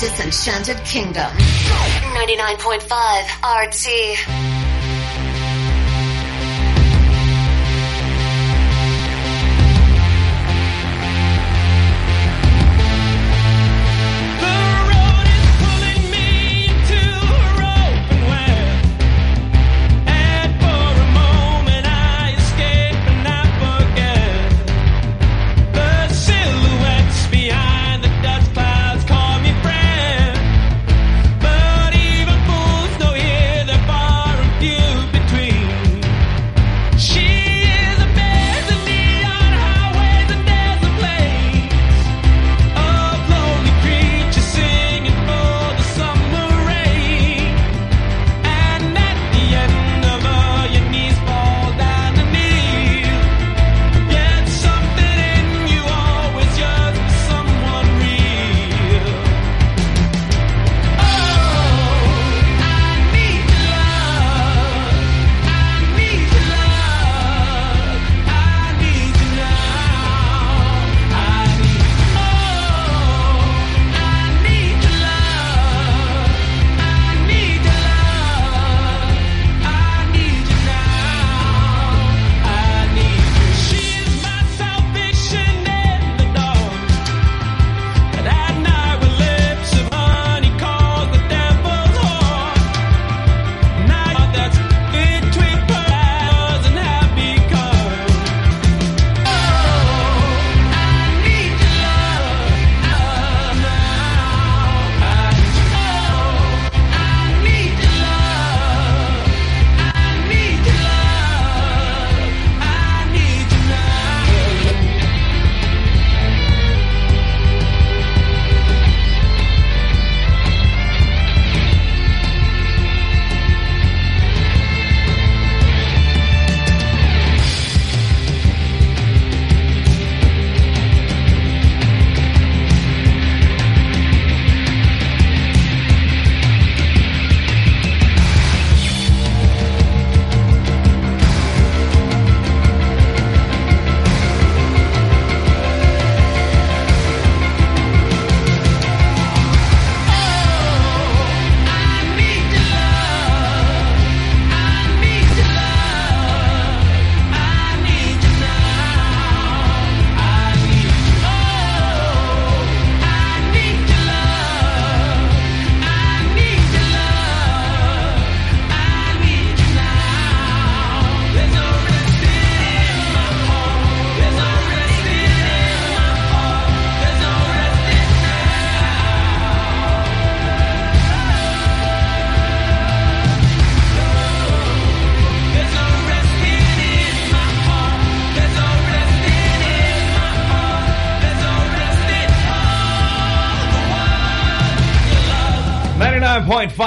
Disenchanted Kingdom. 99.5 RT.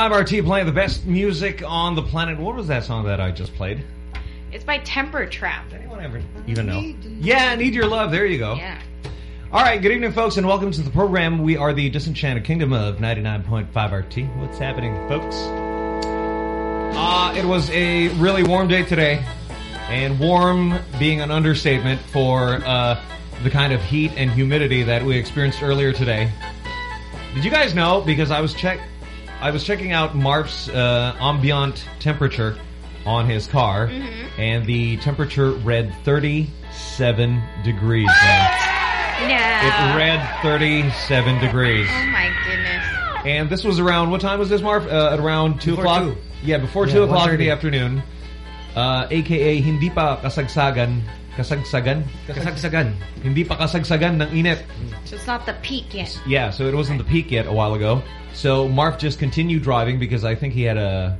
Five RT playing the best music on the planet. What was that song that I just played? It's by Temper Trap. Does anyone ever even know? Yeah, Need Your Love. There you go. Yeah. All right, good evening, folks, and welcome to the program. We are the Disenchanted Kingdom of 99.5 RT. What's happening, folks? Uh, it was a really warm day today, and warm being an understatement for uh, the kind of heat and humidity that we experienced earlier today. Did you guys know, because I was check I was checking out Marf's uh, ambient temperature on his car, mm -hmm. and the temperature read 37 degrees. No. It read 37 degrees. Oh my goodness. And this was around, what time was this, Marf? Uh, at around 2 o'clock? Yeah, before yeah, 2 o'clock in the afternoon. Uh, AKA, hindi pa kasagsagan Kasagsagan? Kasagsagan. Hindi pa kasagsagan ng init. So it's not the peak yet. Yeah, so it wasn't the peak yet a while ago. So Marf just continued driving because I think he had a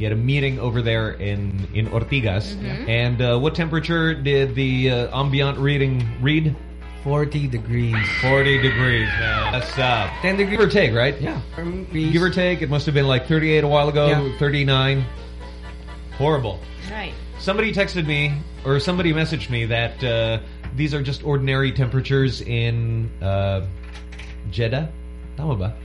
he had a meeting over there in in Ortigas. Mm -hmm. And uh, what temperature did the uh, ambient reading read? 40 degrees. 40 degrees, man. That's uh, 10 degrees. Give or take, right? Yeah. Give or take. It must have been like 38 a while ago, yeah. 39. Horrible. Right. Somebody texted me, or somebody messaged me that uh, these are just ordinary temperatures in uh, Jeddah. Tama ba?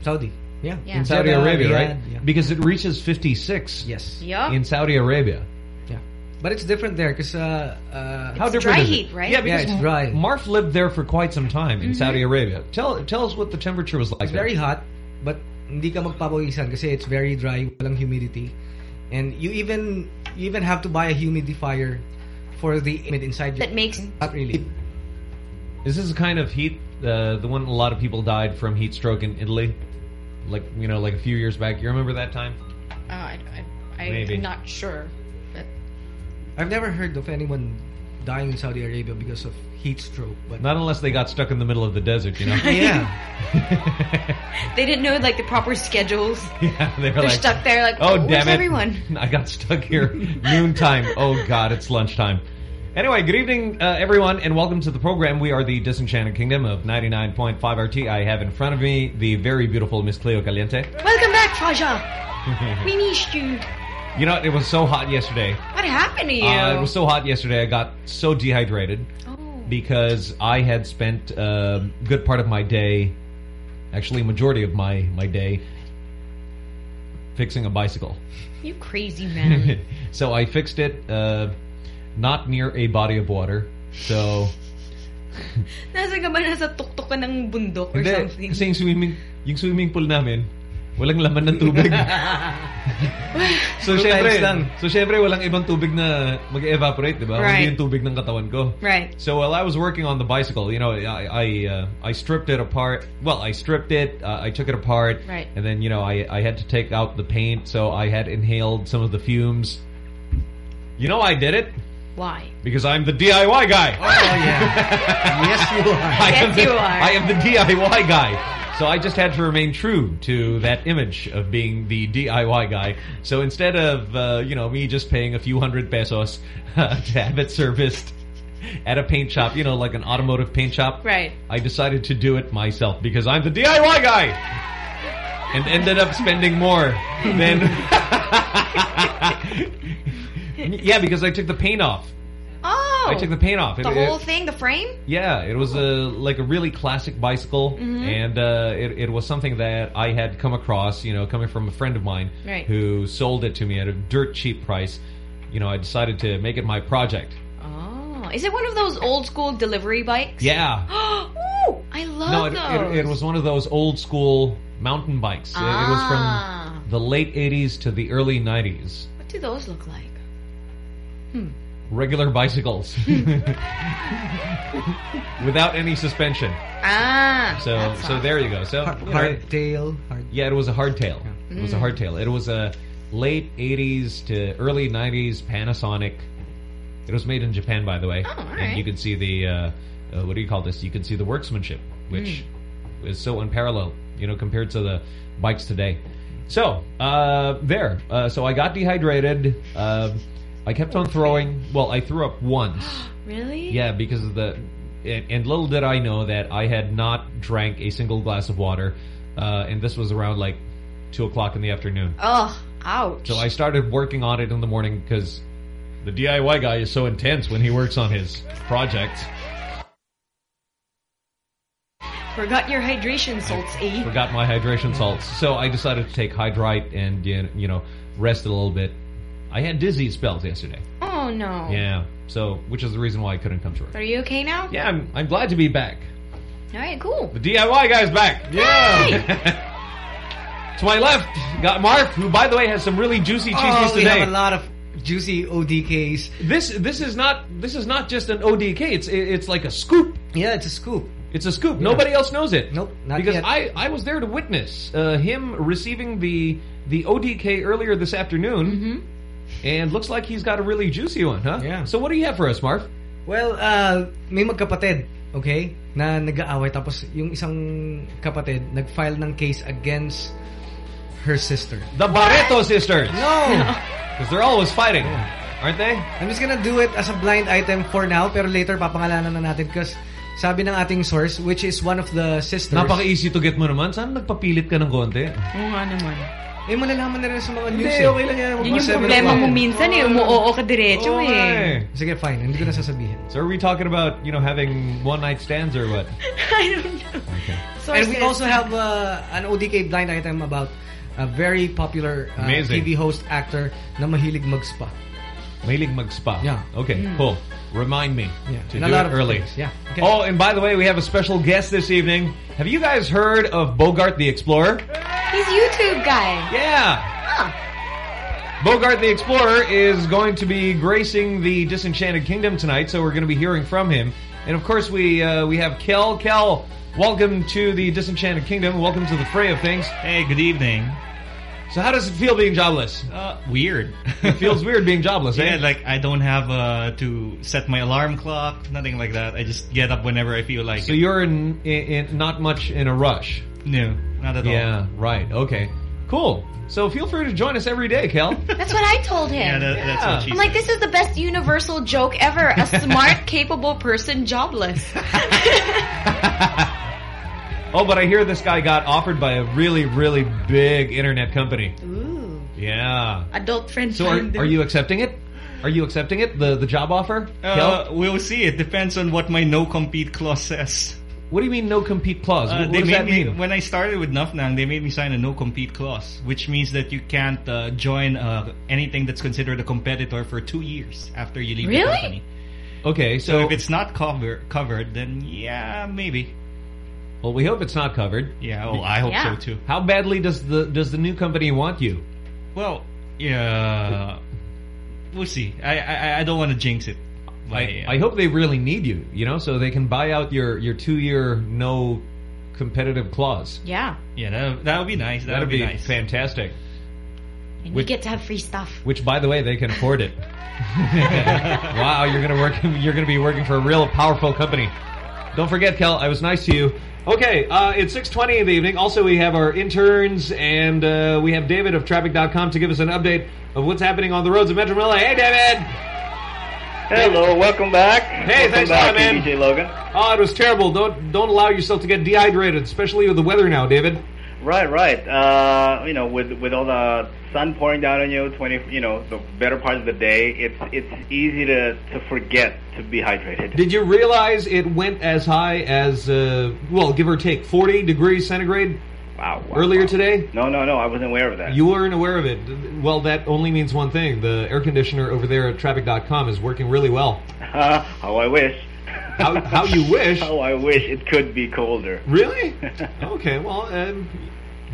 Saudi. Yeah. yeah. In Saudi Jeddah, Arabia, right? Yeah. Because it reaches 56 yes. Yep. in Saudi Arabia. Yeah. But it's different there because... Uh, uh, How different dry is heat, it? right? Yeah, because yeah, it's dry. Marf lived there for quite some time in mm -hmm. Saudi Arabia. Tell tell us what the temperature was like It's there. very hot. but hindi ka magpapawisan kasi it's very dry, walang humidity. And you even you even have to buy a humidifier for the humid inside your That makes not really. Is this the kind of heat, uh, the one a lot of people died from heat stroke in Italy? Like, you know, like a few years back. You remember that time? Uh, I, I, I'm not sure. But I've never heard of anyone dying in Saudi Arabia because of heat stroke, but Not unless they got stuck in the middle of the desert, you know? yeah. they didn't know like the proper schedules. yeah, they were They're like, stuck there like, Oh, oh, damn it. everyone? I got stuck here. Noontime. Oh, God, it's lunchtime. Anyway, good evening, uh, everyone, and welcome to the program. We are the Disenchanted Kingdom of 99.5 RT. I have in front of me the very beautiful Miss Cleo Caliente. Welcome back, Faja. we missed you. You know, it was so hot yesterday. What happened to you? Uh, it was so hot yesterday, I got so dehydrated oh. because I had spent a good part of my day, actually majority of my, my day, fixing a bicycle. You crazy man. so I fixed it uh, not near a body of water. So Nasa ka ba? Nasa tuktok ka ng bundok or Hindi, something? kasi yung swimming, yung swimming pool namin, walang laman ng tubig. so syempre, lang. so syempre walang ibang tubig na mag-evaporate, di ba? Right. Hindi yung tubig ng katawan ko. Right. So while I was working on the bicycle, you know, I I, uh, I stripped it apart. Well, I stripped it. Uh, I took it apart. Right. And then you know I I had to take out the paint, so I had inhaled some of the fumes. You know I did it Why? because I'm the DIY guy. Oh yeah. yes, you are. I Yes, am the, you are. I am the DIY guy. So I just had to remain true to that image of being the DIY guy. So instead of, uh, you know, me just paying a few hundred pesos uh, to have it serviced at a paint shop, you know, like an automotive paint shop, Right. I decided to do it myself because I'm the DIY guy. And ended up spending more than... yeah, because I took the paint off. Oh. I took the paint off. The It- it- whole thing? The frame? yeah, it was a like a really classic bicycle, Mm-hmm. and uh, it it was something that I had come across, you know, coming from a friend of mine Right. who sold it to me at a dirt cheap price. You know, I decided to make it my project. Oh. Is it one of those old school delivery bikes? Yeah, Ooh, I love no, it, those. it, it was one of those old school mountain bikes. It- It, was Ah. from the late '80s to the early '90s. What do those look like? Regular bicycles without any suspension. Ah. So that's so awesome. there you go. So Hard, you know, hard tail. Hard. Yeah, it was a hardtail. It was a hardtail. It was a late 80s to early 90s Panasonic. It was made in Japan, by the way. Oh, all And right. you can see the, uh, uh, what do you call this? You can see the workmanship, which is so unparalleled, you know, compared to the bikes today. So, uh, there. Uh, so I got dehydrated. Uh, I kept on throwing. Well, I threw up once. Really? Yeah, because of the... And, and little did I know that I had not drank a single glass of water. Uh, and this was around like 2 o'clock in the afternoon. Oh, ouch. So I started working on it in the morning because the DIY guy is so intense when he works on his projects. Forgot your hydration salts, eh? Forgot my hydration salts. So I decided to take Hydrite and, you know, rest a little bit. I had dizzy spells yesterday. Oh, no. Yeah. So, which is the reason why I couldn't come to work. Are you okay now? Yeah, I'm, I'm glad to be back. All right, cool. The DIY guy's back. Yeah. To my left, got Mark, who, by the way, has some really juicy cheesies Oh, we today. have a lot of juicy ODKs. This this is not this is not just an ODK. It's it's like a scoop. Yeah, it's a scoop. It's a scoop. Nobody else knows it. Nope, not because yet. I I was there to witness uh, him receiving the the ODK earlier this afternoon, Mm-hmm. And looks like he's got a really juicy one, huh? Yeah. So what do you have for us, Marv? Well, uh, may magkapatid, okay, na nag-aaway. Tapos yung isang kapatid nag-file ng case against her sister. The Barreto sisters. No! Because they're always fighting, aren't they? I'm just gonna do it as a blind item for now, pero later papangalanan na natin because sabi ng ating source, which is one of the sisters. Napaka-easy to get mo naman. Saan nagpapilit ka ng konti? Oo nga naman. Eh, malalaman na rin sa mga news. Hindi, eh. okay lang yan. Yun yung problema mo minsan eh. Umuoo ka diretso oh, eh. Sige, fine. Hindi ko na sasabihin. So are we talking about, you know, having one-night stands or what? I don't know. And we also have uh, an ODK blind item about a very popular uh, TV host actor na mahilig mag-spa. Mahilig mag-spa. Yeah. Okay, cool. Remind me Yeah. to And a do lot it of early. things. Yeah. Okay. Oh, and by the way, we have a special guest this evening. Have you guys heard of Bogart the Explorer? He's YouTube guy. Yeah. Huh. Bogart the Explorer is going to be gracing the Disenchanted Kingdom tonight, so we're going to be hearing from him. And of course, we uh, we have Kel. Kel, welcome to the Disenchanted Kingdom. Welcome to the fray of things. Hey, good evening. So, how does it feel being jobless? Uh, weird. It feels weird being jobless, eh? Yeah, like I don't have uh, to set my alarm clock, nothing like that. I just get up whenever I feel like So it. you're in, in, in not much in a rush. No, not at all. Yeah, right. Okay, cool. So feel free to join us every day, Kel. That's what I told him. Yeah, that, that's what she I'm like, this is the best universal joke ever. A smart, capable person jobless. Oh, but I hear this guy got offered by a really, really big internet company. Ooh. Yeah. Adult friend So are, are you accepting it? Are you accepting it? The the job offer? Uh, we'll see. It depends on what my no compete clause says. What do you mean no compete clause? Uh, what what they does made that me mean? when I started with Nafnang. They made me sign a no compete clause, which means that you can't uh, join uh, anything that's considered a competitor for two years after you leave Really? the company. okay, So, so, if it's not cover covered, then yeah, maybe. Well, we hope it's not covered. Yeah, oh, I hope Yeah. so too. How badly does the does the new company want you? Well, yeah, we'll see. I I, I don't want to jinx it. I, I hope they really need you, you know, so they can buy out your your two year no competitive clause. Yeah. yeah, that that would be nice. That That'd be, be, nice. fantastic. And Which- we get to have free stuff. Which, by the way, they can afford it. wow, you're gonna work. You're gonna be working for a real powerful company. Don't forget, Kel. I was nice to you. Okay, uh, it's 6:20 in the evening. Also, we have our interns and uh, we have David of Traffic.com to give us an update of what's happening on the roads of Metro Manila. Hey, David. Hello, welcome back. Hey, welcome thanks a back, lot, man. DJ Logan. Oh, it was terrible. Don't don't allow yourself to get dehydrated, especially with the weather now, David. Right, right. Uh, you know, with with all the sun pouring down on you, twenty, you know, the better part of the day, it's it's easy to to forget to be hydrated. Did you realize it went as high as uh, well, give or take, 40 degrees centigrade Wow, wow, earlier wow. today? No, no, no. I wasn't aware of that. You weren't aware of it. Well, that only means one thing. The air conditioner over there at traffic.com is working really well. how I wish. How- how you wish? how I wish it could be colder. Really? Okay, well, um,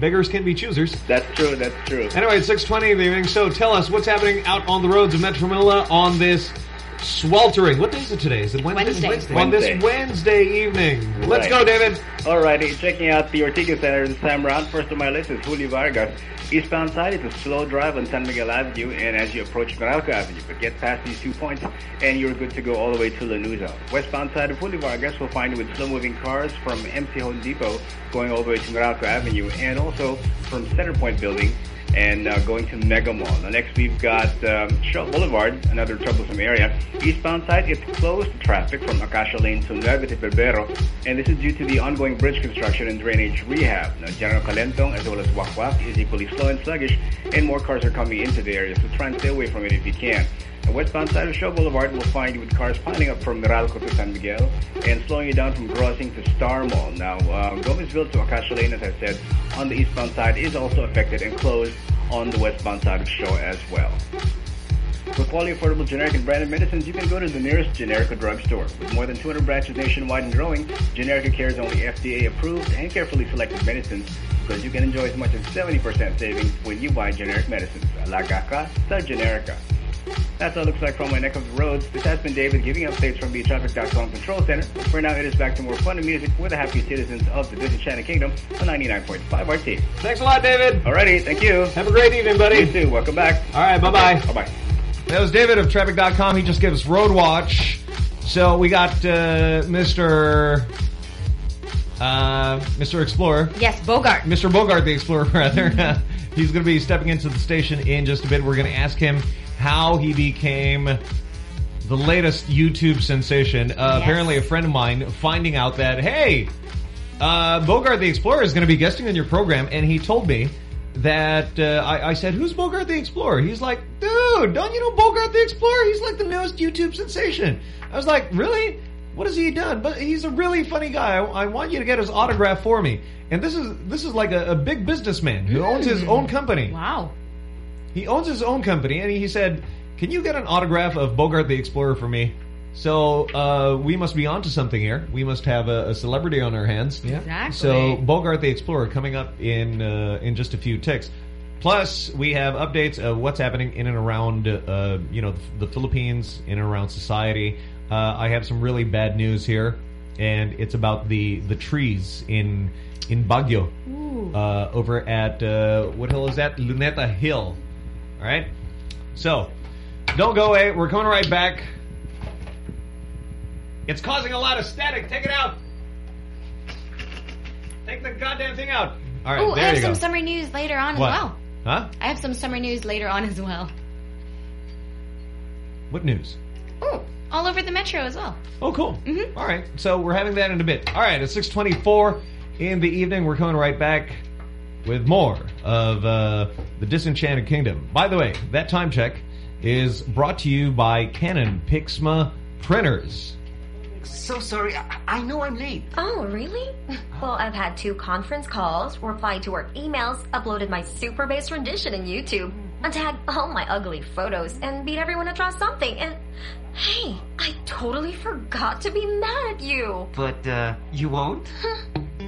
beggars can't be choosers. That's true. That's true. Anyway, it's 6.20 in the evening, so tell us what's happening out on the roads of Metro Manila on this sweltering. What day is it today? Is it Wednesday? Wednesday. On this Wednesday. Wednesday evening. Let's Right. go, David. Alrighty, checking out the Ortigas Center this time around. First on my list is Julio Vargas. Eastbound side, it's a slow drive on San Miguel Avenue, and as you approach Meralco Avenue, but get past these two points, and you're good to go all the way to Lanuza. Westbound side of Julio Vargas will find you with slow-moving cars from MC Home Depot going all the way to Meralco Avenue, and also from Center Point Building and uh, going to Megamall. Now next we've got um, Shaw Boulevard, another troublesome area. Eastbound side, it's closed to traffic from Acacia Lane to Nueva de Febrero, and this is due to the ongoing bridge construction and drainage rehab. Now General Kalentong as well as Wack-Wack is equally slow and sluggish, and more cars are coming into the area, so try and stay away from it if you can. The westbound side of Shaw Boulevard will find you with cars piling up from Meralco to San Miguel and slowing you down from crossing to Starmall. Now, uh, Gomezville to Acacia Lane, as I said, on the eastbound side is also affected and closed on the westbound side of Shaw as well. For quality, affordable, generic, and branded medicines, you can go to the nearest Generica drugstore. With more than 200 branches nationwide and growing, Generica carries only FDA-approved and carefully selected medicines because you can enjoy as much as 70% savings when you buy generic medicines. Alaga ka sa Generica. That's what it looks like from my neck of the roads. This has been David giving updates from the Traffic.com Control Center. For now, it is back to more fun and music with the happy citizens of the Disenchanted Kingdom on 99.5 RT. Thanks a lot, David. Alrighty, thank you. Have a great evening, buddy. You buddy. too. Welcome back. All right, bye-bye. Bye-bye. That was David of Traffic.com. He just gave us Road Watch. So we got uh, Mr. Uh, Mr. Explorer. Yes, Bogart. Mr. Bogart, the Explorer, rather. He's going to be stepping into the station in just a bit. We're going to ask him how he became the latest YouTube sensation. Uh, Yes. Apparently, a friend of mine finding out that, hey, uh, Bogart the Explorer is going to be guesting on your program, and he told me that uh, I, I said, "Who's Bogart the Explorer?" He's like, "Dude, don't you know Bogart the Explorer? He's like the newest YouTube sensation." I was like, "Really? What has he done?" But he's a really funny guy. I, I want you to get his autograph for me. And this is this is like a, a big businessman who owns his own company. Wow. He owns his own company, and he said, "Can you get an autograph of Bogart the Explorer for me?" So uh, we must be onto something here. We must have a, a celebrity on our hands. Yeah. Exactly. So Bogart the Explorer coming up in uh, in just a few ticks. Plus, we have updates of what's happening in and around, uh, you know, the, the Philippines, in and around society. Uh, I have some really bad news here, and it's about the the trees in in Baguio, uh, over at uh, what hill is that? Luneta Hill. All right. So, don't go away. We're coming right back. It's causing a lot of static. Take it out. Take the goddamn thing out. All right, Oh, I have some go. summer news later on What? as well. Huh? I have some summer news later on as well. What news? Oh, all over the metro as well. Oh, cool. Mhm. All right, so we're having that in a bit. All right, it's 624 in the evening. We're coming right back with more of uh, the Disenchanted Kingdom. By the way, that time check is brought to you by Canon Pixma Printers. So sorry, I, I know I'm late. Oh, really? Well, I've had two conference calls, replied to work emails, uploaded my super bass rendition in YouTube, untagged all my ugly photos, and beat everyone to draw something. And hey, I totally forgot to be mad at you. But, uh, you won't?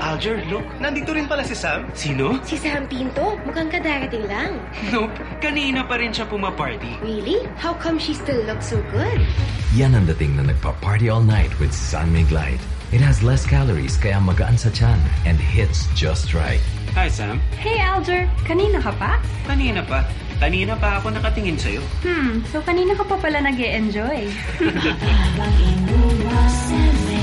Aljur, look, nandito rin pala si Sam. Sino? Si Sam Pinto, mukhang kadarating lang. Nope, kanina pa rin siya pumaparty. Really? How come she still looks so good? Yan ang dating na nagpa-party all night with San Mig Light. It has less calories kaya magaan sa tiyan and hits just right. Hi, Sam. Hey, Aljur. Kanina ka pa? Kanina pa. Kanina pa ako nakatingin sa'yo. Hmm, so kanina ka pa pala nag enjoy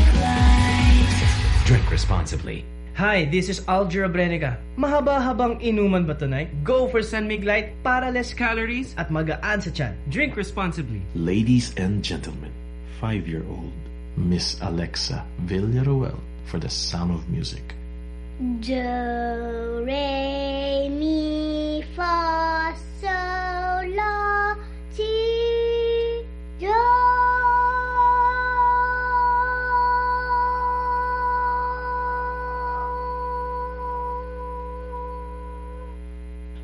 Drink responsibly. Hi, this is Aljur Abrenica. Mahaba-habang inuman ba tonight? Go for San Mig Light para less calories at magaan sa tiyan. Drink responsibly. Ladies and gentlemen, five-year-old Miss Alexa Villaruel for the sound of music. Do, re, mi, fa, sol, la, ti, do.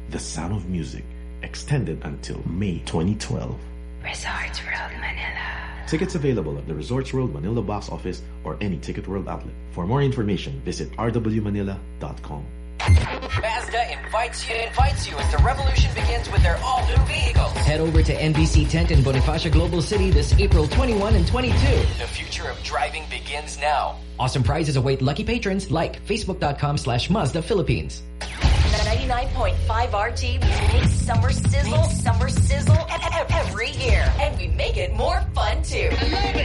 The Sound of Music, extended until May 2012. Resorts World Manila. Tickets available at the Resorts World Manila box office or any Ticket World outlet. For more information, visit rwmanila.com. Mazda invites you, invites you as the revolution begins with their all-new vehicles. Head over to NBC Tent in Bonifacio Global City this April 21 and 22. The future of driving begins now. Awesome prizes await lucky patrons like facebook.com slash Mazda Philippines. 99.5 RT, we make summer sizzle, summer sizzle every year. And we make it more fun too.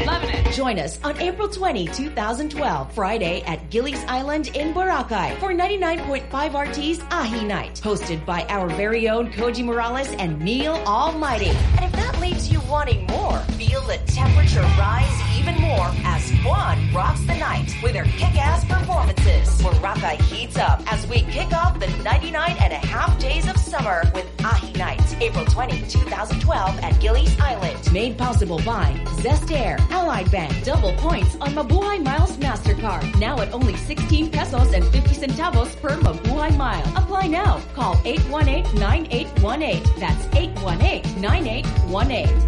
Loving it. Join us on April 20, 2012, Friday at Guilly's Island in Boracay for 99.5 RT's Ahi Night, hosted by our very own Koji Morales and Neil Almighty. And if that leaves you wanting more, feel the temperature rise even more as Juan rocks the night with her kick-ass performances. Boracay heats up as we kick off the 99 and a half days of summer with Ahi Night, April 20, 2012 at Guilly's Island. Made possible by Zest Air, Allied Bank, double points on Mabuhay Miles MasterCard. Now at only 16 pesos and 50 centavos per Mabuhay Mile. Apply now. Call 818-9818. That's 818-9818.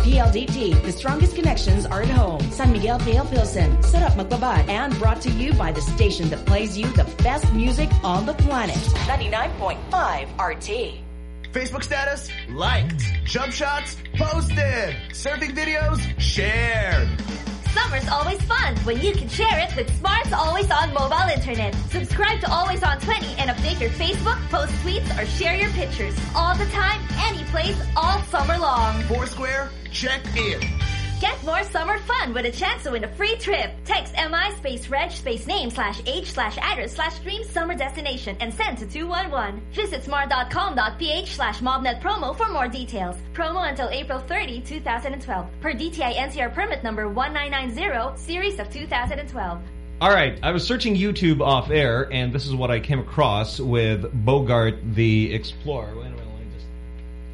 PLDT, the strongest connections are at home. San Miguel Pale Pilsen, set up magbabad, and brought to you by the station that plays you the best music on the planet. 99.5 RT. Facebook status, liked. Jump shots, posted. Surfing videos, shared. Summer's always fun when you can share it with Smart's Always On mobile internet. Subscribe to Always On 20 and update your Facebook, post tweets, or share your pictures all the time, any place, all summer long. Foursquare, check in. Get more summer fun with a chance to win a free trip. Text MI space reg space name slash age slash address slash dream summer destination and send to 211. Visit smart.com.ph slash mobnet promo for more details. Promo until April 30, 2012. Per DTI NCR permit number 1990, series of 2012. All right, I was searching YouTube off air, and this is what I came across with Bogart the Explorer. Wait let me just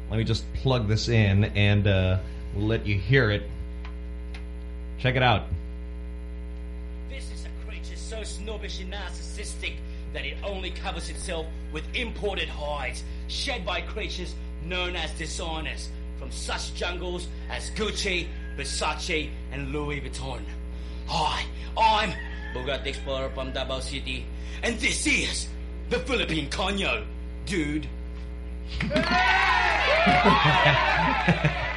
let me just plug this in, and uh, we'll let you hear it. Check it out. This is a creature so snobbish and narcissistic that it only covers itself with imported hides shed by creatures known as designers from such jungles as Gucci, Versace, and Louis Vuitton. Hi, I'm Bogart the Explorer from Davao City, and this is the Philippine Conyo, dude.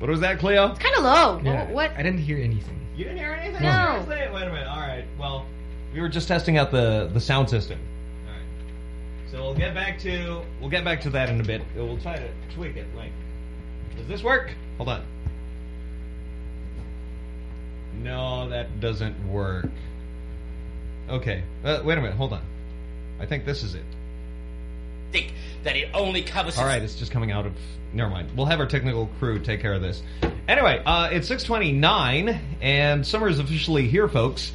What was that, Cleo? It's kind of low. Yeah, What? I didn't hear anything. You didn't hear anything? No. Seriously? Wait a minute. All right. Well, we were just testing out the the sound system. All right. So we'll get back to we'll get back to that in a bit. We'll try to tweak it. Like, does this work? Hold on. No, that doesn't work. Okay. Uh, wait a minute. Hold on. I think this is it. Think that it only covers All right, it's just coming out of... Never mind. We'll have our technical crew take care of this. Anyway, uh, it's 6.29, and summer is officially here, folks.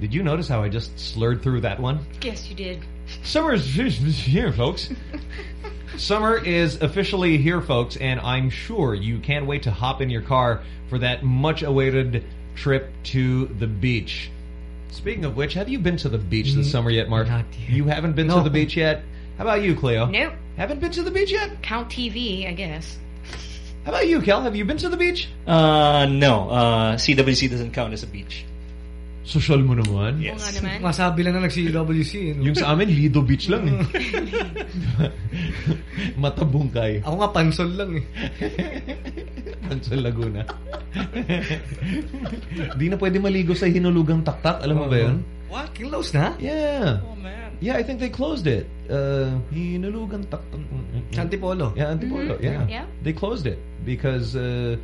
Did you notice how I just slurred through that one? Yes, you did. Summer is here, folks. Summer is officially here, folks, and I'm sure you can't wait to hop in your car for that much-awaited trip to the beach. Speaking of which, have you been to the beach this Mm, summer yet, Mark? not yet. You haven't been No. to the beach yet? How about you, Cleo? Nope. Haven't been to the beach yet? Count TV, I guess. How about you, Kel? Have you been to the beach? Uh, no. Uh, CWC doesn't count as a beach. Social mo naman. Oo nga naman. Masabi lang na nag-CWC. eh, No? Yung sa amin, Lido Beach lang eh. Matabungkay. Ako nga, pansol lang eh. Pansol Laguna. Di na pwede maligo sa hinulugang taktak. Alam mo ba yun? What? Close na? Yeah. Oh, man. Yeah, I think they closed it. Uh, hinulugang taktak. Antipolo. Yeah, Antipolo. Mhm. Yeah. Yeah. They closed it because uh,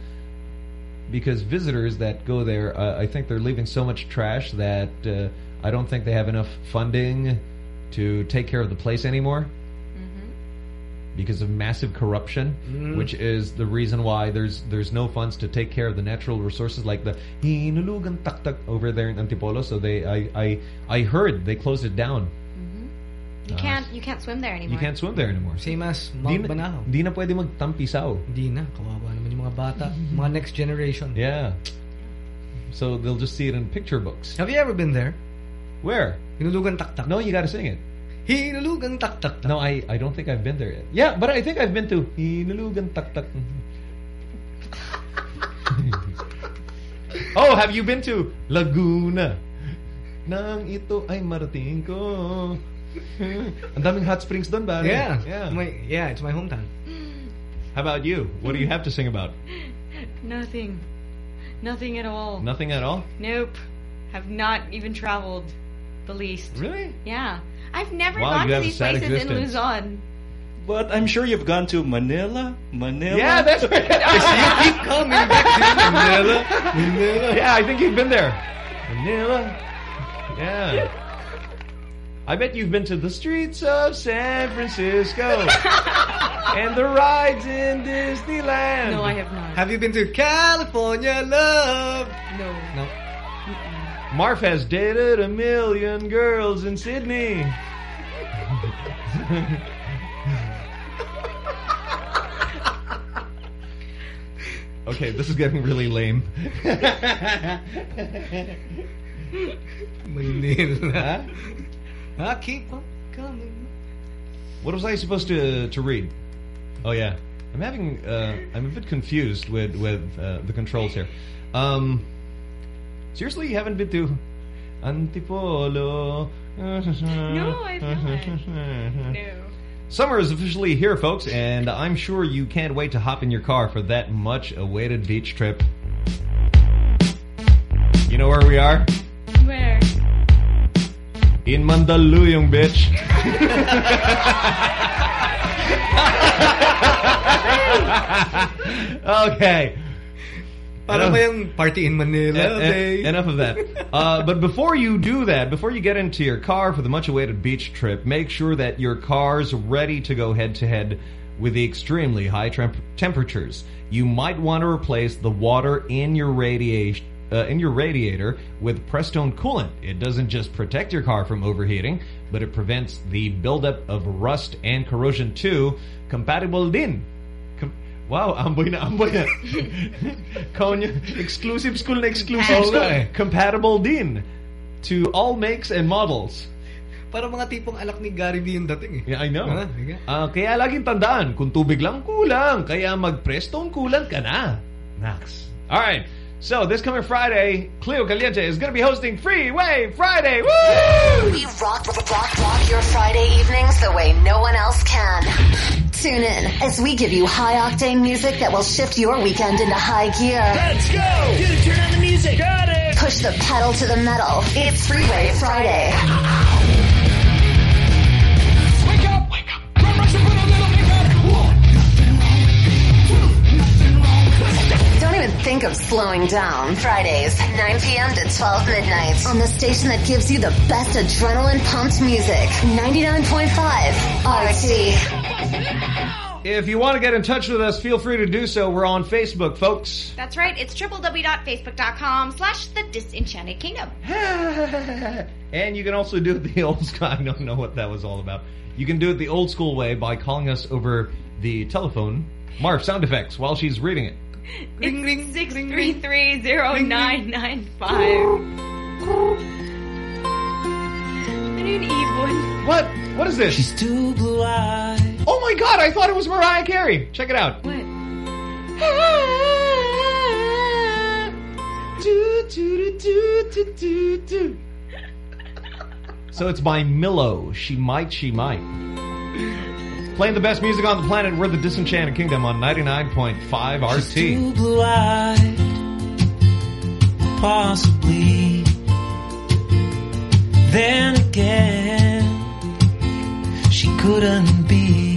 because visitors that go there, uh, I think they're leaving so much trash that uh, I don't think they have enough funding to take care of the place anymore. Because of massive corruption, Mm. which is the reason why there's there's no funds to take care of the natural resources like the hinulugan taktak over there in Antipolo. So they, I, I, I heard they closed it down. You Ah. can't you can't swim there anymore. You can't swim there anymore. Same as Di Mount na, Banahaw. di na pwede magtampisaw. Hindi na. Kawawa naman yung mga bata. Mga next generation. Yeah. So they'll just see it in picture books. Have you ever been there? Where? Hinulugan taktak. No, you gotta sing it. Hinulugan taktak. No, I, I don't think I've been there yet. Yeah, but I think I've been to Hinulugan Tak Tak. oh, have you been to Laguna? Nang ito ay marating ko. Ang daming hot springs doon ba? Yeah. Yeah. My, yeah, it's my hometown. How about you? What do you have to sing about? Nothing. Nothing at all. Nothing at all? Nope. Have not even traveled the least. Really? Yeah. I've never Wow, gone you to have these sad places in existence. Luzon. But I'm sure you've gone to Manila. Manila. Yeah, that's right. you keep coming back to Manila. Manila. Yeah, I think you've been there. Manila. Yeah. I bet you've been to the streets of San Francisco. and the rides in Disneyland. No, I have not. Have you been to California, love? No. No. Marf has dated a million girls in Sydney. okay, this is getting really lame. Manila. I keep on coming. What was I supposed to to read? Oh yeah, I'm having uh, I'm a bit confused with with uh, the controls here. Um, seriously, you haven't been to Antipolo? No, I've not. No. Summer is officially here, folks, and I'm sure you can't wait to hop in your car for that much-awaited beach trip. You know where we are? Where? In Mandaluyong, bitch. okay. Para ba yung party in Manila? En- en- enough of that. Uh, but before you do that, before you get into your car for the much-awaited beach trip, make sure that your car's ready to go head-to-head with the extremely high temp temperatures. You might want to replace the water in your radiation uh, in your radiator with Prestone coolant. It doesn't just protect your car from overheating, but it prevents the buildup of rust and corrosion too. Compatible din. Com wow, amboy na amboy na. Konya, exclusive school na exclusive Oo school. nga eh. Compatible din to all makes and models. Para mga tipong alak ni Gary V yung dating eh. Yeah, I know. Ah, sige. Ah, kaya laging tandaan, kung tubig lang kulang, kaya mag-prestone kulang ka na. Max. Alright, so this coming Friday, Cleo Caliente is going to be hosting Freeway Friday. Woo! We rock, rock, rock, rock your Friday evenings the way no one else can. Tune in as we give you high-octane music that will shift your weekend into high gear. Let's go! Dude, turn on the music. Got it! Push the pedal to the metal. It's Freeway Friday. Think of slowing down. Fridays, 9 p.m. to 12 midnight on the station that gives you the best adrenaline pumped music. 99.5 RT. If you want to get in touch with us, feel free to do so. We're on Facebook, folks. That's right. It's www.facebook.com slash the Disenchanted Kingdom. And you can also do it the old school. I don't know what that was all about. You can do it the old school way by calling us over the telephone. Marv, sound effects while she's reading it. Ring, ring, six three three zero nine nine five. Ano yun, ibon? What? What is this? She's too blue-eyed. Oh my god, I thought it was Mariah Carey. Check it out. What? Do, do, do, do, do, do. So it's by Millo. She might, she might. Playing the best music on the planet. We're the Disenchanted Kingdom on 99.5 RT. Too blue-eyed. Possibly. Then again, she couldn't be.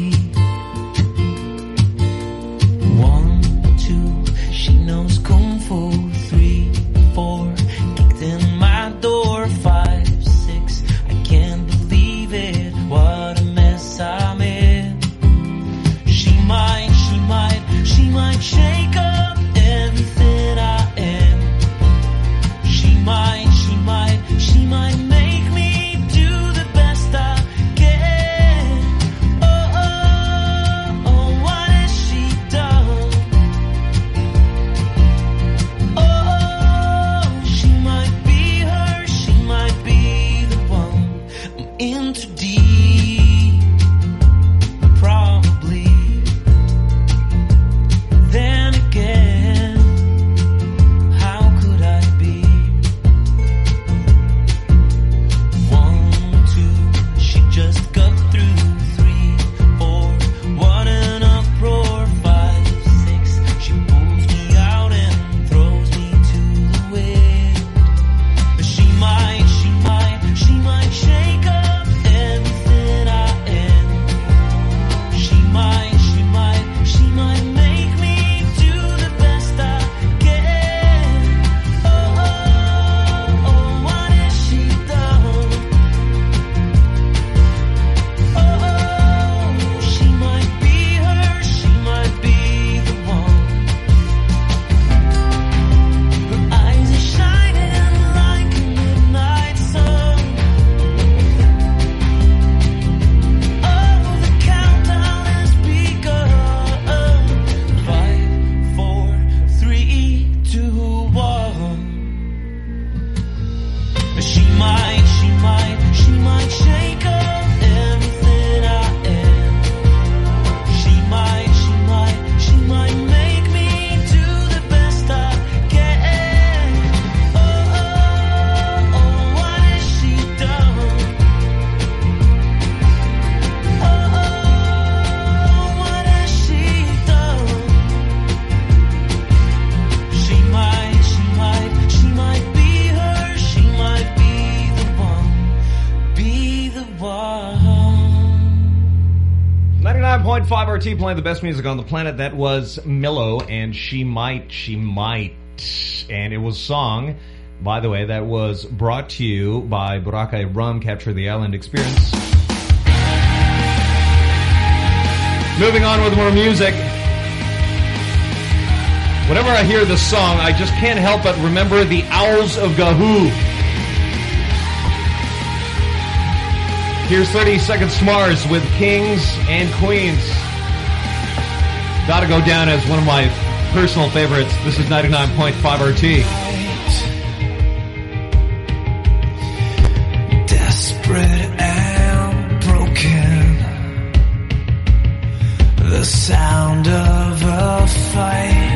She 99.5 RT playing the best music on the planet. That was Millo and She Might, She Might. And it was song, by the way, that was brought to you by Boracay Rum, Capture the Island Experience. Moving on with more music. Whenever I hear this song, I just can't help but remember the Owls of Ga'Hoole. Here's 30 Seconds to Mars with Kings and Queens. Gotta go down as one of my personal favorites. This is 99.5 RT. desperate and broken. The sound of a fight.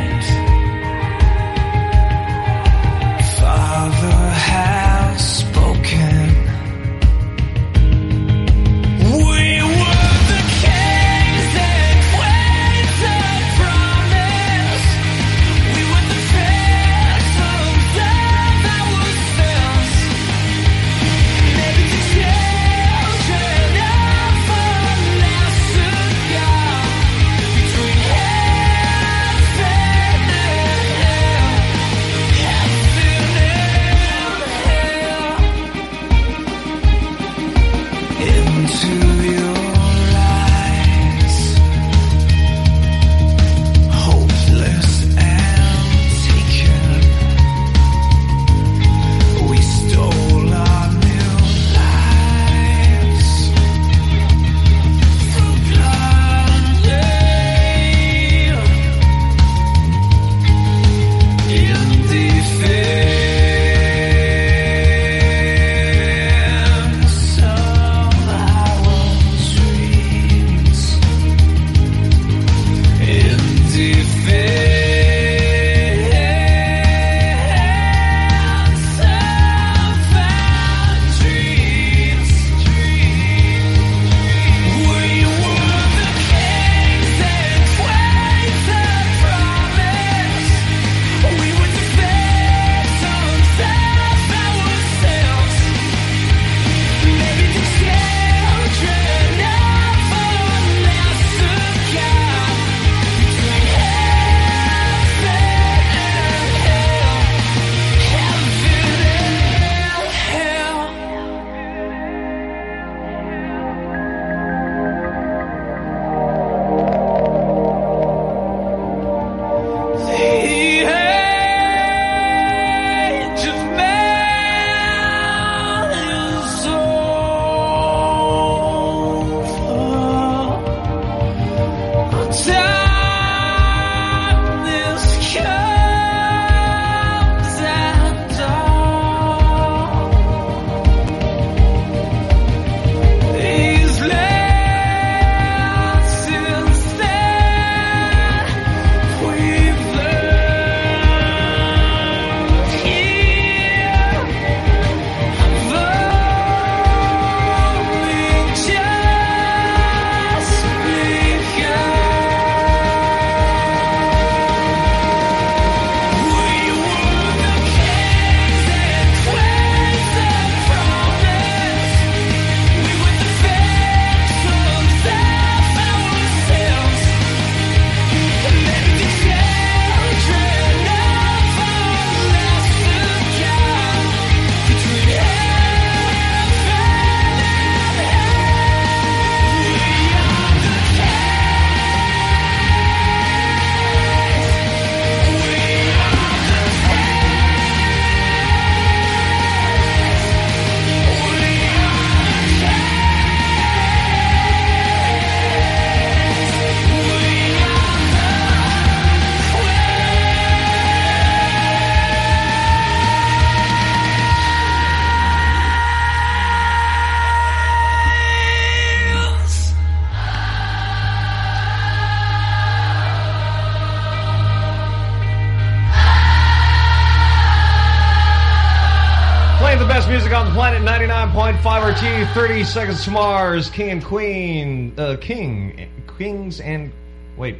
30 Seconds to Mars, King and Queen, uh, King, Kings and, wait.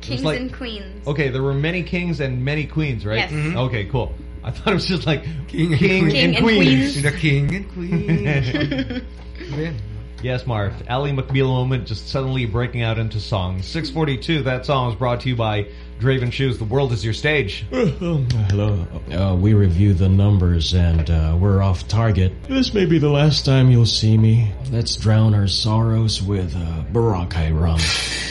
Kings like- and queens. Okay, there were many kings and many queens, right? Yes. Mhm. Okay, cool. I thought it was just like King, and and, King and Queens. queens. The king and queen. Yes, Marv. Ally McBeal moment just suddenly breaking out into song. 642, that song was brought to you by Draven Shoes. The world is your stage. Hello. Uh, we review the numbers and uh, we're off target. This may be the last time you'll see me. Let's drown our sorrows with uh, Boracay rum.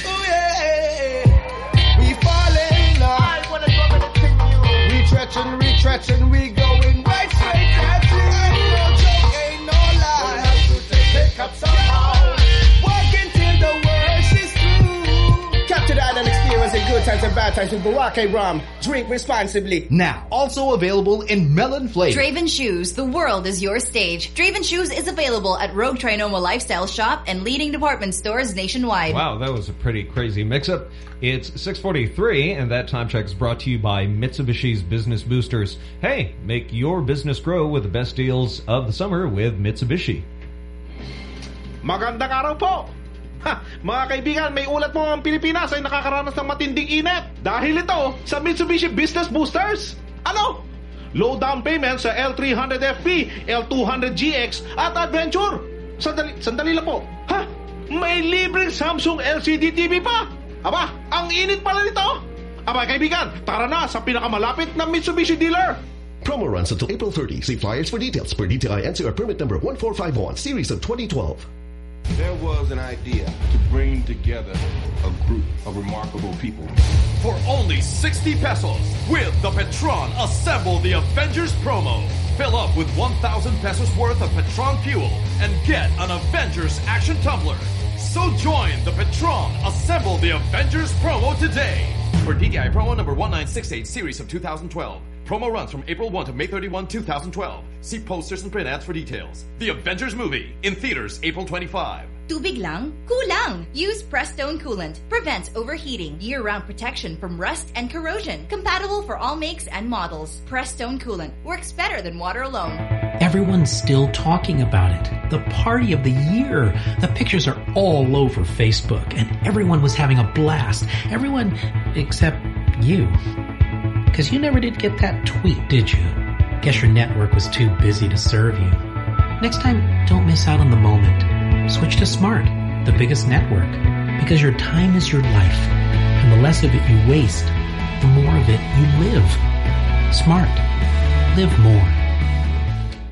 good times and bad times rum. Drink responsibly. Now, also available in melon flavor. Draven Shoes, the world is your stage. Draven Shoes is available at Rogue Trinoma Lifestyle Shop and leading department stores nationwide. Wow, that was a pretty crazy mix-up. It's 643, and that time check is brought to you by Mitsubishi's Business Boosters. Hey, make your business grow with the best deals of the summer with Mitsubishi. Magandang araw po! Ha, mga kaibigan, may ulat mo ang Pilipinas ay nakakaranas ng matinding init. Dahil ito sa Mitsubishi Business Boosters. Ano? Low down payment sa L300FP, L200GX at Adventure. Sandali, sandali lang po. Ha? May libreng Samsung LCD TV pa? Aba, ang init pala nito. Aba kaibigan, tara na sa pinakamalapit na Mitsubishi dealer. Promo runs until April 30. See flyers for details per DTI NCR permit number 1451, series of 2012. There was an idea to bring together a group of remarkable people. For only 60 pesos, with the Petron Assemble the Avengers promo. Fill up with 1,000 pesos worth of Petron fuel and get an Avengers action tumbler. So join the Petron Assemble the Avengers promo today. For DTI promo number 1968 series of 2012. Promo runs from April 1 to May 31, 2012. See posters and print ads for details. The Avengers movie in theaters April 25. Tubig lang? Kulang! Use Prestone Coolant. Prevents overheating. Year-round protection from rust and corrosion. Compatible for all makes and models. Prestone Coolant. Works better than water alone. Everyone's still talking about it. The party of the year. The pictures are all over Facebook, and everyone was having a blast. Everyone except you. Because you never did get that tweet, did you? Guess your network was too busy to serve you. Next time, don't miss out on the moment. Switch to Smart, the biggest network. Because your time is your life. And the less of it you waste, the more of it you live. Smart. Live more.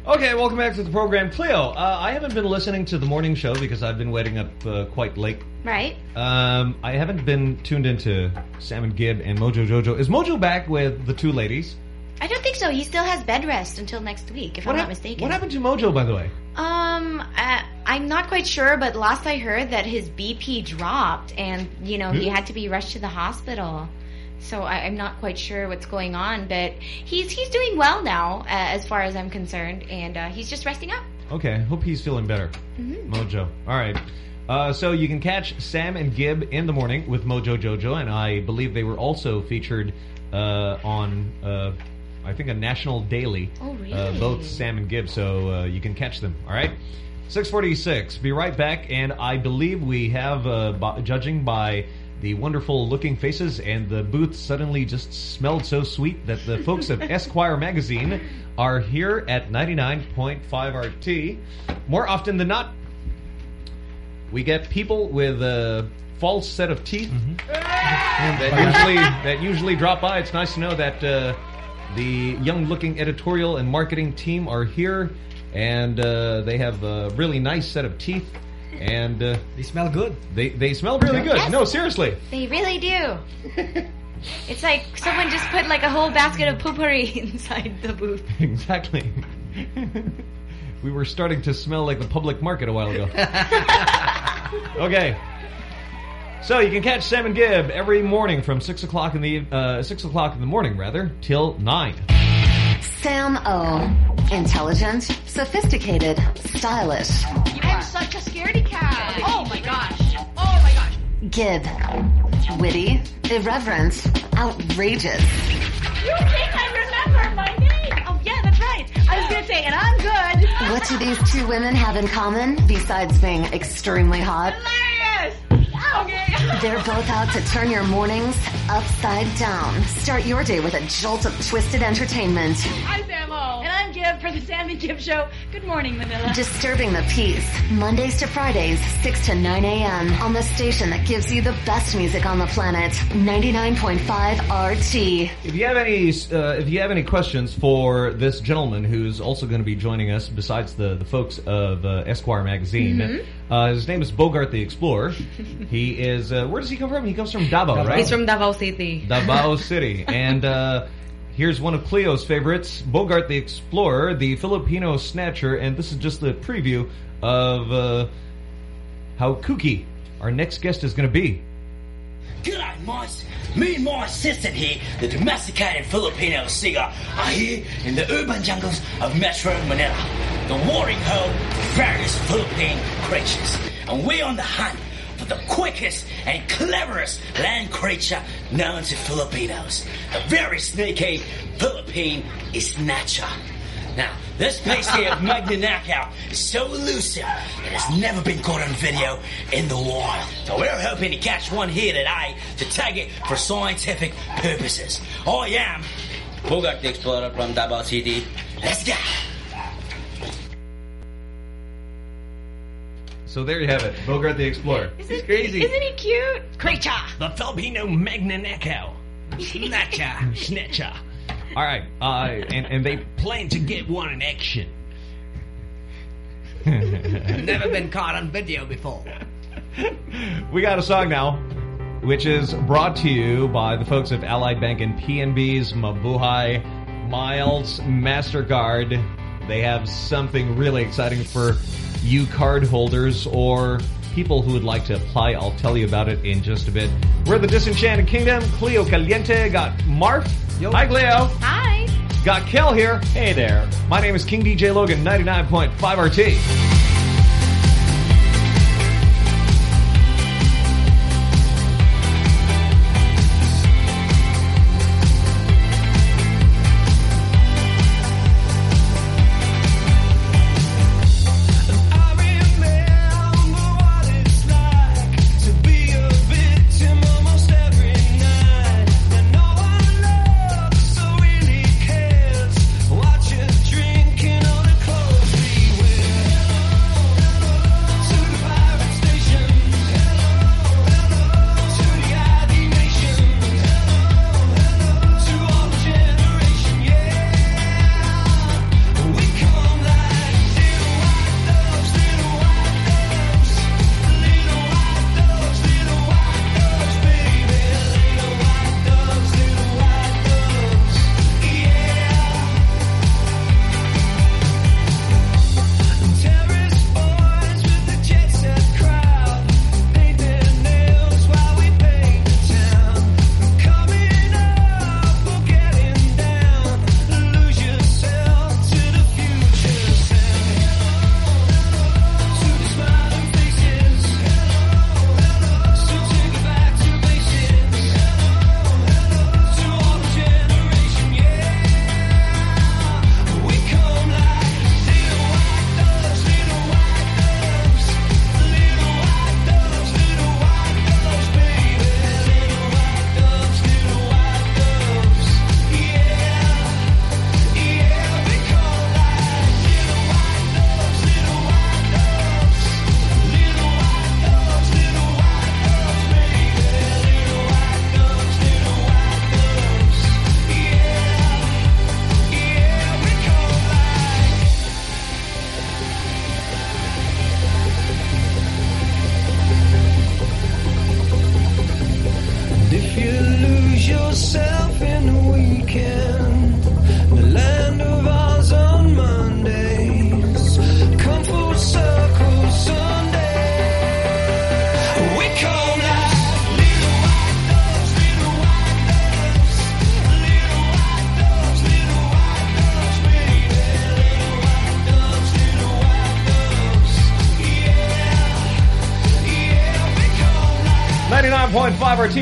Okay, welcome back to the program. Cleo, uh, I haven't been listening to the morning show because I've been waiting up uh, quite late. Right. Um, I haven't been tuned into Sam and Gibb and Mojo Jojo. Is Mojo back with the two ladies? I don't think so. He still has bed rest until next week, if What I'm not mistaken. What happened to Mojo, by the way? Um, uh, I'm not quite sure, but last I heard that his BP dropped, and you know he Hmm? had to be rushed to the hospital. So I, I'm not quite sure what's going on, but he's he's doing well now, uh, as far as I'm concerned, and uh, he's just resting up. Okay, hope he's feeling better. Mhm. Mojo. All right. Uh, so you can catch Sam and Gib in the morning with Mojo Jojo, and I believe they were also featured uh, on, uh, I think, a national daily. Oh, really? Uh, both Sam and Gib, so uh, you can catch them. All right. 646. Be right back, and I believe we have, uh, b- judging by the wonderful looking faces, and the booth suddenly just smelled so sweet that the folks of Esquire magazine are here at 99.5 RT. More often than not, we get people with a false set of teeth that usually that usually drop by. It's nice to know that uh, the young-looking editorial and marketing team are here, and uh, they have a really nice set of teeth. And uh, they smell good. They they smell really good. Yes. No, seriously. They really do. it's like someone just put like a whole basket of poopery inside the booth. Exactly. we were starting to smell like the public market a while ago. okay. So you can catch Sam and Gibb every morning from six o'clock in the uh, six o'clock in the morning, rather, till nine. Sam O. Intelligent, sophisticated, stylish. I'm such a scaredy cat. Oh my gosh. Oh my gosh. Gib. Witty, irreverent, outrageous. You think I remember my name? Oh yeah, that's right. I was gonna say, and I'm good. What do these two women have in common besides being extremely hot? Hilarious! Okay. They're both out to turn your mornings upside down. Start your day with a jolt of twisted entertainment. I'm Samo. And I'm Gib. Gibb for the Sammy Gib Show. Good morning, Manila. Disturbing the peace. Mondays to Fridays, 6 to 9 a.m. on the station that gives you the best music on the planet. 99.5 RT. If you have any, uh, if you have any questions for this gentleman who's also going to be joining us, besides the the folks of uh, Esquire magazine, Mm-hmm. Mhm. uh, his name is Bogart the Explorer. he is. Uh, where does he come from? He comes from Davao, right? He's from Davao City. Davao City. And uh, here's one of Cleo's favorites, Bogart the Explorer, the Filipino Snatcher, and this is just the preview of uh, how kooky our next guest is going to be. G'day, mates. Me and my assistant here, the domesticated Filipino singer, are here in the urban jungles of Metro Manila, the warring home of various Philippine creatures. And we're on the hunt for the quickest and cleverest land creature known to Filipinos. A very sneaky Philippine snatcher. Now, this here of Magnanakaw is so elusive it has never been caught on video in the wild. So we're hoping to catch one here today to tag it for scientific purposes. I am Bogart the Explorer from Davao City. Let's go! So there you have it, Bogart the Explorer. Isn't, He's crazy. Isn't he cute? Creature. The Filipino Magnanakaw. Snatcher. Snatcher. All right, uh, and and they plan to get one in action. Never been caught on video before. We got a song now, which is brought to you by the folks of Allied Bank and PNB's Mabuhay Miles MasterCard. They have something really exciting for you card holders or people who would like to apply. I'll tell you about it in just a bit. We're the Disenchanted Kingdom. Cleo Caliente got Marf. Hi, Cleo. Hi. Got Kel here. Hey there. My name is King DJ Logan, 99.5 RT.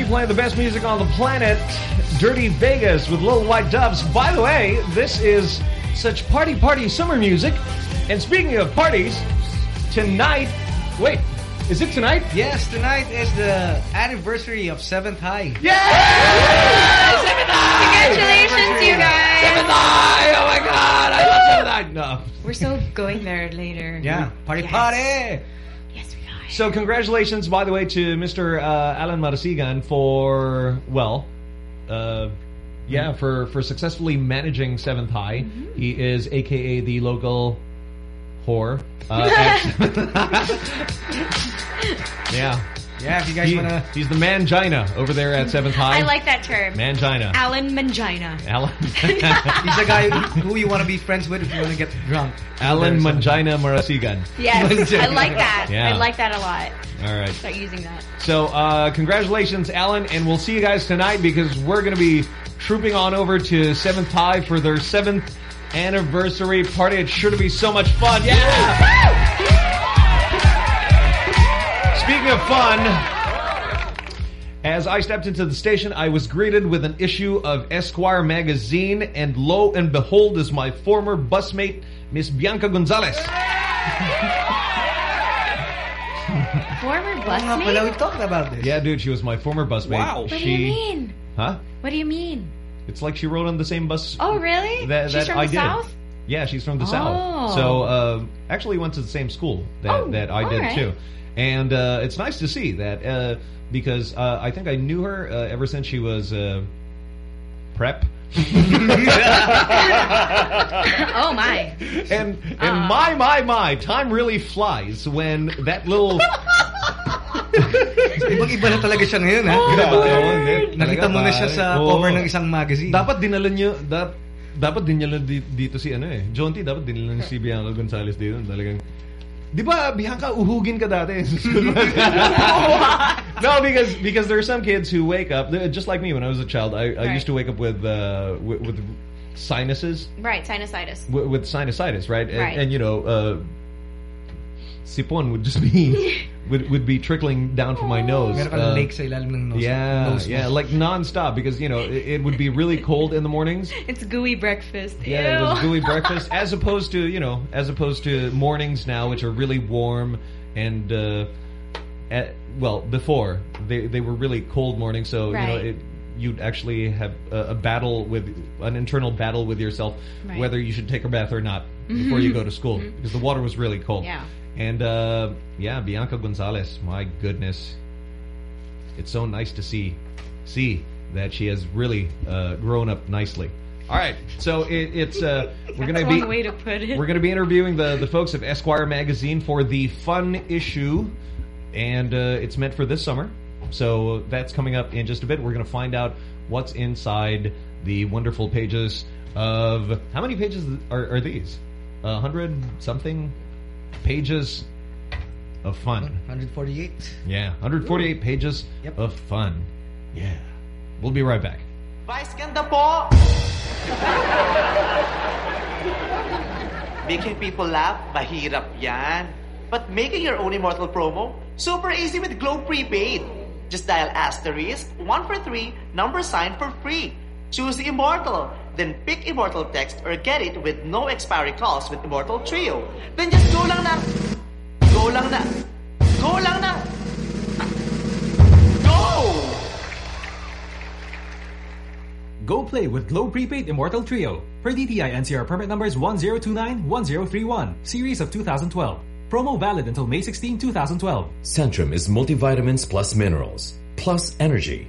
Playing the best music on the planet. Dirty Vegas with Little White Doves. By the way, this is such party party summer music. And speaking of parties, tonight, wait, is it tonight? Yes, tonight is the anniversary of Seventh High. Yeah! Seventh High! Congratulations, you guys. Seventh High! Oh my God, I love Seventh High. Uh, We're so going there later. Yeah, party, Yes. party. So congratulations, by the way, to Mr. Uh, Alan Marasigan for, well, uh, yeah, for, for successfully managing Seventh High. He is AKA the local whore. Uh, yeah. Yeah, if you guys He- wanna- He's the mangina over there at Seventh High. I like that term. Mangina. Alan Mangina. Alan. He's the guy who you want to be friends with if you want to get drunk. Alan Mangina Marasigan. Yes, I like that. Yeah. I like that a lot. All right. Start using that. So, uh, congratulations, Alan, and we'll see you guys tonight because we're going to be trooping on over to 7th High for their 7th anniversary party. It's sure to be so much fun. Yeah! Speaking of fun, as I stepped into the station, I was greeted with an issue of Esquire magazine, and lo and behold is my former busmate, Miss Bianca Gonzalez. Former Oo nga we busmate? talked about this. Yeah, dude, she was my former busmate. Wow. What do you mean? Huh? What do you mean? It's like she rode on the same bus. Oh, really? That, She's that from I the did. South? Yeah, she's from the Oh. South. So, uh, actually went to the same school that, Oh, that I did right. too. And uh, it's nice to see that uh, because uh, I think I knew her uh, ever since she was uh, prep. oh my. And and my my my, time really flies when that little Ibang-iba na talaga siya ngayon, ha? Oh, Grabe. Lord. Nakita mo na siya sa Oo. cover ng isang magazine. Dapat dinala niyo dap, dapat dinala di, dito si ano eh. John T dapat dinala ni si Bianca Gonzalez dito talagang Di ba, Bianca, uhugin ka dati. no, because because there are some kids who wake up, just like me when I was a child, I, I Right. used to wake up with, uh, with, with sinuses, Right, sinusitis. with, with sinusitis, right? And, Right. and you know, uh, sipon would just be would would be trickling down from my nose. Uh, lake sa ilalim ng nose. yeah, nose mo. yeah, like non-stop because you know it, it would be really cold in the mornings. It's gooey breakfast. Yeah, it was gooey breakfast as opposed to you know as opposed to mornings now, which are really warm and uh, at, well before they they were really cold mornings, so you know it. You'd actually have a, a battle with an internal battle with yourself, Right. whether you should take a bath or not before you go to school because the water was really cold. Yeah. And uh, yeah, Bianca Gonzalez, my goodness, it's so nice to see see that she has really uh, grown up nicely. All right, so it, it's uh, we're gonna be way to put it. we're gonna be interviewing the the folks of Esquire magazine for the fun issue, and uh, it's meant for this summer. So that's coming up in just a bit. We're gonna find out what's inside the wonderful pages of how many pages are, are these? A hundred something pages of fun. 148. Yeah, 148 pages of fun. Yeah. We'll be right back. Vice ganda po! Making people laugh, mahirap yan. But making your own Immortal promo, super easy with Globe Prepaid. Just dial asterisk, 1 for 3, number sign for free. Choose the Immortal, then pick Immortal text or get it with no expiry calls with Immortal Trio. Then just go lang na, go lang na, go lang na, go! Go play with Globe Prepaid Immortal Trio. Per DTI NCR permit numbers 1029-1031, series of 2012. Promo valid until May 16, 2012. Centrum is multivitamins plus minerals, plus energy,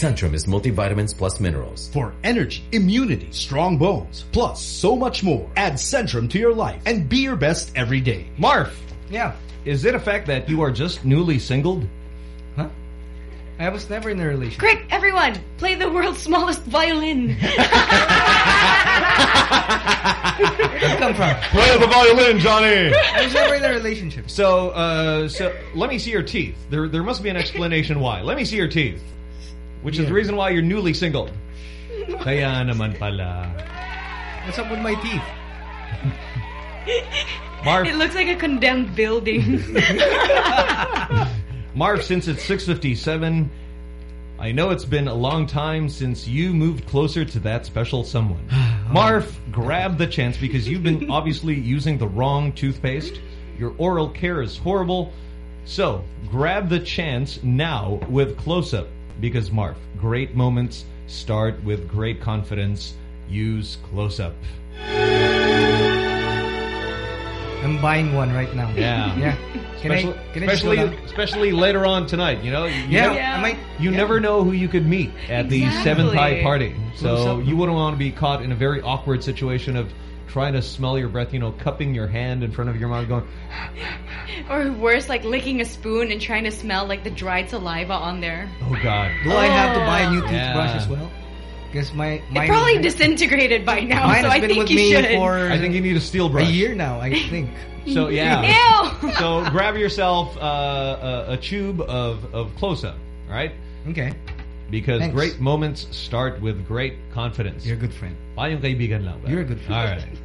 Centrum is multivitamins plus minerals. For energy, immunity, strong bones, plus so much more. Add Centrum to your life and be your best every day. Marf. Yeah. Is it a fact that you are just newly singled? Huh? I was never in a relationship. Quick, everyone, play the world's smallest violin. Where did it come from? Play the violin, Johnny. I was never in a relationship. So, uh, so let me see your teeth. There, there must be an explanation why. Let me see your teeth, which is the reason why you're newly single. Kaya naman pala. What's up with my teeth? Marv. It looks like a condemned building. Marv, since it's 6.57, I know it's been a long time since you moved closer to that special someone. Oh. Marv, grab the chance because you've been obviously using the wrong toothpaste. Your oral care is horrible. So, grab the chance now with Close-Up. Because, Marv, great moments start with great confidence. Use Close-Up. I'm buying one right now. Yeah. Yeah. Can especially, I, can I just go especially, down? especially later on tonight, you know? You Yeah, never, I might- you yeah. never know who you could meet at the seventh high party. So you wouldn't want to be caught in a very awkward situation of trying to smell your breath, you know, cupping your hand in front of your mouth going, Or worse, like licking a spoon and trying to smell like the dried saliva on there. oh God. Do I have to buy a new toothbrush Yeah. as well? Because my mine it probably disintegrated by now, Mine so has I been think with you me should. for I think you need a steel brush. a year now. I think. So yeah. Ew. so grab yourself uh, a, a tube of, of close-up, all right? Okay. Because Thanks. great moments start with great confidence. You're a good friend. Tayong kaibigan lang. ba? You're a good friend. All right.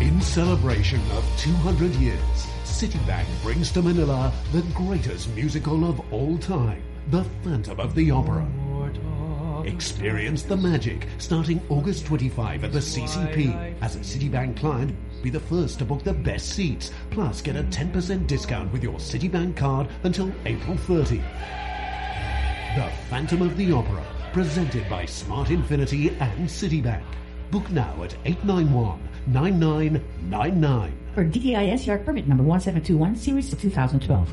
In celebration of 200 years, Citibank brings to Manila the greatest musical of all time, The Phantom of the Opera. Experience the magic starting August 25 at the CCP. As a Citibank client, be the first to book the best seats. Plus, get a 10% discount with your Citibank card until April 30. The Phantom of the Opera, presented by Smart Infinity and Citibank. Book now at 891-9999. For DTI NCR permit number 1721, series of 2012.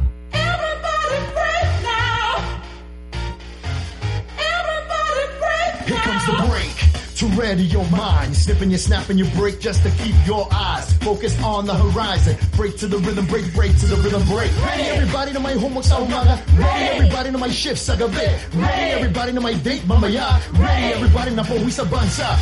Here comes the break. To ready your mind, snipping, you snapping, you break just to keep your eyes focused on the horizon. Break to the rhythm, break, break to the rhythm, break. Ready everybody to my homework sa oh umaga. Ready everybody to my shift sa gabi. Ready everybody to my date mama ya. Ready everybody na pauwi sa bansa.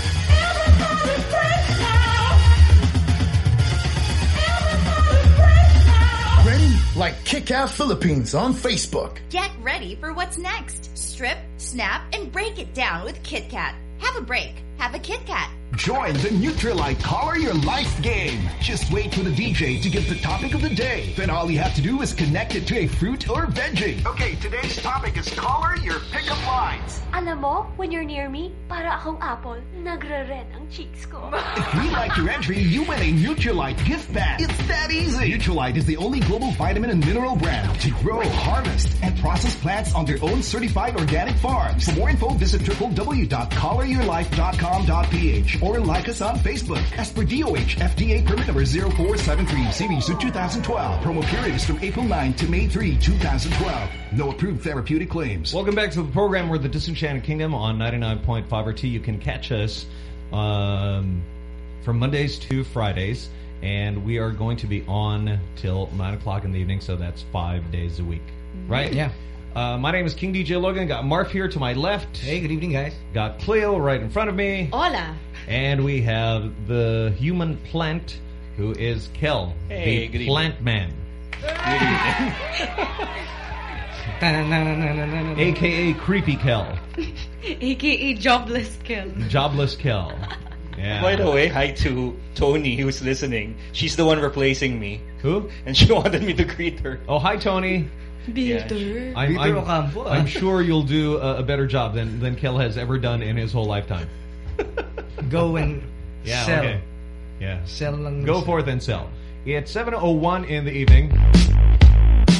Ready? Like KitKat Philippines on Facebook. Get ready for what's next. Strip, snap, and break it down with KitKat. Have a break. Have a KitKat. Join the Nutrilite Color Your Life game. Just wait for the DJ to give the topic of the day. Then all you have to do is connect it to a fruit or veggie. Okay, today's topic is color your pickup lines. Alam mo, when you're near me, para akong apple, nagre-red ang cheeks ko. If we like your entry, you win a Nutrilite gift bag. It's that easy. Nutrilite is the only global vitamin and mineral brand to grow, harvest, and process plants on their own certified organic farms. For more info, visit www.coloryourlife.com.ph or like us on Facebook. As per DOH, FDA permit number 0473, series of 2012. Promo period is from April 9 to May 3, 2012. No approved therapeutic claims. Welcome back to the program. We're the Disenchanted Kingdom on 99.5 or RT. You can catch us um, from Mondays to Fridays, and we are going to be on till 9 o'clock in the evening, so that's five days a week. Right? Yeah. Uh, my name is King DJ Logan. Got Marf here to my left. Hey, good evening, guys. Got Cleo right in front of me. Hola. And we have the human plant, who is Kel, Hey, good the evening. plant man. AKA AKA Creepy Kel. AKA jobless kill. Jobless Kel. Yeah. By the way, hi to Tony who's listening. She's the one replacing me. Who? And she wanted me to greet her. Oh, hi, Tony. Bitter. I'm, Peter I'm, Ocampo. I'm sure you'll do a, a better job than, than Kel has ever done in his whole lifetime. Go and Yeah, sell. okay. Yeah. Sell lang. Go forth and sell. It's 7.01 in the evening.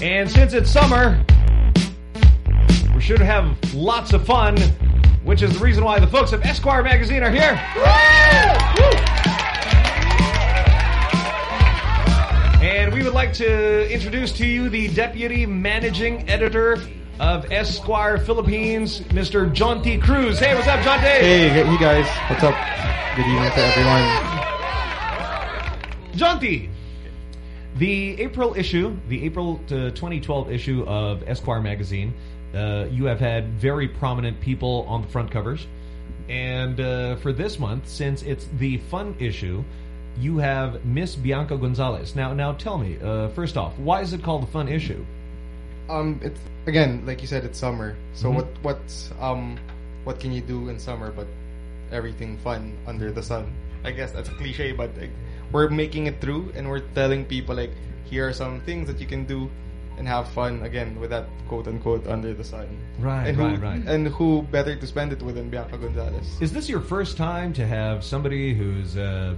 And since it's summer, we should have lots of fun, which is the reason why the folks of Esquire Magazine are here. And we would like to introduce to you the Deputy Managing Editor of Esquire Philippines, Mr. John T. Cruz. Hey, what's up, John T? Hey, hey guys, what's up? Good evening to everyone. John T. The April issue, the April to 2012 issue of Esquire magazine, uh, you have had very prominent people on the front covers. And uh, for this month, since it's the fun issue, you have Miss Bianca Gonzalez. Now, now tell me, uh, first off, why is it called the fun issue? Um, it's again, like you said, it's summer. So Mhm. what what's um what can you do in summer but everything fun under the sun? I guess that's a cliche, but like, we're making it through and we're telling people like here are some things that you can do and have fun again with that quote unquote under the sun. Right, and who, right, right. And who better to spend it with than Bianca Gonzalez? Is this your first time to have somebody who's uh,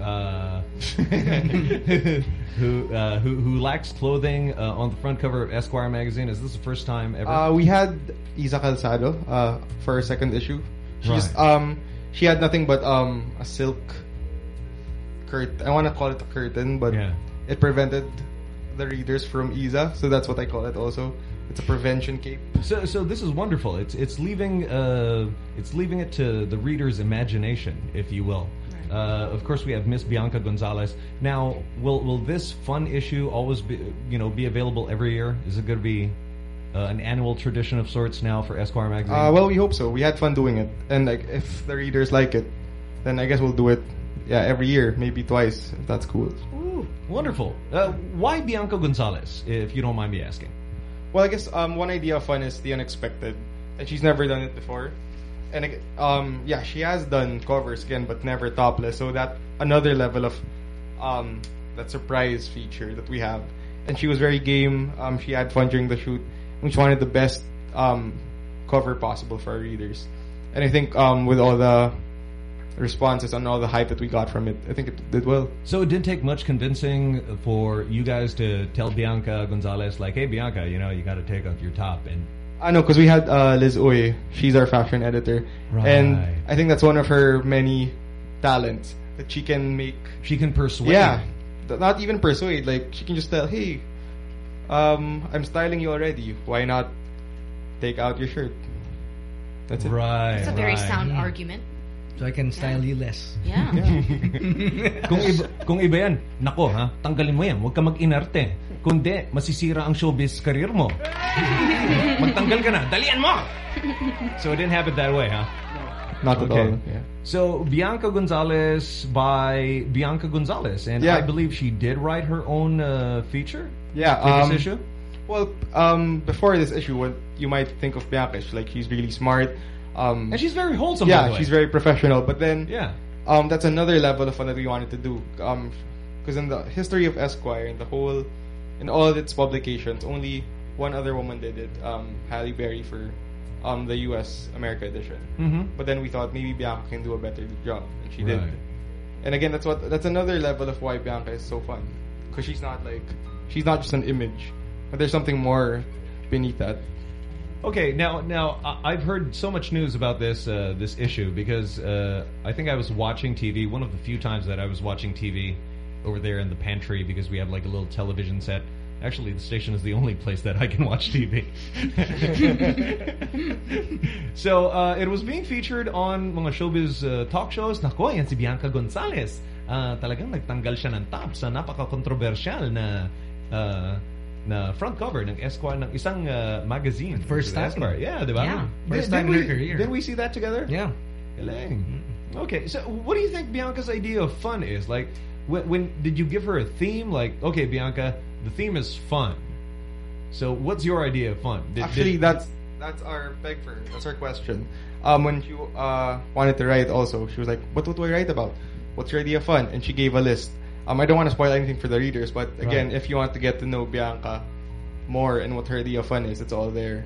uh, who, uh, who who lacks clothing uh, on the front cover of Esquire magazine? Is this the first time ever? Uh, we had Iza Calzado uh, for her second issue. She just Right. um she had nothing but um a silk curtain. I want to call it a curtain, but it prevented the readers from Isa, so that's what I call it. Also, it's a prevention cape. So, so this is wonderful. It's it's leaving uh, it's leaving it to the reader's imagination, if you will. Uh, of course, we have Miss Bianca Gonzalez. Now, will will this fun issue always be you know be available every year? Is it going to be uh, an annual tradition of sorts now for Esquire magazine? Uh, well, we hope so. We had fun doing it, and like if the readers like it, then I guess we'll do it. Yeah, every year, maybe twice. If that's cool. Ooh, wonderful. Uh, why Bianca Gonzalez, if you don't mind me asking? Well, I guess um, one idea of fun is the unexpected, and she's never done it before. And um, yeah, she has done covers again, but never topless. So that another level of um, that surprise feature that we have. And she was very game. Um, she had fun during the shoot. She wanted the best um, cover possible for our readers. And I think um, with all the responses and all the hype that we got from it, I think it did well. So it didn't take much convincing for you guys to tell Bianca Gonzalez, like, hey, Bianca, you know, you got to take off your top. And I know, because we had uh, Liz Uy. She's our fashion editor. Right. And I think that's one of her many talents. That she can make... She can persuade. Yeah. Not even persuade. Like, she can just tell, hey, um, I'm styling you already. Why not take out your shirt? That's it. Right. It's a very sound argument. So I can style you less. Yeah. kung iba, kung iba yan, nako ha, tanggalin mo yan, huwag ka mag-inarte. Kundi, masisira ang showbiz career mo. Magtanggal ka na, dalian mo! So it didn't happen that way, huh? Not at all, yeah. So Bianca Gonzalez by Bianca Gonzalez, and Yeah. I believe she did write her own uh, feature. Yeah. Um, this issue. Well, um, before this issue, what you might think of Bianca, she's like she's really smart. Um, And she's very wholesome, Yeah, she's very professional. But then, Yeah. um, that's another level of fun that we wanted to do. Um, because in the history of Esquire, in the whole, in all of its publications, only one other woman did it. Um, Halle Berry for, um, the U.S. America edition. Mhm. But then we thought maybe Bianca can do a better job, and she did. And again, that's what that's another level of why Bianca is so fun, because she's not like she's not just an image, but there's something more beneath that. Okay, now now I've heard so much news about this uh, this issue because uh, I think I was watching TV one of the few times that I was watching TV over there in the pantry because we have like a little television set. Actually, the station is the only place that I can watch TV. so uh, it was being featured on mga showbiz uh, talk shows. Nako, yan si Bianca Gonzalez. Uh, talagang nagtanggal siya ng top sa napaka-controversial na uh, na front cover ng Esquire ng isang uh, magazine. First Ng time. Esquire. Yeah, di ba? Yeah. First Did- time did in her we- career. Did we see that together? Yeah. Galing. Okay, so what do you think Bianca's idea of fun is? Like, when, when did you give her a theme? Like, okay, Bianca, the theme is fun. So, what's your idea of fun? Did- Actually, did- that's that's our peg for her. That's our question. Um, when she uh, wanted to write, also she was like, "What what do I write about? What's your idea of fun?" And she gave a list. Um, I don't want to spoil anything for the readers, but again, Right. if you want to get to know Bianca more and what her idea of fun is, it's all there.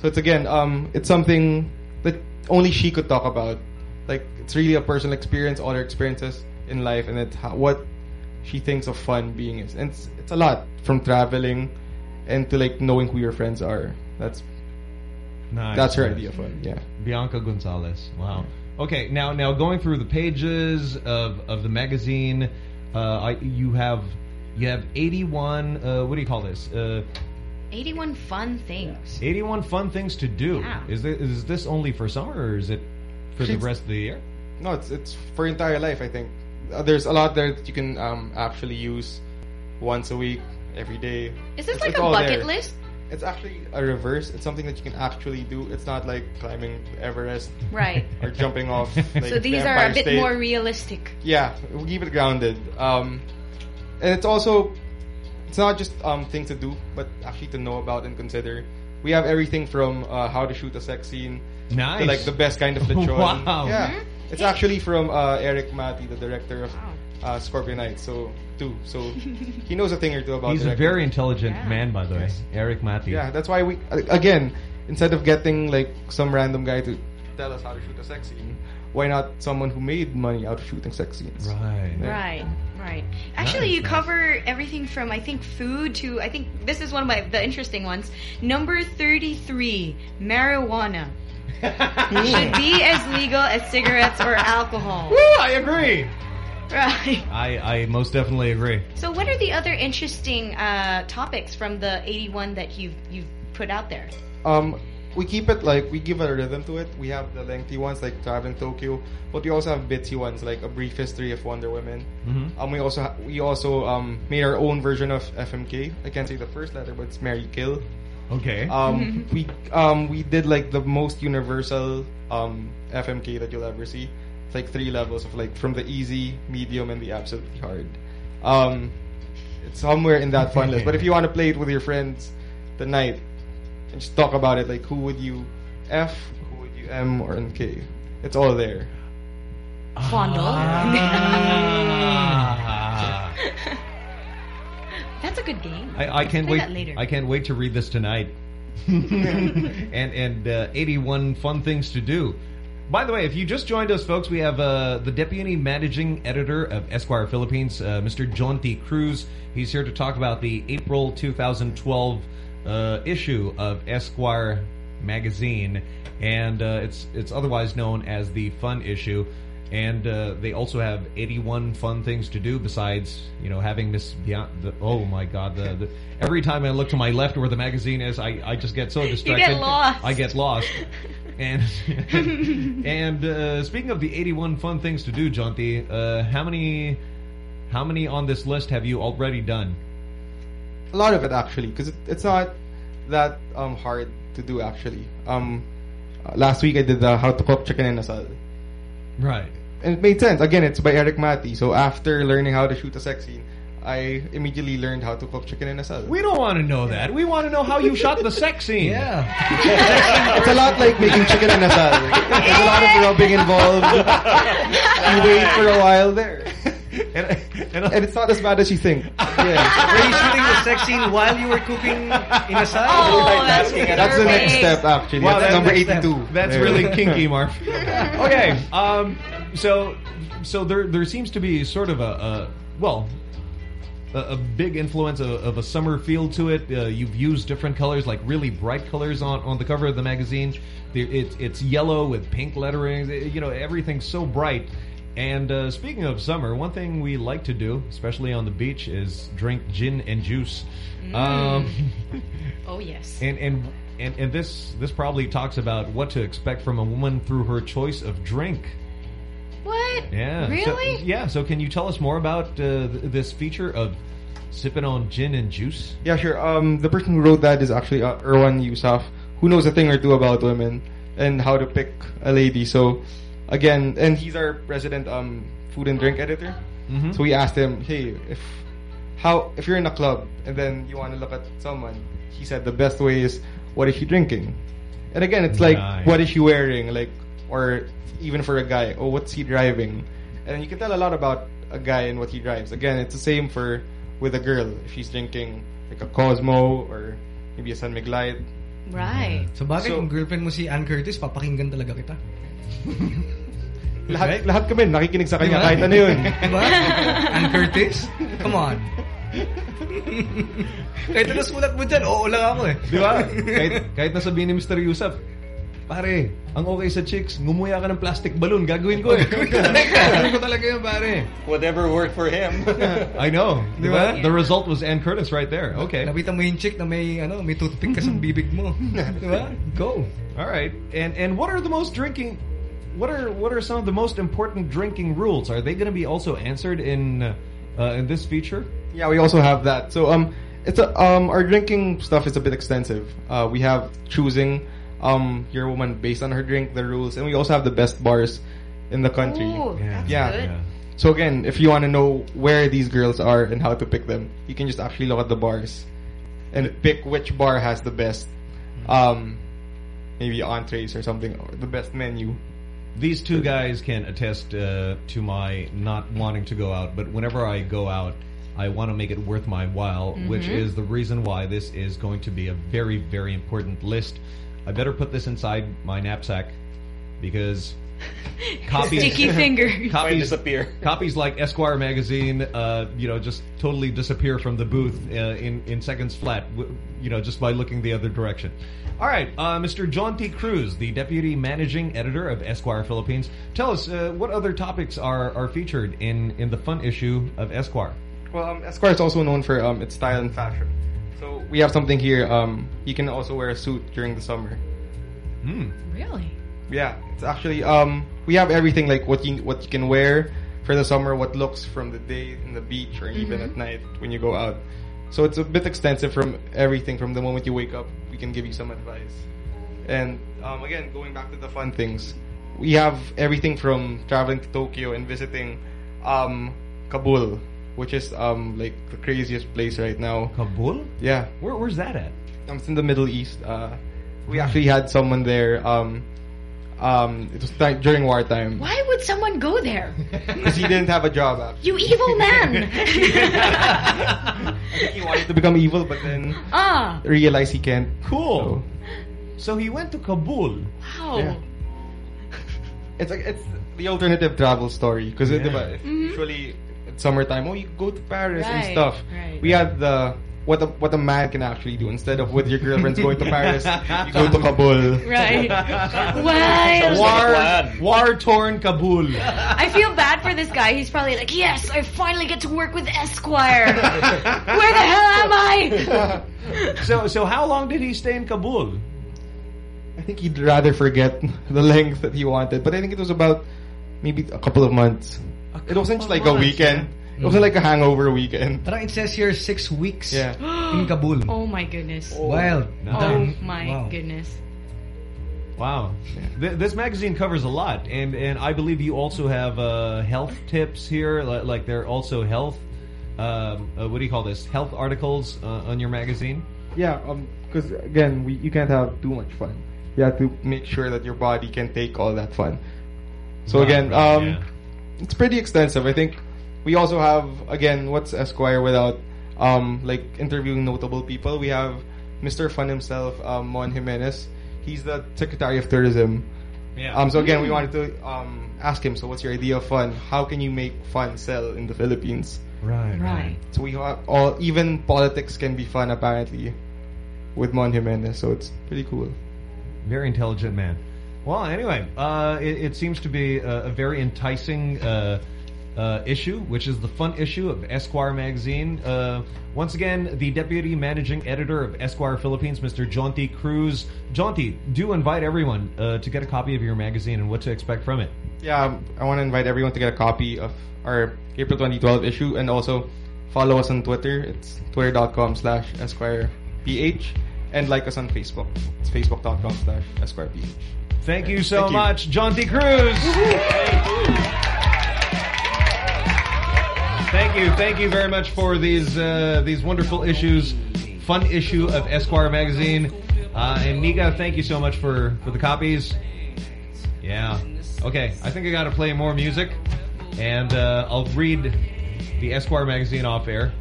So it's again, um, it's something that only she could talk about. Like it's really a personal experience, all her experiences in life, and it's how, what she thinks of fun being is. And it's, it's a lot from traveling and to like knowing who your friends are. That's Nice, that's her idea of fun. Yeah. Bianca Gonzalez. Wow. Okay, now now going through the pages of of the magazine, I, you have you have eighty one. Uh, what do you call this? Uh, 81 fun things. eighty one fun things to do. Yeah. Is this, is this only for summer or is it for the rest of the year? No, it's it's for your entire life. I think uh, there's a lot there that you can um, actually use once a week, every day. Is this It's- like it's a bucket there. list? It's actually a reverse. It's something that you can actually do. It's not like climbing Everest, Right. or jumping off. Like, so these the are a bit State. more realistic. Yeah, we keep it grounded. Um, and it's also, it's not just um, things to do, but actually to know about and consider. We have everything from uh, how to shoot a sex scene Nice. to like the best kind of lechon. Wow. Yeah. Mm-hmm. It's actually from uh, Erik Matti, the director of uh, Scorpio Nights. So two. So he knows a thing or two about. He's a directing. very intelligent man, by the way. Eric Matthews. Yeah, that's why we uh, again instead of getting like some random guy to tell us how to shoot a sex scene, why not someone who made money out of shooting sex scenes? Right. Right, right. Actually, you cover everything from I think food to I think this is one of my the interesting ones. Number thirty-three, marijuana should be as legal as cigarettes or alcohol. Woo, I agree. Right. I, I most definitely agree. So, what are the other interesting uh, topics from the eighty-one that you've you've put out there? Um, we keep it like we give a rhythm to it. We have the lengthy ones like Traveling Tokyo, but we also have bitsy ones like A Brief History of Wonder Woman. Mhm. Um, we also we also um made our own version of FMK. I can't say the first letter, but it's Mary Kill. Okay. Um, we um we did like the most universal um FMK that you'll ever see. It's like three levels of like from the easy, medium, and the absolutely hard. Um, it's somewhere in that fun list. But if you want to play it with your friends tonight and just talk about it, like who would you F, who would you M, or K? It's all there. Fondle. Ah. That's a good game. I, I can't Play wait. That later. I can't wait to read this tonight. and and uh, 81 fun things to do. By the way, if you just joined us, folks, we have uh, the deputy managing editor of Esquire Philippines, uh, Mr. Jonty Cruz. He's here to talk about the April 2012 uh, issue of Esquire magazine, and uh, it's it's otherwise known as the Fun issue. And uh, they also have 81 fun things to do besides, you know, having Miss Beyond. The, oh my God! The, the, every time I look to my left where the magazine is, I I just get so distracted. lost. I get lost. And and uh, speaking of the 81 fun things to do, Jonty, uh, how many how many on this list have you already done? A lot of it actually, because it, it's not that um hard to do actually. Um, uh, last week I did the how to cook chicken inasal. Right. And it made sense. Again, it's by Erik Matti. So after learning how to shoot a sex scene, I immediately learned how to cook chicken inasal. We don't want to know that. We want to know how you shot the sex scene. Yeah. it's a lot like making chicken inasal. There's a lot of rubbing involved. you wait for a while there. And, and it's not as bad as you think. Yeah. Were you shooting the sex scene while you were cooking in a side? Oh, that's That's the next step, actually. Wow, that's that- number that's- 82. That's Yeah. really kinky, Marv. okay, um, so so there there seems to be sort of a, a well a, a big influence of, of a summer feel to it. Uh, you've used different colors, like really bright colors on on the cover of the magazine. The, it's it's yellow with pink lettering. You know, everything's so bright. And uh, speaking of summer, one thing we like to do, especially on the beach, is drink gin and juice. Um, Oh yes. and and and and this this probably talks about what to expect from a woman through her choice of drink. What? Yeah. So- Really? yeah. So can you tell us more about uh, th this feature of sipping on gin and juice? Yeah, sure. Um, the person who wrote that is actually uh, Erwan Heussaff, who knows a thing or two about women and how to pick a lady. So, again, and he's our president um food and drink editor. Mhm. So we asked him, hey, if how if you're in a club and then you want to look at someone, he said the best way is what is she drinking? And again, it's like what is she wearing, like or even for a guy, oh what's he driving? And you can tell a lot about a guy and what he drives. Again, it's the same for with a girl if she's drinking like a Cosmo or maybe a San Mig Light. Right. Sa bagay, So- kung girlfriend mo si Anne Curtis, papakinggan talaga kita. Lahat, lahat kami nakikinig sa kanya Diba? kahit ano yun. Diba? Anne Curtis? Come on. kahit ano sulat mo dyan, oo lang ako eh. Di ba? kahit, kahit nasabihin ni Mr. Heussaff, pare, ang okay sa chicks, ngumuya ka ng plastic balloon, gagawin ko eh. gagawin ko talaga yun, pare. Whatever worked for him. I know. Di Di ba? ba? The result was Anne Curtis right there. Okay. Nakita mo yung chick na may, ano, may toothpick ka sa bibig mo. Di ba? Go. All right. And and what are the most drinking? What are what are some of the most important drinking rules? Are they going to be also answered in uh, in this feature? Yeah, we also have that. So um, it's a um, our drinking stuff is a bit extensive. Uh, we have choosing um your woman based on her drink, the rules, and we also have the best bars in the country. Ooh, Yeah. that's Yeah. good. Yeah. So again, if you want to know where these girls are and how to pick them, you can just actually look at the bars and pick which bar has the best, um, maybe entrees or something, or the best menu. these two guys can attest uh, to my not wanting to go out, but whenever I go out, I want to make it worth my while, which Mhm. is the reason why this is going to be a very, very important list. I better put this inside my knapsack because copies Sticky fingers. copies disappear. copies like Esquire magazine, uh, you know, just totally disappear from the booth uh, in in seconds flat. You know, just by looking the other direction. All right, uh, Mr. Jonty Cruz, the deputy managing editor of Esquire Philippines, tell us uh, what other topics are are featured in in the fun issue of Esquire. Well, um, Esquire is also known for um, its style and fashion. So we have something here. Um, you can also wear a suit during the summer. Hmm. Really? Yeah, it's actually um, we have everything like what you what you can wear for the summer, what looks from the day in the beach or even Mhm. at night when you go out. So it's a bit extensive from everything from the moment you wake up. We can give you some advice. And um, again, going back to the fun things, we have everything from traveling to Tokyo and visiting um, Kabul, which is um, like the craziest place right now. Kabul? Yeah. Where, where's that at? Um, it's in the Middle East. Uh, we actually had someone there. Um, um, it was ti- during wartime Why would someone go there? because he didn't have a job. Actually. You evil man! I think he wanted to become evil, but then ah, realized he can't. Cool. So he went to Kabul. wow. Yeah. It's like it's the alternative travel story because Yeah. Mhm. usually at summertime, oh, you go to Paris and stuff. right. We had the what a what a man can actually do instead of with your girlfriends going to Paris, you go to Kabul. Right. Wild. War, war-torn Kabul. I feel bad for this guy. He's probably like, yes, I finally get to work with Esquire. Where the hell am I? so, so how long did he stay in Kabul? I think he'd rather forget the length that he wanted, but I think it was about maybe a couple of months. It wasn't just like a months, weekend. It wasn't like a hangover weekend. Parang it says here six weeks Yeah. in Kabul. Oh my goodness. Wild. Oh Nice. my Wow. goodness. Wow, Th this magazine covers a lot, and and I believe you also have uh, health tips here. Like, like there are also health. Um, uh, what do you call this? Health articles uh, on your magazine. Yeah, um, because again, we you can't have too much fun. You have to make sure that your body can take all that fun. So Right, again, right, um, yeah. It's pretty extensive. I think we also have again, what's Esquire without um like interviewing notable people? We have Mr. Fun himself, um, Mon Jimenez. He's the Secretary of Tourism. Yeah. Um, so again, we wanted to um ask him. So what's your idea of fun? How can you make fun sell in the Philippines? Right. Right. So we have all even politics can be fun apparently with Mon Jimenez. So it's pretty cool. Very intelligent man. Well, anyway, uh, it, it seems to be a, a very enticing uh, uh, issue, which is the fun issue of Esquire magazine. Uh, once again, the deputy managing editor of Esquire Philippines, Mr. Jonty Cruz. Jonty, do invite everyone uh, to get a copy of your magazine and what to expect from it. Yeah, um, I want to invite everyone to get a copy of our April 2012 issue and also follow us on Twitter. It's twitter.com slash esquireph and like us on Facebook. It's facebook.com slash esquireph. Thank you so Thank you. much, Jonty Cruz. Thank you, thank you very much for these uh, these wonderful issues, fun issue of Esquire magazine. Uh, and Nika, thank you so much for for the copies. Yeah. Okay, I think I got to play more music, and uh, I'll read the Esquire magazine off air.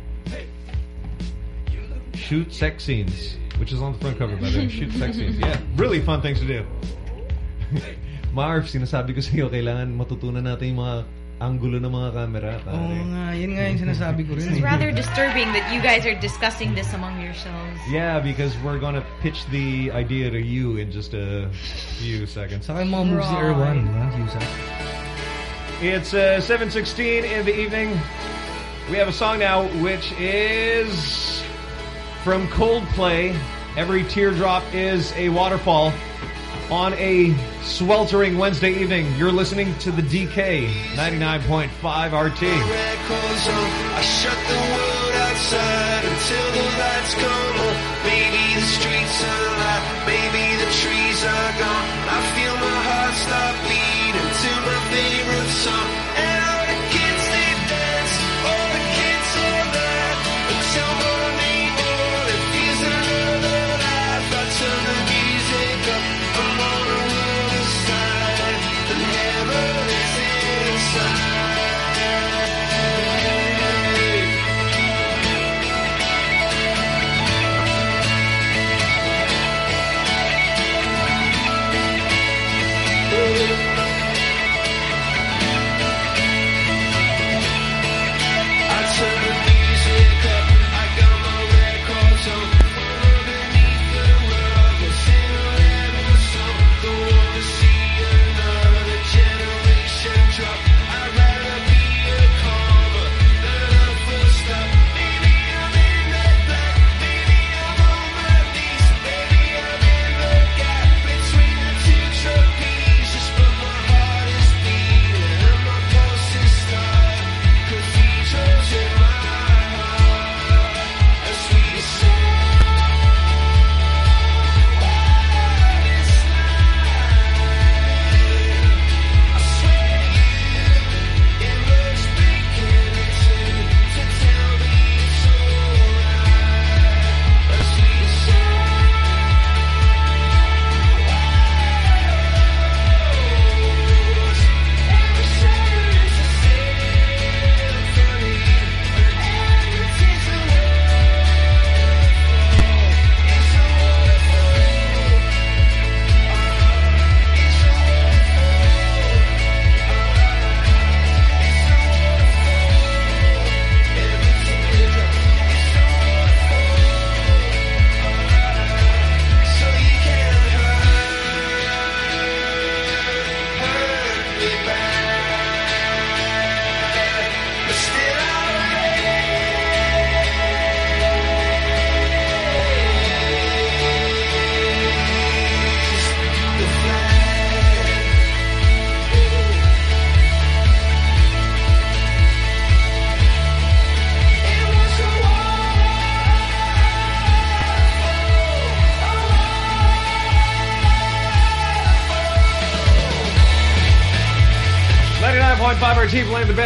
Shoot sex scenes, which is on the front cover by the way. Shoot sex scenes. Yeah, really fun things to do. Marv, sinasabi ko sa'yo, kailangan matutunan natin yung mga angulo ng mga camera. Oo pare. nga, yun nga yung sinasabi ko rin. It's eh. rather disturbing that you guys are discussing this among yourselves. Yeah, because we're gonna pitch the idea to you in just a few seconds. Saka yung mga moves ni Erwan, di ba? Yusa. It's uh, 7.16 in the evening. We have a song now, which is from Coldplay. Every teardrop is a waterfall. On a sweltering Wednesday evening, you're listening to the DK 99.5 RT. I shut the world outside until the lights come on. Maybe the streets are alive, maybe the trees are gone. I feel my heart stop beating to my favorite song.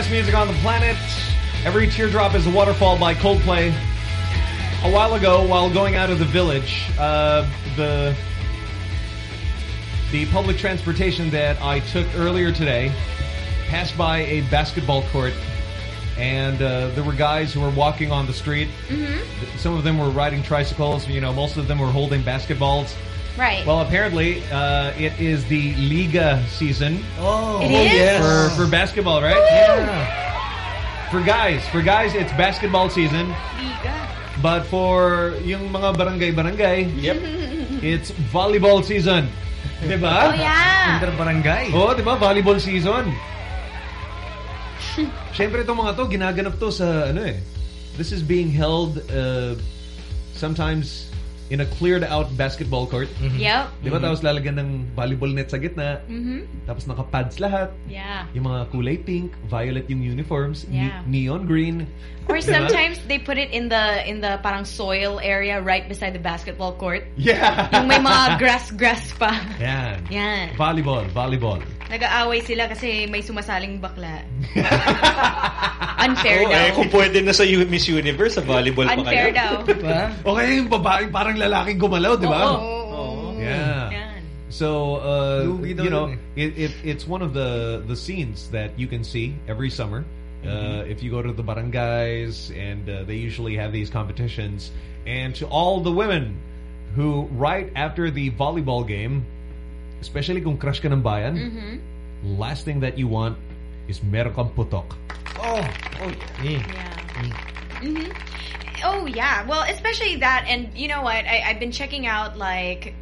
Best music on the planet. Every Teardrop is a Waterfall by Coldplay. A while ago, while going out of the village, uh, the the public transportation that I took earlier today passed by a basketball court and uh, there were guys who were walking on the street. Mm-hmm. Some of them were riding tricycles. You know, most of them were holding basketballs. Right. Well, apparently, uh, it is the Liga season. Oh, It is? yes. For, for basketball, right? Yeah. For guys. For guys, it's basketball season. Liga. But for yung mga barangay-barangay, yep, it's volleyball season. Diba? Oh, yeah. Inter-barangay. Oo, di ba? Volleyball season. Siyempre itong mga to, ginaganap to sa ano eh. This is being held uh, sometimes in a cleared out basketball court. Yep. Di ba? Tapos lalagyan ng volleyball net sa gitna. Mhm. Tapos naka-pads lahat. Yeah. Yung mga kulay pink, violet yung uniforms, ne- neon green. Or Diba? sometimes they put it in the in the parang soil area right beside the basketball court. Yeah. Yung may mga grass-grass pa. Yan. Yan. Volleyball, volleyball. Nag-aaway sila kasi may sumasaling bakla. Unfair Oo, daw. eh, kung pwede na sa U- Miss Universe, sa volleyball pa Unfair kayo. daw. O kaya yung babaeng parang lalaking gumalaw, di ba? Oo. Yeah. So, uh, Lugi daw you know, yun it, it, it's one of the, the scenes that you can see every summer. Uh, if you go to the barangays, and uh, they usually have these competitions. And to all the women who, right after the volleyball game, especially kung crush ka ng bayan, Mhm. last thing that you want is meron kang putok. Oh, oh, yeah. hmm Oh yeah, well, especially that, and you know what? I, I've been checking out like,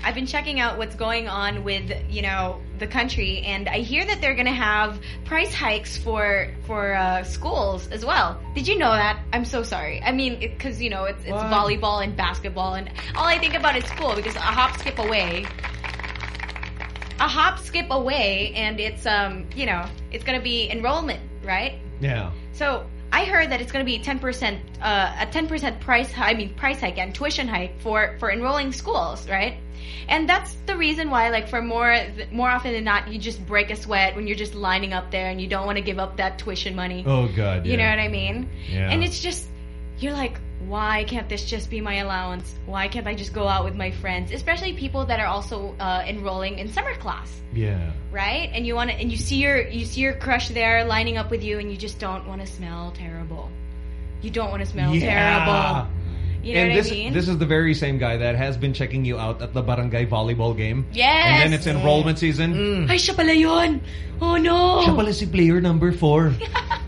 I've been checking out what's going on with you know the country, and I hear that they're gonna have price hikes for for uh, schools as well. Did you know that? I'm so sorry. I mean, because you know it's it's volleyball and basketball, and all I think about is school because a hop skip away. A hop skip away, and it's um you know it's gonna be enrollment, right? Yeah. So I heard that it's going to be 10% uh, a 10% price I mean price hike and tuition hike for for enrolling schools, right? And that's the reason why like for more more often than not you just break a sweat when you're just lining up there and you don't want to give up that tuition money. Oh, God, You yeah. know what I mean? Yeah. And it's just you're like why can't this just be my allowance? Why can't I just go out with my friends? Especially people that are also uh, enrolling in summer class Yeah. right? And you want to, and you see your you see your crush there lining up with you, and you just don't want to smell terrible. You don't want to smell Yeah. terrible. You know and what this, I mean? this is the very same guy that has been checking you out at the barangay volleyball game. Yes. And then it's enrollment season. Ay, siya pala yun. Oh no. Siya pala si player number four.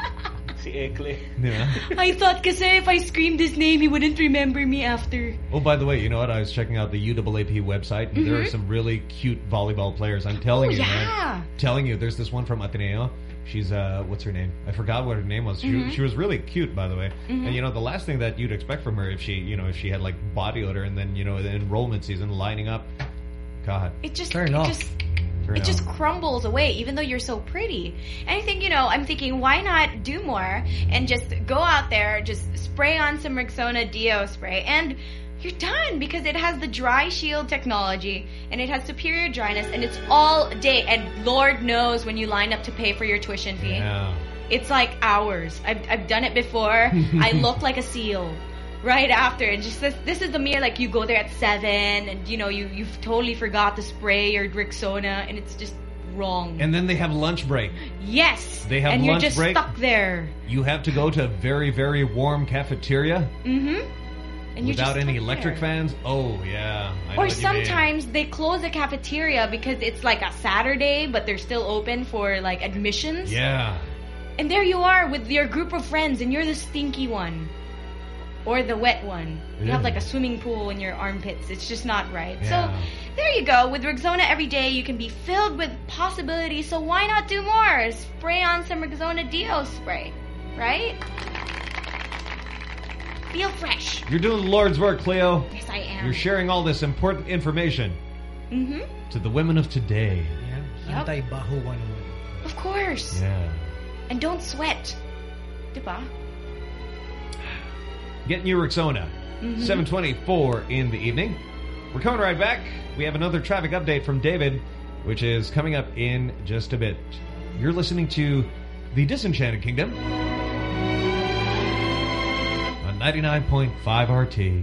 Si Ekle. Di ba? I thought kasi if I screamed his name, he wouldn't remember me after. Oh, by the way, you know what? I was checking out the UAAP website. and There are Mhm. some really cute volleyball players. I'm telling Oh, you, yeah. man. Telling you, there's this one from Ateneo. She's uh, what's her name? I forgot what her name was. She, Mhm. she was really cute, by the way. Mhm. And you know, the last thing that you'd expect from her if she, you know, if she had like body odor, and then you know, the enrollment season lining up. God, It just Turn it off. just It just crumbles away even though you're so pretty. And I think, you know, I'm thinking why not do more and just go out there, just spray on some Rexona Deo spray and you're done because it has the dry shield technology and it has superior dryness and it's all day and Lord knows when you line up to pay for your tuition fee. Yeah. It's like hours. I've, I've done it before. I look like a seal right after. And just this, this is the mere like you go there at seven and you know you you've totally forgot to spray your Rexona and it's just wrong. And then they have lunch break. yes. They have lunch break and you're just break. stuck there. You have to go to a very, very warm cafeteria Mm-hmm. And you're without any electric there. fans. Oh yeah. I Or what you mean. sometimes they close the cafeteria because it's like a Saturday, but they're still open for like admissions. Yeah. And there you are with your group of friends, and you're the stinky one. Or the wet one. You have like a swimming pool in your armpits. It's just not right. Yeah. So, there you go. With Rexona every day, you can be filled with possibilities. So, why not do more? Spray on some Rexona Deo spray. Right? Feel fresh. You're doing the Lord's work, Cleo. Yes, I am. You're sharing all this important information Mm-hmm. to the women of today. Yup. Anti-baho one naman. Of course. Yeah. And don't sweat. Diba? Getting you Rexona. Mhm. 724 in the evening. We're coming right back. We have another traffic update from David, which is coming up in just a bit. You're listening to The Disenchanted Kingdom on 99.5 RT.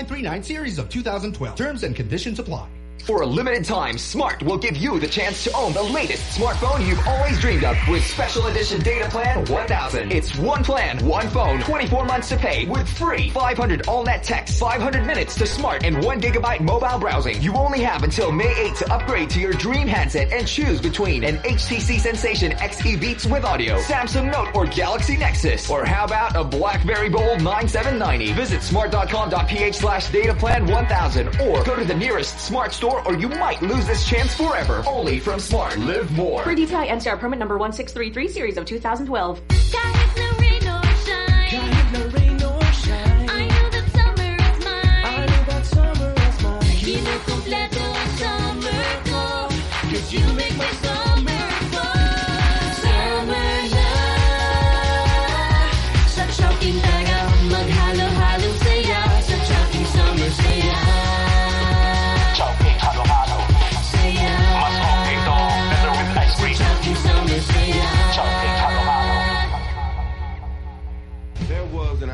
1939 series of 2012. Terms and conditions apply. For a limited time, Smart will give you the chance to own the latest smartphone you've always dreamed of with Special Edition Data Plan 1000. It's one plan, one phone, 24 months to pay with free 500 all-net text, 500 minutes to Smart, and 1 gigabyte mobile browsing. You only have until May 8 to upgrade to your dream handset and choose between an HTC Sensation XE Beats with audio, Samsung Note or Galaxy Nexus, or how about a BlackBerry Bold 9790. Visit smart.com.ph slash data plan 1000 or go to the nearest Smart store or you might lose this chance forever. Only from Smart. Live more. For DTI NCR permit number 1633 series of 2012. You make my summer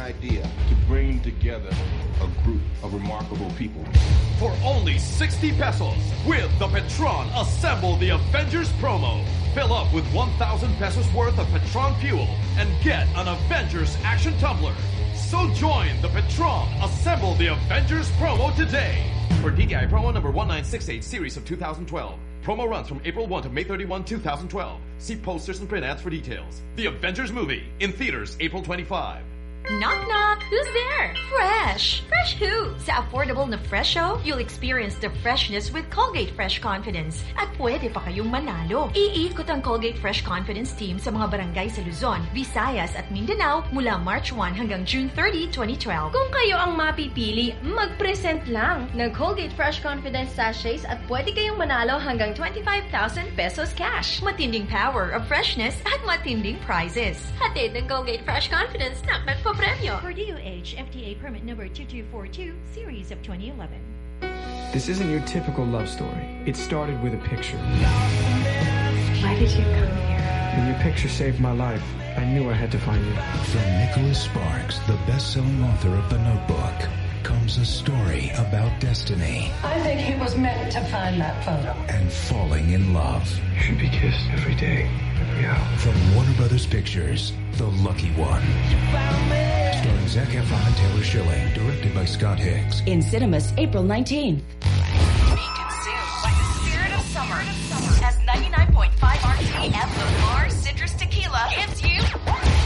idea to bring together a group of remarkable people. For only 60 pesos, with the Petron Assemble the Avengers promo. Fill up with 1,000 pesos worth of Petron fuel and get an Avengers action tumbler. So join the Petron Assemble the Avengers promo today. For DTI promo number 1968 series of 2012. Promo runs from April 1 to May 31, 2012. See posters and print ads for details. The Avengers movie in theaters April 25. Knock knock! Who's there? Fresh! Fresh who? Sa affordable na Fresho, you'll experience the freshness with Colgate Fresh Confidence. At pwede pa kayong manalo. Iikot ang Colgate Fresh Confidence team sa mga barangay sa Luzon, Visayas at Mindanao mula March 1 hanggang June 30, 2012. Kung kayo ang mapipili, mag-present lang ng Colgate Fresh Confidence sachets at pwede kayong manalo hanggang 25,000 pesos cash. Matinding power of freshness at matinding prizes. Hatid ng Colgate Fresh Confidence na nagpa-premyo. For DOH FDA permit number 2242, series of 2011. This isn't your typical love story. It started with a picture. Why did you come here? When your picture saved my life, I knew I had to find you. From Nicholas Sparks, the best-selling author of The Notebook, comes a story about destiny I think he was meant to find that photo. and falling in love. You should be kissed every day, every hour. From Warner Brothers Pictures, The Lucky One. Starring Zac Efron and Taylor Schilling, directed by Scott Hicks. In cinemas, April 19th. Consumed by the spirit of summer. As 99.5 RT and Citrus Tequila gives you the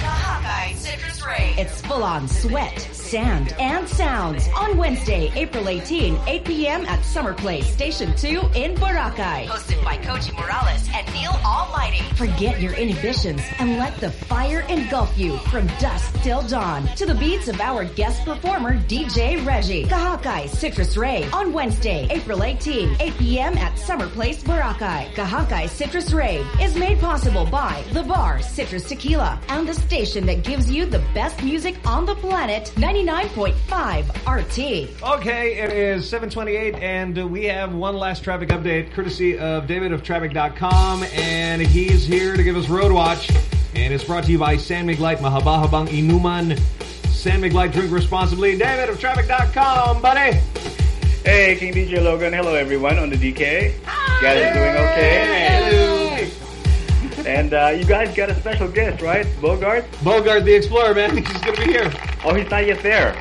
Kahakai Citrus Ray. It's full on sweat, sand, and sounds on Wednesday, April 18, 8 p.m. at Summer Place, Station 2 in Boracay. Hosted by Koji Morales and Neil Almighty. Forget your inhibitions and let the fire engulf you from dusk till dawn to the beats of our guest performer DJ Reggie. Kahakai Citrus Ray on Wednesday, April 18, 8 p.m. at Summer Place, Boracay. Kahakai Citrus Ray is made possible by The Bar Citrus Tequila and the station that gives you the best music on the planet, 99.5 RT. Okay, it is 728, and uh, we have one last traffic update courtesy of David of Traffic.com, and he's here to give us Road Watch. And it's brought to you by San Mig Light Mahabahabang Inuman. San Mig Light, drink responsibly. David of Traffic.com, buddy. Hey, King DJ Logan. Hello, everyone on the DK. You guys doing okay? And uh, you guys got a special guest, right? Bogart? Bogart the Explorer, man. He's going to be here. Oh, he's not yet there.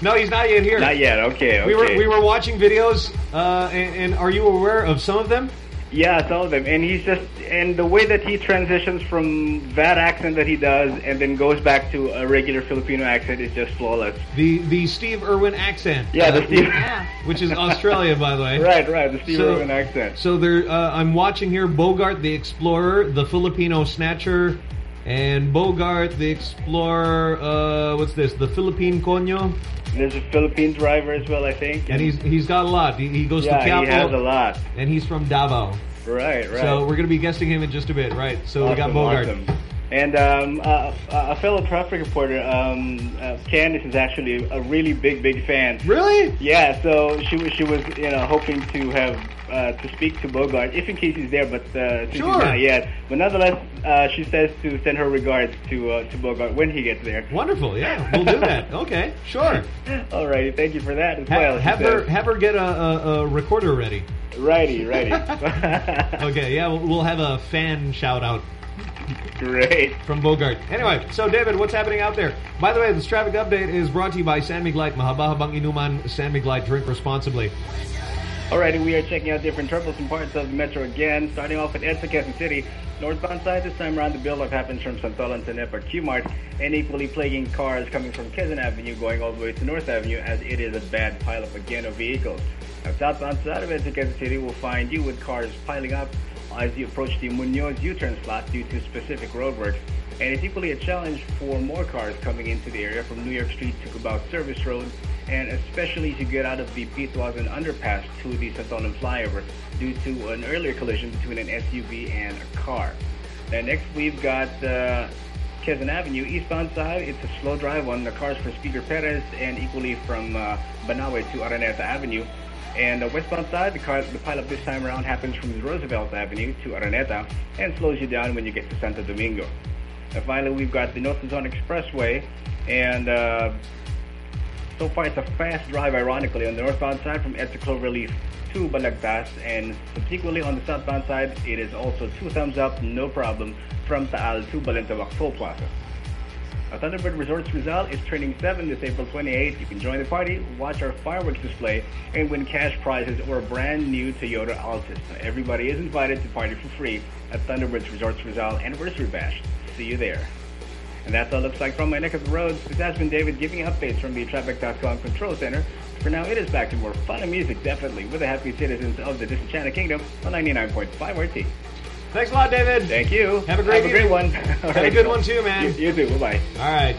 No, he's not yet here. Not yet. Okay, okay. We were we were watching videos, uh, and, and are you aware of some of them? Yeah, some of them. And he's just, and the way that he transitions from that accent that he does and then goes back to a regular Filipino accent is just flawless. The the Steve Irwin accent. Yeah, the uh, Steve- Which is Australia, by the way. Right, right, the Steve So- Irwin accent. So there, uh, I'm watching here Bogart the Explorer, the Filipino Snatcher, and Bogart the Explorer. Uh, what's this? The Philippine Coño. There's a Philippine driver as well, I think. And he's he's got a lot. He, he goes yeah, to Quiapo. he has a lot. And he's from Davao. Right, right. So we're going to be guessing him in just a bit, right? So we got Bogart. awesome. And um, uh, a fellow traffic reporter, um, uh, Candice, is actually a really big, big fan. Really? Yeah. So she was, she was, you know, hoping to have uh, to speak to Bogart if in case he's there, but uh, since Sure. he's not yet. But nonetheless, uh, she says to send her regards to uh, to Bogart when he gets there. Wonderful. Yeah, we'll do that. Okay, sure. All righty. thank you for that as Ha- well. have her says. have her get a, a, a recorder ready. Righty, righty. okay, yeah, we'll, we'll have a fan shout out. Great. From Bogart. Anyway, so David, what's happening out there? By the way, this traffic update is brought to you by San Mig Light. Mahaba-habang inuman, San Mig Light. Drink responsibly. Alrighty, we are checking out different troubles troublesome parts of the metro again. Starting off at EDSA Quezon City. Northbound side, this time around the build-up happens from Santolan to Nepa Q-Mart. And equally plaguing cars coming from Quezon Avenue going all the way to North Avenue as it is a bad pileup again of vehicles. Now, southbound side of EDSA Quezon City will find you with cars piling up as you approach the Munoz U-turn slot due to specific roadworks. And it's equally a challenge for more cars coming into the area from New York Street to Cubao Service Road, and especially to get out of the Pitwagan underpass to the Santolan flyover due to an earlier collision between an SUV and a car. Then next we've got uh, Quezon Avenue, eastbound side. It's a slow drive on the cars from Speaker Perez and equally from uh, Banawe to Araneta Avenue. And the westbound side, the car, the pileup this time around happens from Roosevelt Avenue to Araneta and slows you down when you get to Santo Domingo. And finally, we've got the North Luzon Expressway, and uh, so far it's a fast drive, ironically, on the northbound side from EDSA Cloverleaf to Balagtas, and subsequently on the southbound side, it is also two thumbs up, no problem, from Taal to Balintawak Toll Plaza. Our Thunderbird Resorts Rizal is turning 7 this April 28th. You can join the party, watch our fireworks display, and win cash prizes or a brand new Toyota Altis. Everybody is invited to party for free at Thunderbirds Resorts Rizal Anniversary Bash. See you there. And that's all it looks like from my neck of the roads. This has been David giving updates from the Traffic.com Control Center. For now, it is back to more fun and music, definitely, with the happy citizens of the Disenchanted Kingdom on 99.5 RT. Thanks a lot, David. Thank you. Have a great Have a great one. All Have a good one too, man. You, you too. Bye-bye. All right.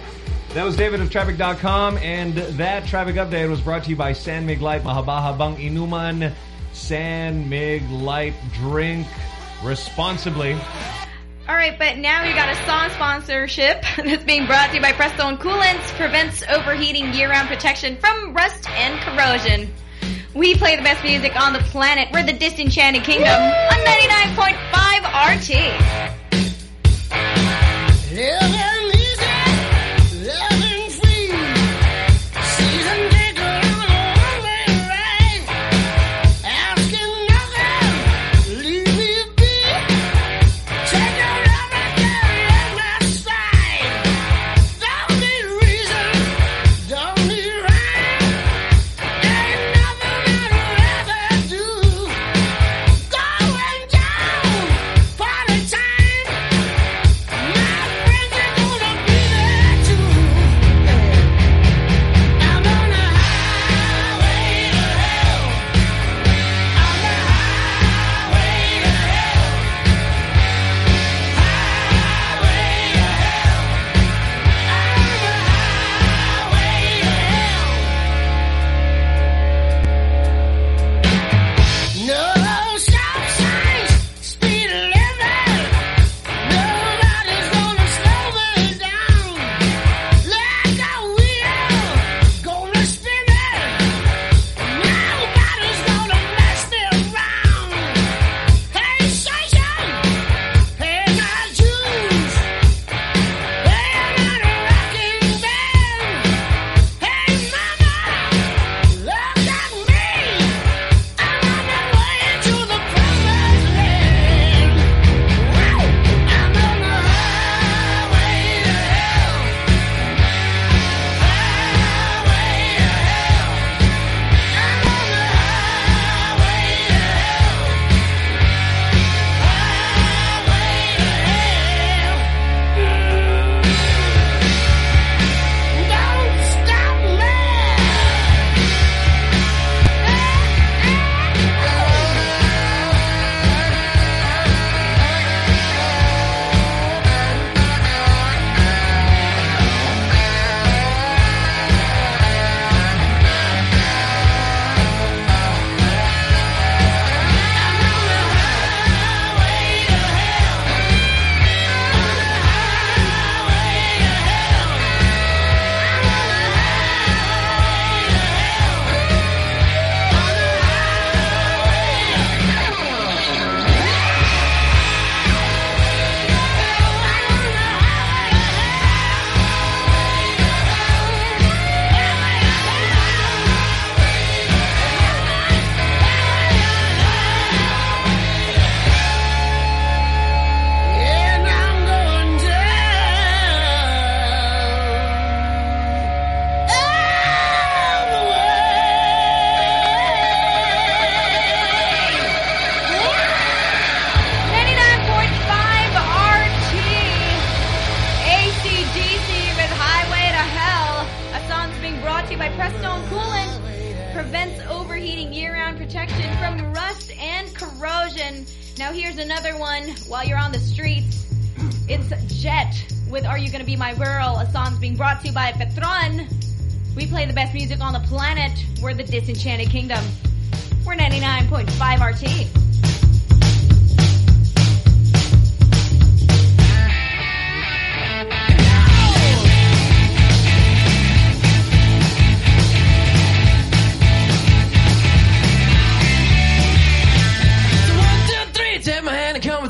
That was David of Traffic.com, and that traffic update was brought to you by San Mig Light, Mahabaha Bang Inuman, San Mig Light. Drink responsibly. All right, but now we got a song sponsorship that's being brought to you by Prestone Coolants. Prevents overheating year-round protection from rust and corrosion. We play the best music on the planet. We're the Disenchanted Kingdom on 99.5 RT.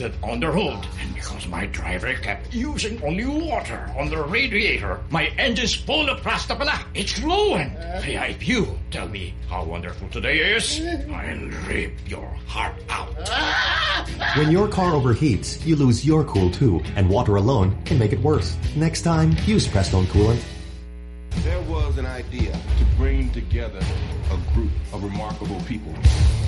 Overheated on the road and because my driver kept using only water on the radiator. My engine's full of plastic pala. It's flowing. Hey, if you tell me how wonderful today is, I'll rip your heart out. When your car overheats, you lose your cool too, and water alone can make it worse. Next time, use Prestone Coolant. There was an idea to bring together a group of remarkable people.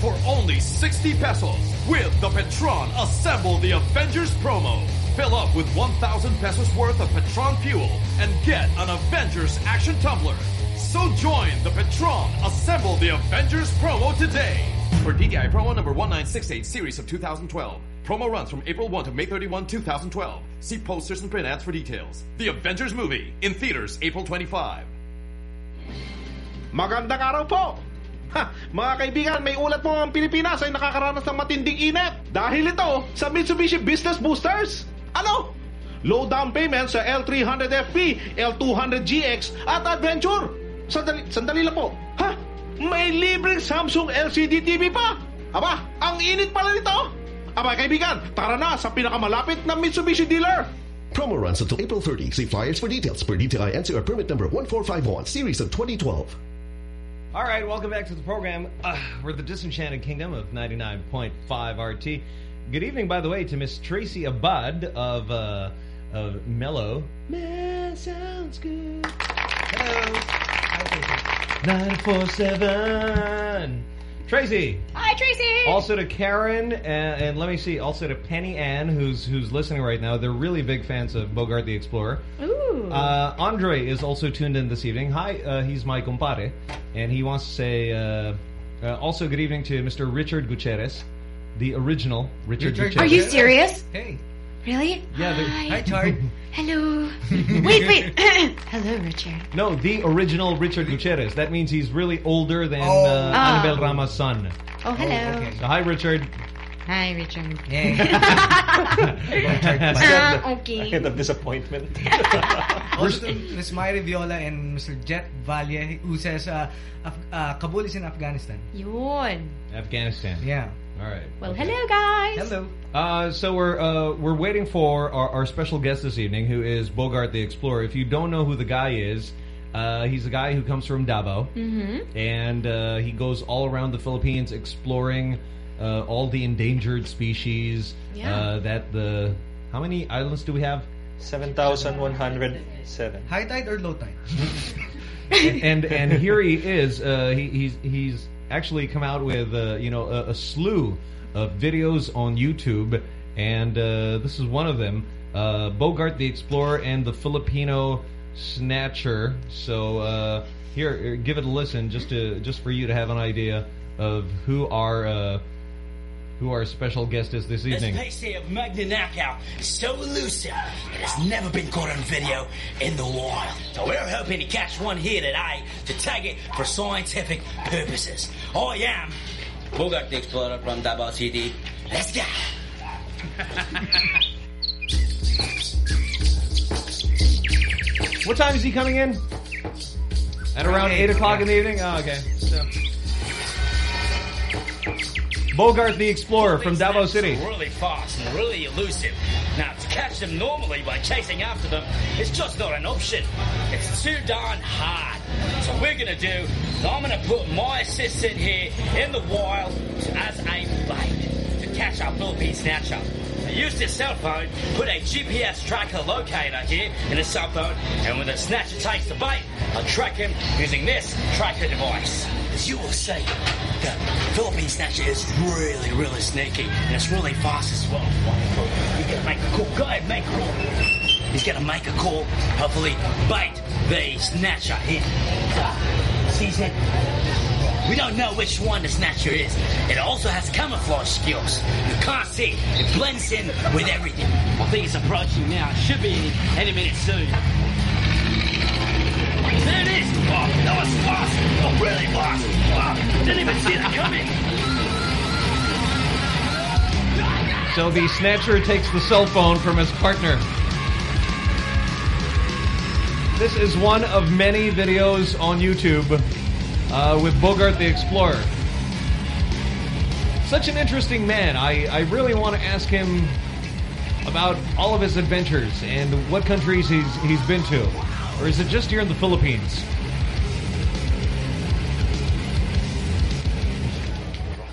For only 60 pesos, with the Petron Assemble the Avengers promo. Fill up with 1,000 pesos worth of Petron fuel and get an Avengers action tumbler. So join the Petron Assemble the Avengers promo today. For DTI promo number 1968 series of 2012. Promo runs from April 1 to May 31, 2012. See posters and print ads for details. The Avengers movie in theaters April 25. Magandang araw po! Ha, mga kaibigan, may ulat po ang Pilipinas ay nakakaranas ng matinding init. Dahil ito sa Mitsubishi Business Boosters. Ano? Low down payment sa L300FP, L200GX at Adventure. Sandali, sandali lang po. Ha? May libreng Samsung LCD TV pa? Aba, ang init pala nito. Aba, kaibigan, tara na sa pinakamalapit na Mitsubishi dealer. Promo runs until April 30. See flyers for details per DTI NCR permit number 1451, series of 2012. All right, welcome back to the program. Uh, we're the Disenchanted Kingdom of 99.5 RT. Good evening, by the way, to Miss Tracy Abad of uh, of Mellow. Man, sounds good. Hello. 947. Tracy. Hi, Tracy. Also to Karen, and, and let me see, also to Penny Ann, who's who's listening right now. They're really big fans of Bogart the Explorer. Ooh. Uh, Andre is also tuned in this evening. Hi, uh, he's my compadre, and he wants to say uh, uh, also good evening to Mr. Richard Gutierrez, the original Richard, Richard Gutierrez. Are you serious? Hey. Really? Yeah. the- Hi. Chard. Hello. wait, wait. Hello, Richard. No, the original Richard Gutierrez. That means he's really older than Oh. uh, Oh. Annabelle Rama's son. Oh, hello. So, hi, Richard. Hi, Richard. Ah, okay. Kind of disappointment. Also to Ms. Myri Viola and Mr. Jet Valle who says uh, Af uh, Kabul is in Afghanistan. Yun. Afghanistan. Yeah. All right. Well, hello, guys. Hello. Uh, so we're uh, we're waiting for our, our special guest this evening, who is Bogart the Explorer. If you don't know who the guy is, uh, he's a guy who comes from Davao, Mm-hmm. and uh, he goes all around the Philippines exploring uh, all the endangered species. Yeah. Uh, that the how many islands do we have? 7,107. High tide or low tide? and and here he is. Uh, he, he's he's actually come out with uh, you know a, a slew of videos on YouTube, and uh, this is one of them. Uh, Bogart the Explorer and the Filipino Snatcher. So uh, here, give it a listen, just to just for you to have an idea of who are uh, who our special guest is this evening. This PC of Magnanakaw is so elusive it has never been caught on video in the wild. So we're hoping to catch one here today to take it for scientific purposes. I am Bogart the Explorer from Davao City. Let's go. What time is he coming in? At around Eight, 8 o'clock in the evening? Oh, okay. So. Bogart the Explorer from Davao City. Really fast and really elusive. Now, to catch them normally by chasing after them is just not an option. It's too darn hard. So what we're gonna do is I'm gonna put my assistant here in the wild as a bait to catch our Philippine snatcher. Use this cell phone, put a GPS tracker locator here in the cell phone, and when the snatcher takes the bait, I'll track him using this tracker device. As you will see, the Philippine snatcher is really, really sneaky, and it's really fast as well. You gotta make a call. Go ahead, make a call. He's gonna make a call, hopefully bait the snatcher in. Sees it. We don't know which one the snatcher is. It also has camouflage skills. You can't see. It blends in with everything. I think it's approaching now. It should be any, minute soon. There it is! Oh, that was fast! Oh, really fast! Oh, didn't even see that coming! So the Snatcher takes the cell phone from his partner. This is one of many videos on YouTube uh, with Bogart the Explorer. Such an interesting man. I, I really want to ask him about all of his adventures and what countries he's he's been to. Or is it just here in the Philippines?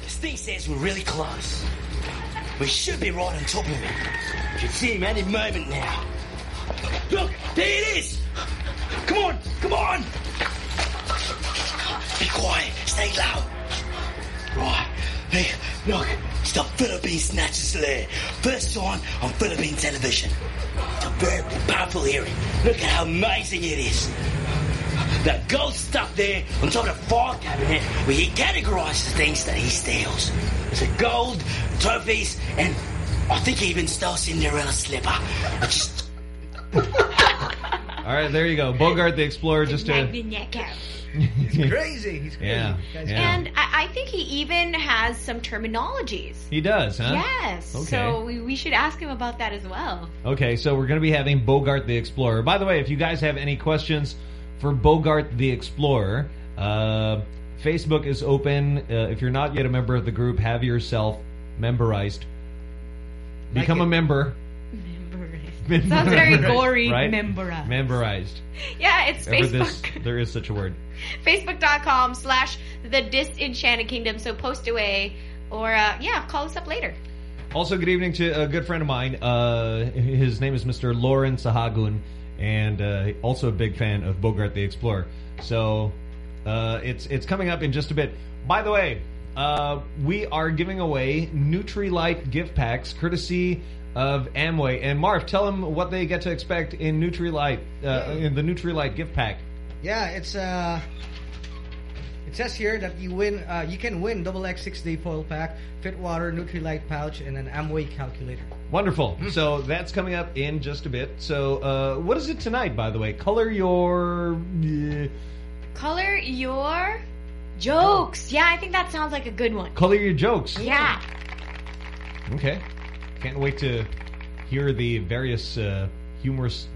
This thing says we're really close. We should be right on top of it. him. Should see him any moment now. Look, there it is! Come on, come on! Be quiet, stay low. Right, hey, look, it's the Philippine Snatchers Lair. First time on Philippine television. It's a very powerful hearing. Look at how amazing it is. The gold stuff there on top of the file cabinet where he categorizes the things that he steals. There's a gold, trophies, and I think he even stole Cinderella's slipper. I just All right, there you go. Bogart the Explorer just to... He's crazy. He's crazy. Yeah, yeah. And I, I think he even has some terminologies. He does, huh? Yes. Okay. So we, we should ask him about that as well. Okay, so we're going to be having Bogart the Explorer. By the way, if you guys have any questions for Bogart the Explorer. Uh, Facebook is open. Uh, if you're not yet a member of the group, have yourself memberized. Become a member. Sounds very gory. right? Memberized. Memberized. Yeah, it's Ever Facebook. this, there is such a word. Facebook.com slash The Disenchanted Kingdom. So post away or, uh, yeah, call us up later. Also, good evening to a good friend of mine. Uh, his name is Mr. Lauren Sahagun, and uh, also a big fan of Bogart the Explorer. So uh, it's it's coming up in just a bit. By the way, uh, we are giving away Nutrilite gift packs, courtesy of Amway. And Marv, tell them what they get to expect in Nutrilite, uh, in the Nutrilite gift pack. Yeah, it's uh it says here that you win uh, you can win double X six day foil pack, fit water, Nutrilite pouch, and an Amway calculator. Wonderful. So that's coming up in just a bit. So uh, what is it tonight, by the way? Color your... uh, Color your jokes. Yeah, I think that sounds like a good one. color your jokes. Yeah. Okay. Can't wait to hear the various uh, humorous...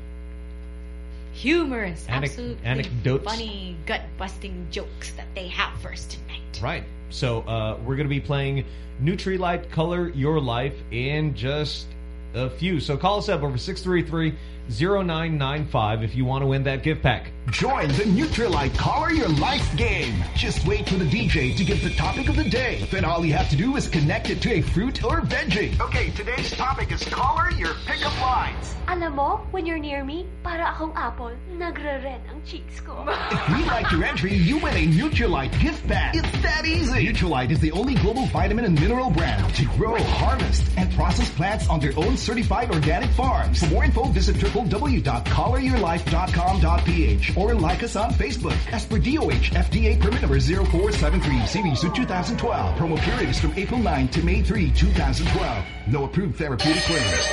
Humorous, Anec- absolutely anecdotes. funny, gut-busting jokes that they have for us tonight. Right. So uh, we're going to be playing Nutrilite Color Your Life in just a few. So call us up over 633-0995 if you want to win that gift pack. Join the Nutrilite Color Your Life game. Just wait for the DJ to give the topic of the day. Then all you have to do is connect it to a fruit or veggie. Okay, today's topic is color your pickup lines. Alam mo, when you're near me, para akong apple, nagre-red ang cheeks ko. If we like your entry, you win a Nutrilite gift pack. It's that easy. Nutrilite is the only global vitamin and mineral brand to grow, harvest, and process plants on their own certified organic farms. For more info, visit www.coloryourlife.com.ph or like us on Facebook. As per DOH FDA permit number 0473, series of 2012. Promo period is from April 9 to May 3, 2012. No approved therapeutic claims.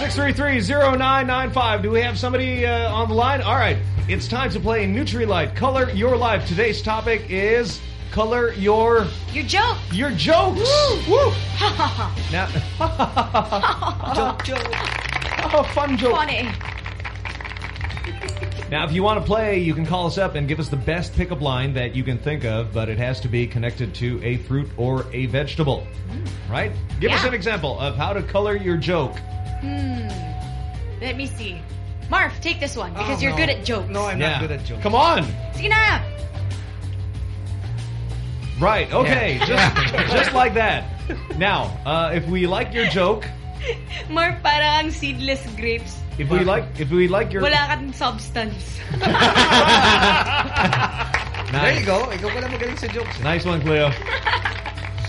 633-0995. Do we have somebody uh, on the line? All right. It's time to play Nutrilite Color Your Life. Today's topic is color your... Your joke. Your jokes. Woo! Ha ha now, joke, joke. Oh, fun joke. Funny. Now, if you want to play, you can call us up and give us the best pickup line that you can think of, but it has to be connected to a fruit or a vegetable. Right? Give us an example of how to color your joke. Hmm. Let me see. Marv, take this one because Oh, you're no. good at jokes. No, I'm Yeah. not good at jokes. Come on. Sige na. Right, okay. Yeah. Just, just like that. Now, uh, if we like your joke, Marv, parang seedless grapes. If we like if we like your... Wala kang substance. There you go. Ikaw pala magaling sa jokes. Nice one, Cleo.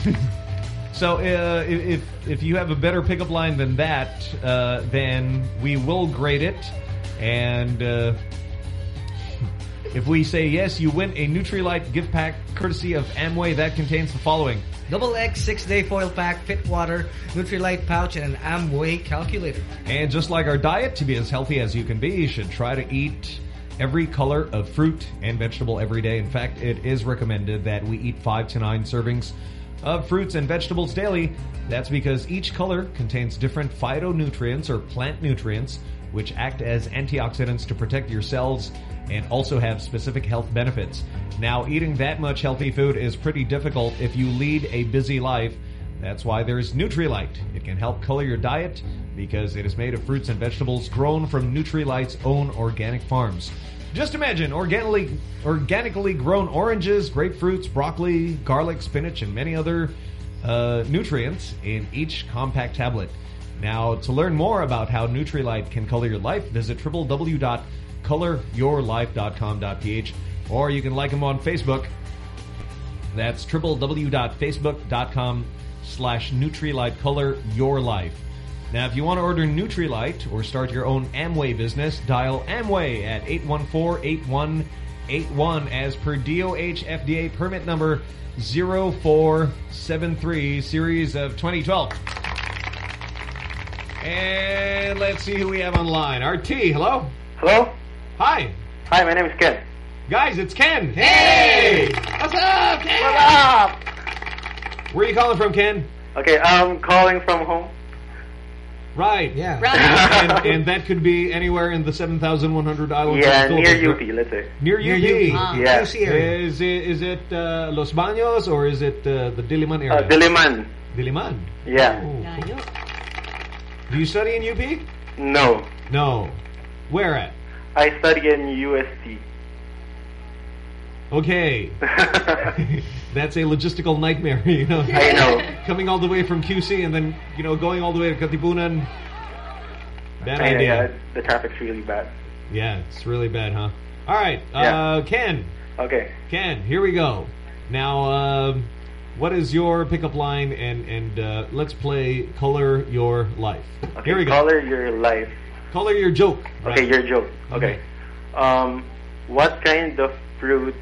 so, uh, if if you have a better pickup line than that, uh, then we will grade it. And uh, if we say yes, you win a Nutrilite gift pack courtesy of Amway that contains the following. Double X six day foil pack, fit water, Nutrilite pouch, and an Amway calculator. And just like our diet, to be as healthy as you can be, you should try to eat every color of fruit and vegetable every day. In fact, it is recommended that we eat five to nine servings of fruits and vegetables daily. That's because each color contains different phytonutrients or plant nutrients, which act as antioxidants to protect your cells and also have specific health benefits. Now, eating that much healthy food is pretty difficult if you lead a busy life. That's why there's Nutrilite. It can help color your diet because it is made of fruits and vegetables grown from Nutrilite's own organic farms. Just imagine organically, organically grown oranges, grapefruits, broccoli, garlic, spinach, and many other uh, nutrients in each compact tablet. Now, to learn more about how Nutrilite can color your life, visit www.coloryourlife.com.ph or you can like them on Facebook. That's www.facebook.com slash Nutrilite Color Your Life. Now, if you want to order Nutrilite or start your own Amway business, dial Amway at 814-8181 as per DOH FDA permit number 0473 series of 2012. And let's see who we have online. RT, hello? Hello? Hi. Hi, my name is Ken. Guys, it's Ken. Hey! What's up, Ken? What's up? Where are you calling from, Ken? Okay, I'm calling from home. Right. Yeah. and, and that could be anywhere in the 7,100 islands. Yeah, near Philippines, UP, let's say. Near Near UP. UP. Ah. Yeah. Is it, is it uh, Los Baños or is it uh, the Diliman area? Uh, Diliman. Diliman. Yeah. Do you study in UP? No. No. Where at? I study in UST. Okay. That's a logistical nightmare, you know. I know. Coming all the way from QC and then, you know, going all the way to Katipunan. Bad I idea. the traffic's really bad. Yeah, it's really bad, huh? All right, Yeah. uh, Ken. Okay. Ken, here we go. Now, um, what is your pickup line? And and uh, let's play color your life. Okay, here we go. Color your life. Color your joke. Okay, your joke. Okay. Um, what kind of fruit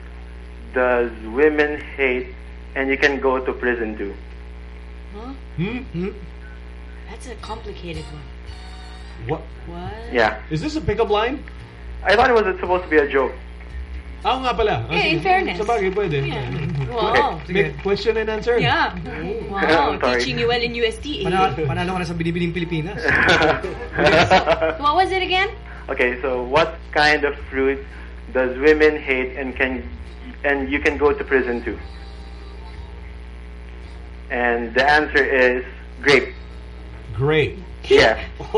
does women hate and you can go to prison to? Huh? Hmm? That's a complicated one. What? What? Yeah. Is this a pickup line? I thought it was supposed to be a joke. Oo nga pala. Ah, Yeah, in fairness. Sa bagay, pwede. Wow. May question and answer? Yeah. Wow. I'm. Teaching you well in UST. eh? Panalo, panalo ka na sa binibining Pilipinas. What was it again? Okay, so what kind of fruit does women hate and can and you can go to prison to? And the answer is grape. Grape. Yeah.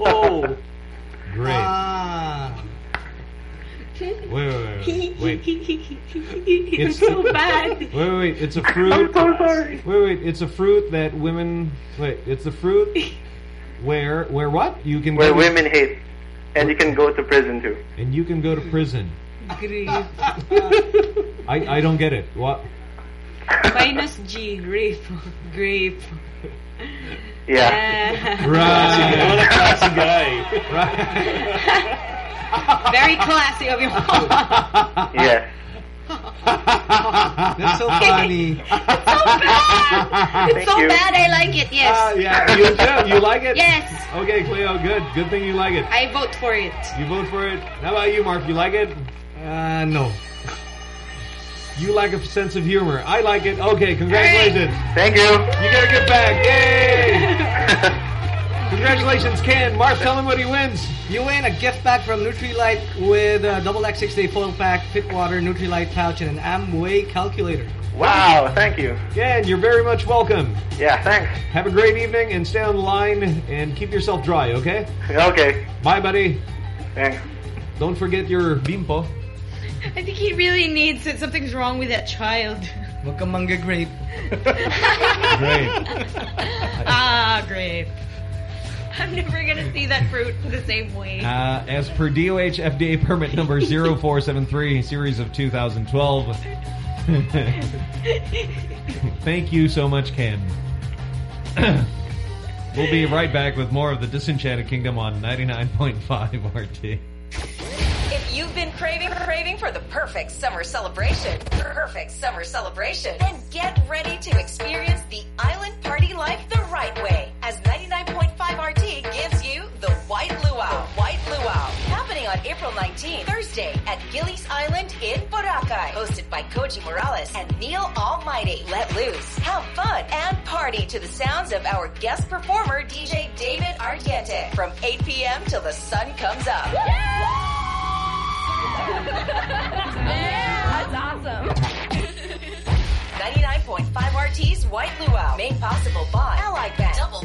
Oh, great. Ah. Wait, wait, wait, wait. it's so bad. Wait, wait, wait. It's a fruit. I'm so sorry. Wait, wait. It's a fruit that women. Wait, it's a fruit where where what? You can Where go to- women hate and you can go to prison too. and you can go to prison. Grape. I I don't get it. What? Minus G. Grape. Grape. Yeah. Right. What a classy guy. Very classy of you. Yes. That's so funny. It's so bad. It's Thank so you. bad. I like it. Yes. Ah, yeah, you too. You like it? Yes. Okay, Cleo. Good. Good thing you like it. I vote for it. You vote for it. How about you, Mark? You like it? Uh, no. You like a sense of humor. I like it. Okay, congratulations. Thank you. You get a gift bag. Yay! congratulations, Ken. Mark, tell him what he wins. You win a gift pack from Nutrilite with a double X six day foil pack, fit water, Nutrilite pouch, and an Amway calculator. Wow, thank you. Ken, you're very much welcome. Yeah, thanks. Have a great evening and stay on the line and keep yourself dry, okay? Okay. Bye, buddy. Thanks. Don't forget your bimpo. I think he really needs it. Something's wrong with that child. Huwag kang mangga grape. Ah, grape. I'm never gonna see that fruit the same way. Uh, as per DOH FDA permit number 0473, series of 2012. Thank you so much, Ken. we'll be right back with more of the Disenchanted Kingdom on 99.5 RT. If you've been craving craving for the perfect summer celebration, perfect summer celebration, then get ready to experience the island party life the right way. April 19th, Thursday at Guilly's Island in Boracay. Hosted by Koji Morales and Neil Almighty. Let loose, have fun, and party to the sounds of our guest performer, DJ David Argente. From 8 p.m. till the sun comes up. That's awesome. 99.5 RT's White Luau. Made possible by Ally Bank. Double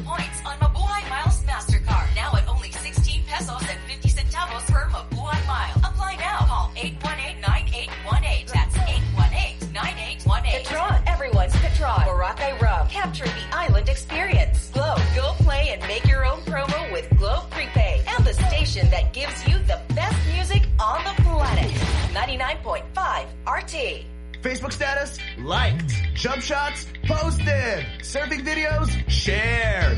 Petron. Everyone's Petron. Boracay Rum. Capture the island experience. Globe. Go play and make your own promo with Globe Prepaid. And the station that gives you the best music on the planet. 99.5 RT. Facebook status? Liked. Jump shots? Posted. Surfing videos? Shared.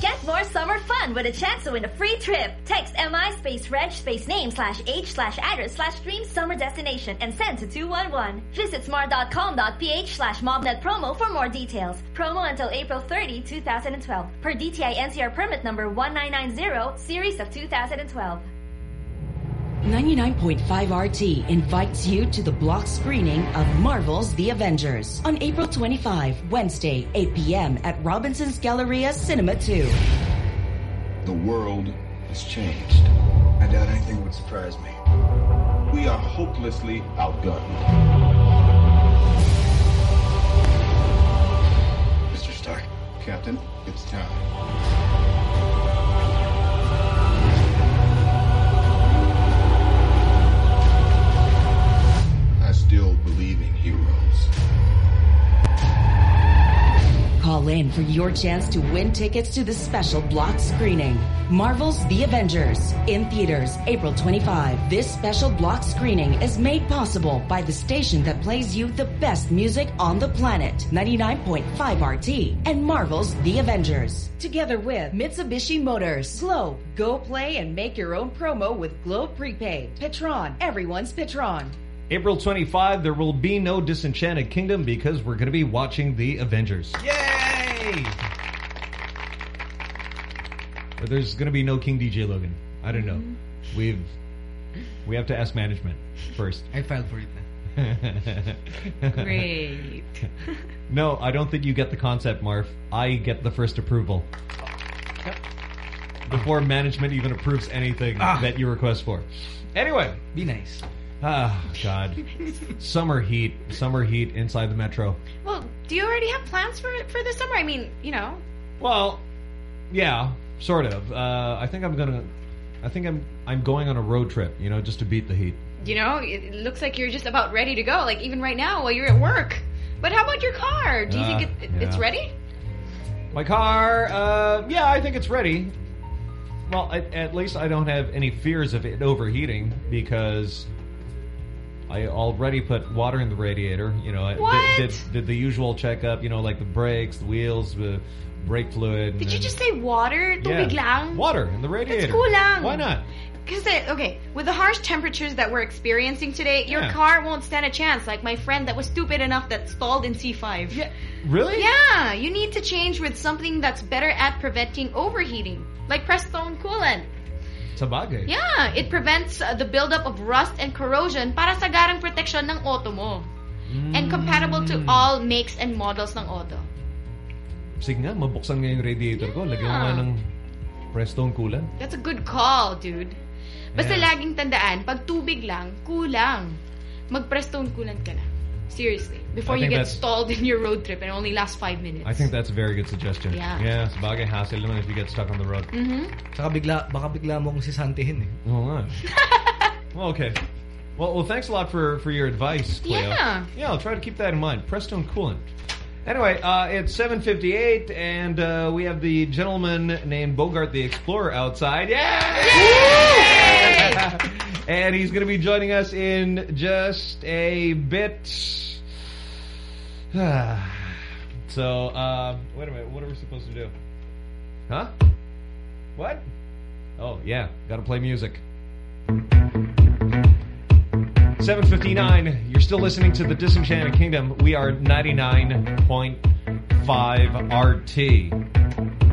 Get more summer fun with a chance to win a free trip. Text MI space reg space name slash age slash address slash dream summer destination and send to 211. Visit smart.com.ph slash mobnet promo for more details. Promo until April 30, 2012. Per DTI NCR permit number 1990, series of 2012. 99.5 RT invites you to the block screening of Marvel's The Avengers on April 25, Wednesday, 8 p.m. at Robinson's Galleria Cinema 2. The world has changed. I doubt anything would surprise me. We are hopelessly outgunned. Mr. Stark. Captain, it's time. Still believe in heroes. Call in for your chance to win tickets to the special block screening. Marvel's The Avengers in theaters April 25. This special block screening is made possible by the station that plays you the best music on the planet. 99.5 RT and Marvel's The Avengers. Together with Mitsubishi Motors, Globe, go play and make your own promo with Globe Prepaid. Petron, everyone's Petron. April 25, there will be no Disenchanted Kingdom because we're going to be watching The Avengers. Yay! But there's going to be no King DJ Logan. I don't know. We've we have to ask management first. I filed for it now. Great. no, I don't think you get the concept, Marv. I get the first approval. Before management even approves anything Ah. that you request for. Anyway. Be nice. Ah, God. Summer heat. Summer heat inside the metro. Well, do you already have plans for for the summer? I mean, you know. Well, yeah, sort of. Uh, I think I'm gonna. I think I'm. I'm going on a road trip. You know, just to beat the heat. You know, it looks like you're just about ready to go. Like even right now while you're at work. But how about your car? Do you Uh, think it, it's ready? My car. Uh, yeah, I think it's ready. Well, at, at least I don't have any fears of it overheating because I already put water in the radiator. You know, I? Did, did, did the usual checkup. You know, like the brakes, the wheels, the brake fluid. Did you just say water? Tubig yeah. lang? Water in the radiator. It's kulang. Why not? Because, uh, okay, with the harsh temperatures that we're experiencing today, your Yeah. car won't stand a chance. Like my friend that was stupid enough that stalled in C5. Yeah. Really? Yeah. You need to change with something that's better at preventing overheating. Like Prestone Coolant. Sabagay. Yeah. It prevents uh, the buildup of rust and corrosion para sa garang protection ng auto mo. And compatible to all makes and models ng auto. Sige nga, mabuksan nga yung radiator ko. Lagyan ko nga Yeah. ng Prestone coolant. That's a good call, dude. Basta Yeah. laging tandaan, pag tubig lang, kulang. Mag-Prestone coolant ka na. Seriously. Before you get stalled in your road trip and only lasts five minutes. I think that's a very good suggestion. Yeah. Yeah, sabagay hassle naman if you get stuck on the road. Mm -hmm. Saka bigla, baka bigla mo akong sisantihin eh. Oo nga. well, okay. Well, well, thanks a lot for, for your advice, Cleo. Yeah. Yeah, I'll try to keep that in mind. Prestone Coolant. Anyway, uh, it's 7.58, and uh, we have the gentleman named Bogart the Explorer outside. Yay! and he's going to be joining us in just a bit. so, uh, wait a minute. What are we supposed to do? Huh? What? Oh, yeah. Got to play music. 759. You're still listening to the Disenchanted Kingdom. We are 99.5 RT.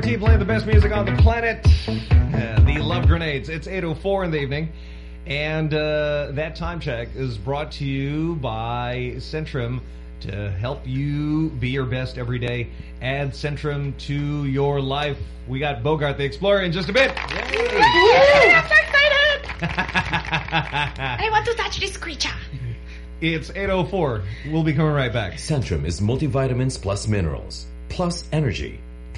99.5 RT playing the best music on the planet. Uh, the Love Grenades. It's 8.04 in the evening. And uh, that time check is brought to you by Centrum to help you be your best every day. Add Centrum to your life. We got Bogart the Explorer in just a bit. I'm so excited! I want to touch this creature. It's 8.04. We'll be coming right back. Centrum is multivitamins plus minerals, plus energy,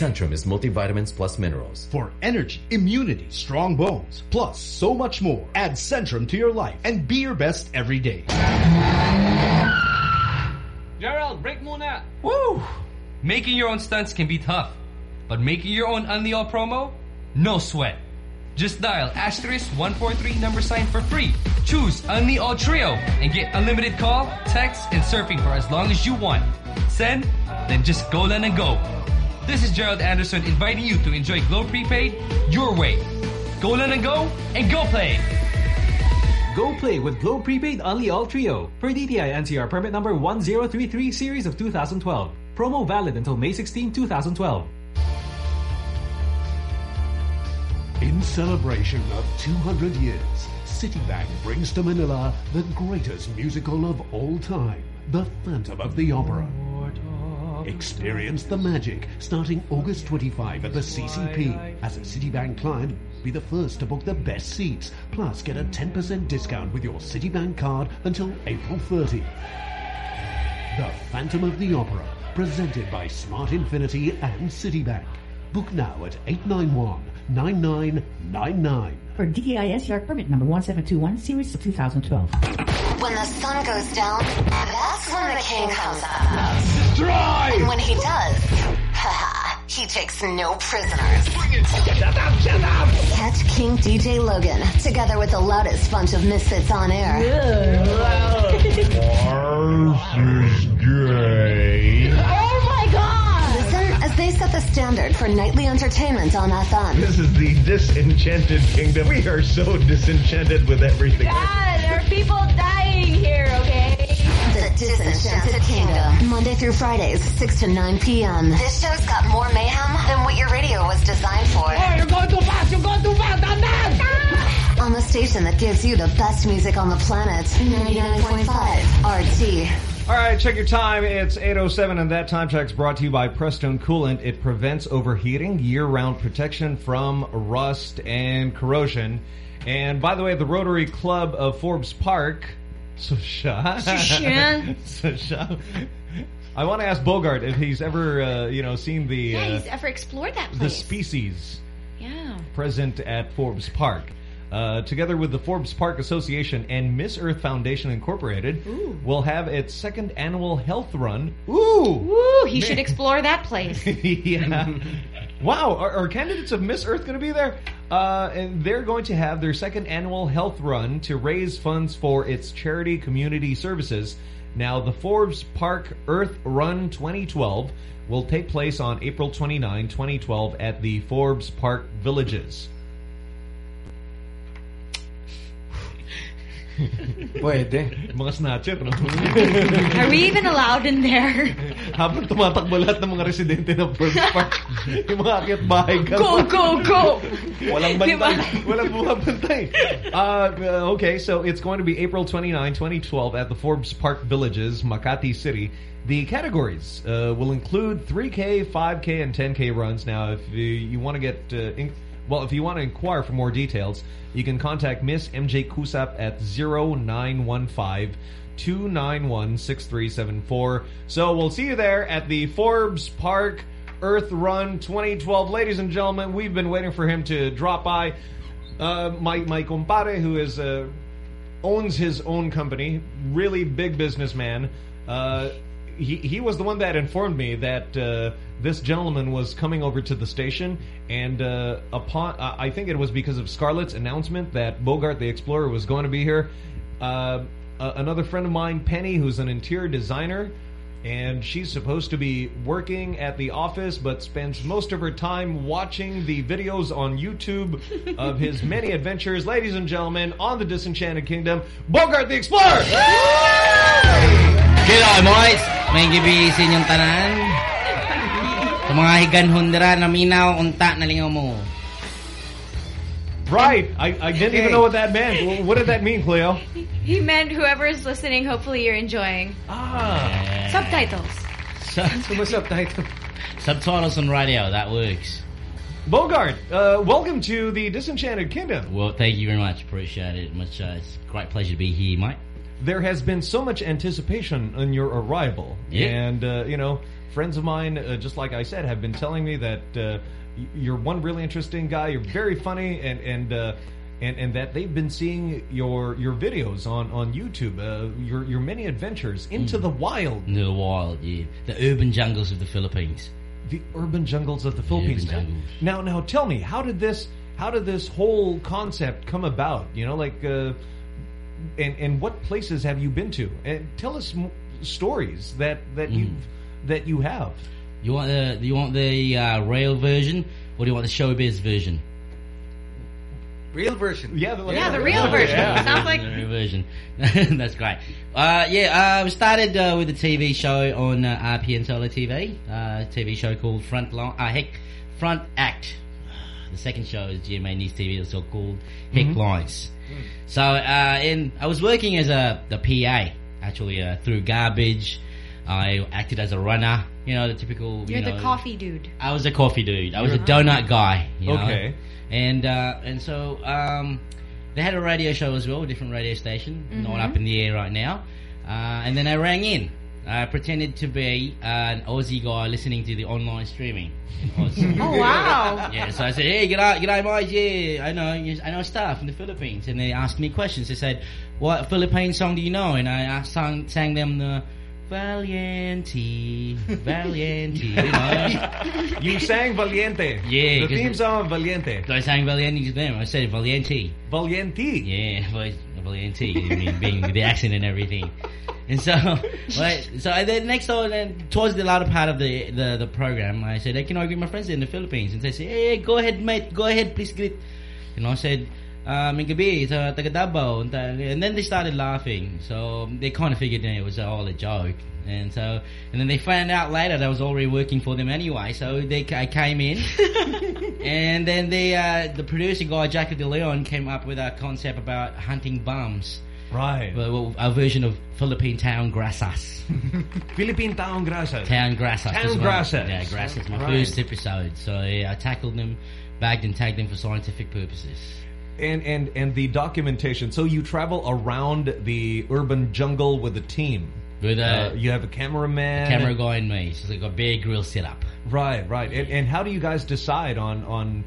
Centrum is multivitamins plus minerals. For energy, immunity, strong bones, plus so much more. Add Centrum to your life and be your best every day. Gerald, break muna! Woo! Making your own stunts can be tough. But making your own Unleal promo? No sweat. Just dial asterisk 143 number sign for free. Choose Unleal Trio and get unlimited call, text, and surfing for as long as you want. Send? Then just go then and go. This is Gerald Anderson inviting you to enjoy Globe Prepaid your way. Go then and go, and go play! Go play with Globe Prepaid Only All Trio per DTI NCR permit number 1033 series of 2012. Promo valid until May 16, 2012. In celebration of 200 years, Citibank brings to Manila the greatest musical of all time, The Phantom of the Opera. Experience the magic starting August 25 at the CCP. As a Citibank client, be the first to book the best seats. Plus, get a 10% discount with your Citibank card until April 30. The Phantom of the Opera, presented by Smart Infinity and Citibank. Book now at 891-9999. For DTI NCR permit number 1721 series of 2012. When the sun goes down, that's when the king comes up. Destroy! And when he does, haha, he takes no prisoners. Shut up, shut up! Catch King DJ Logan together with the loudest bunch of misfits on air. Mars is gay. They set the standard for nightly entertainment on FM. This is the Disenchanted Kingdom. We are so disenchanted with everything. God, there are people dying here, okay? The Disenchanted Kingdom. Monday through Fridays, 6 to 9 p.m. This show's got more mayhem than what your radio was designed for. Oh, you're going too fast! You're going too fast! I'm mad! On the station that gives you the best music on the planet. 99.5 RT. All right, check your time. It's 8.07 and that time check is brought to you by Prestone Coolant. It prevents overheating, year-round protection from rust and corrosion. And by the way, the Rotary Club of Forbes Park, Susha. Susha. Susha. I want to ask Bogart if he's ever, uh, you know, seen the Yeah, uh, he's ever explored that place. the species yeah. present at Forbes Park. Uh, together with the Forbes Park Association and Miss Earth Foundation Incorporated, will have its second annual health run. Ooh! Woo, he Man. should explore that place. yeah. wow, are, are candidates of Miss Earth going to be there? Uh, and they're going to have their second annual health run to raise funds for its charity community services. Now, the Forbes Park Earth Run 2012 will take place on April 29, 2012 at the Forbes Park Villages. Pwede. Mga snatcher, no? Are we even allowed in there? Habang tumatakbo lahat ng mga residente ng Forbes Park, yung mga akyat bahay ka. Go, go, go! Walang bantay. Diba? Walang bumabantay. Uh, okay, so it's going to be April 29, 2012 at the Forbes Park Villages, Makati City. The categories uh, will include 3K, 5K, and 10K runs. Now, if you, you want to get... Uh, in, well, if you want to inquire for more details, you can contact Miss MJ Kusap at 0915 291-6374. So we'll see you there at the Forbes Park Earth Run 2012. Ladies and gentlemen, we've been waiting for him to drop by. Uh, my, my compadre, who is uh, owns his own company, really big businessman. Uh, he he was the one that informed me that uh, this gentleman was coming over to the station, and uh, upon uh, I think it was because of Scarlett's announcement that Bogart the Explorer was going to be here. Uh, uh, another friend of mine, Penny, who's an interior designer, and she's supposed to be working at the office, but spends most of her time watching the videos on YouTube of his many adventures. Ladies and gentlemen, on the Disenchanted Kingdom, Bogart the Explorer. G'day, mates. May gabi sa inyong tanan. Sa mga higanhon dira na minaw unta na lingaw mo. Right. I, I didn't even know what that meant. What did that mean, Cleo? He meant whoever is listening, hopefully you're enjoying. Ah. Subtitles. subtitle. Subtitles on radio, that works. Bogart, uh, welcome to the Disenchanted Kingdom. Well, thank you very much. Appreciate it. Much. Uh, it's a great pleasure to be here, mate. There has been so much anticipation on your arrival. Yeah. And, uh, you know, friends of mine, uh, just like I said, have been telling me that uh, you're one really interesting guy. You're very funny, and and uh, and and that they've been seeing your your videos on on YouTube, uh, your your many adventures into Mm. the wild, In the wild, yeah. The urban jungles of the Philippines. the urban jungles of the Philippines. jungles. Now, now, tell me, how did this how did this whole concept come about? You know, like, uh, and and what places have you been to? And tell us m- stories that that you that you have. You want the you want the uh, rail version, or do you want the showbiz version? Real version. Yeah, the, Yeah, the real version. Sounds like The real version. That's great. Uh, yeah, uh, we started uh, with a TV show on uh, RPN Solar TV. Uh, TV show called Front Line. Uh, heck, Front Act. The second show is GMA News TV. It's so called Heck Mm-hmm. Mhm. Lines. So, uh, in I was working as a the PA actually uh, through garbage. I acted as a runner. You know the typical. You're you know, the coffee dude. I was a coffee dude. I was a You're- donut guy. You know? Okay. And uh, and so um, they had a radio show as well, a different radio station, not Mhm. up in the air right now. Uh, and then I rang in. I pretended to be an Aussie guy listening to the online streaming. Oh, wow. Yeah, so I said, "Hey, g'day, g'day, mate. Yeah, I know, yes, I know stuff in the Philippines." And they asked me questions. They said, "What Philippine song do you know?" And I sang, sang them the Valiente, Valiente. You know, You sang Valiente. Yeah, the theme it- song of Valiente. I sang Valiente to them. I said Valiente. Valiente. Yeah, Val- Valiente. I mean, being the accent and everything. And so, right, so I, then next on, then towards the latter part of the, the, the program, I said, hey, can I greet my friends in the Philippines? And they said, hey, go ahead, mate, go ahead, please greet. And I said, uh, may gabi sa taga Davao. And then they started laughing. So they kind of figured that it was all a joke. And so, and then they found out later that I was already working for them anyway. So they, I came in, and then the uh, the producer guy, Jackie De Leon, came up with a concept about hunting bums. Right. Well, a version of Philippine town grassas. Philippine Town Grasas. Town grassas. Town grassas. Yeah, grassas. My Right. first episode. So yeah, I tackled them, bagged and tagged them for scientific purposes. And and and the documentation. So you travel around the urban jungle with a team. With a- Uh, you have a cameraman, Camera guy and me. So like a big Grill setup. Right, right. And, and how do you guys decide on on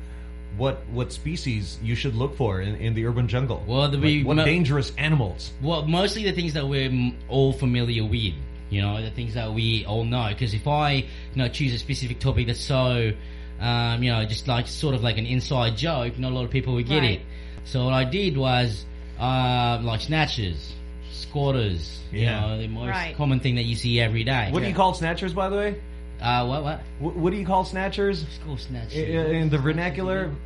what what species you should look for in, in the urban jungle? Well, the Like, we- what dangerous animals? Well, mostly the things that we're all familiar with. You know, the things that we all know. Because if I, you know, choose a specific topic that's so, um, you know, just like sort of like an inside joke, not a lot of people would get Right. it. So what I did was, uh, like snatchers, squatters. You Yeah. know, the most Right. common thing that you see every day. What do you call snatchers, by the way? Uh, what what? What, what do you call snatchers? School snatchers. In, in the vernacular, uh, in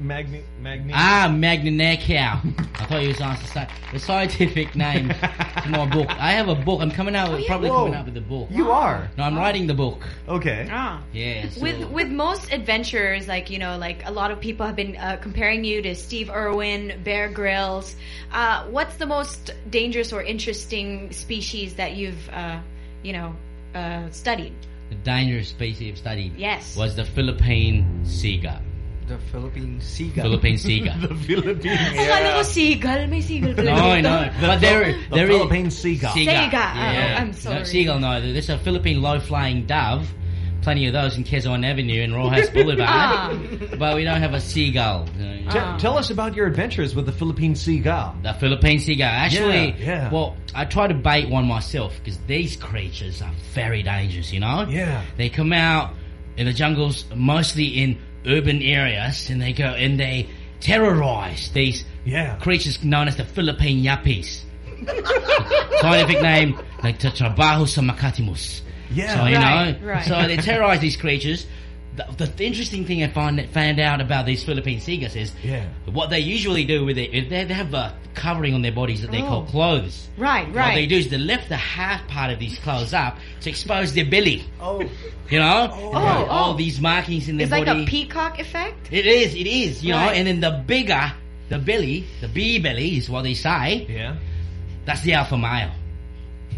magni magni. Ah, Magna Cow. I thought you was on to say the scientific name to my book. I have a book. I'm coming out, probably Whoa. coming out with a book. You are. No, I'm writing the book. Okay. Ah. Yeah. so- With with most adventurers, like you know, like a lot of people have been uh, comparing you to Steve Irwin, Bear Grylls. Uh, what's the most dangerous or interesting species that you've, uh, you know, uh, studied? the dangerous species I've studied. Yes. was the Philippine seagull. The Philippine seagull. Philippine seagull. the Philippine. Akala ko seagull, may seagull pala No, no, but there, the there is Philippine seagull. Seagull. Oh, Yeah. I'm sorry. No, seagull, no. There's a Philippine low-flying dove, plenty of those in Quezon Avenue and Roxas Boulevard, ah. but we don't have a seagull. Te- ah. Tell us about your adventures with the Philippine seagull. The Philippine seagull. Actually, Yeah, yeah. well, I tried to bait one myself because these creatures are very dangerous, you know? Yeah. They come out in the jungles, mostly in urban areas, and they go and they terrorize these yeah. creatures known as the Philippine Yappies. Scientific name, like Tetrabahu samacatimus. Yeah. So, you Right, know, right. so they terrorize these creatures. The, the interesting thing I found, found out about these Philippine seagulls is Yeah. what they usually do with it, they, they have a covering on their bodies that they call Oh. clothes. Right, right. What they do is they lift the half part of these clothes up to expose their belly. Oh. You know? Oh, oh All oh. these markings in their It's like a peacock effect. It is, it is, you know, and then the bigger the belly, the bee belly is what they say. Yeah. That's the alpha male.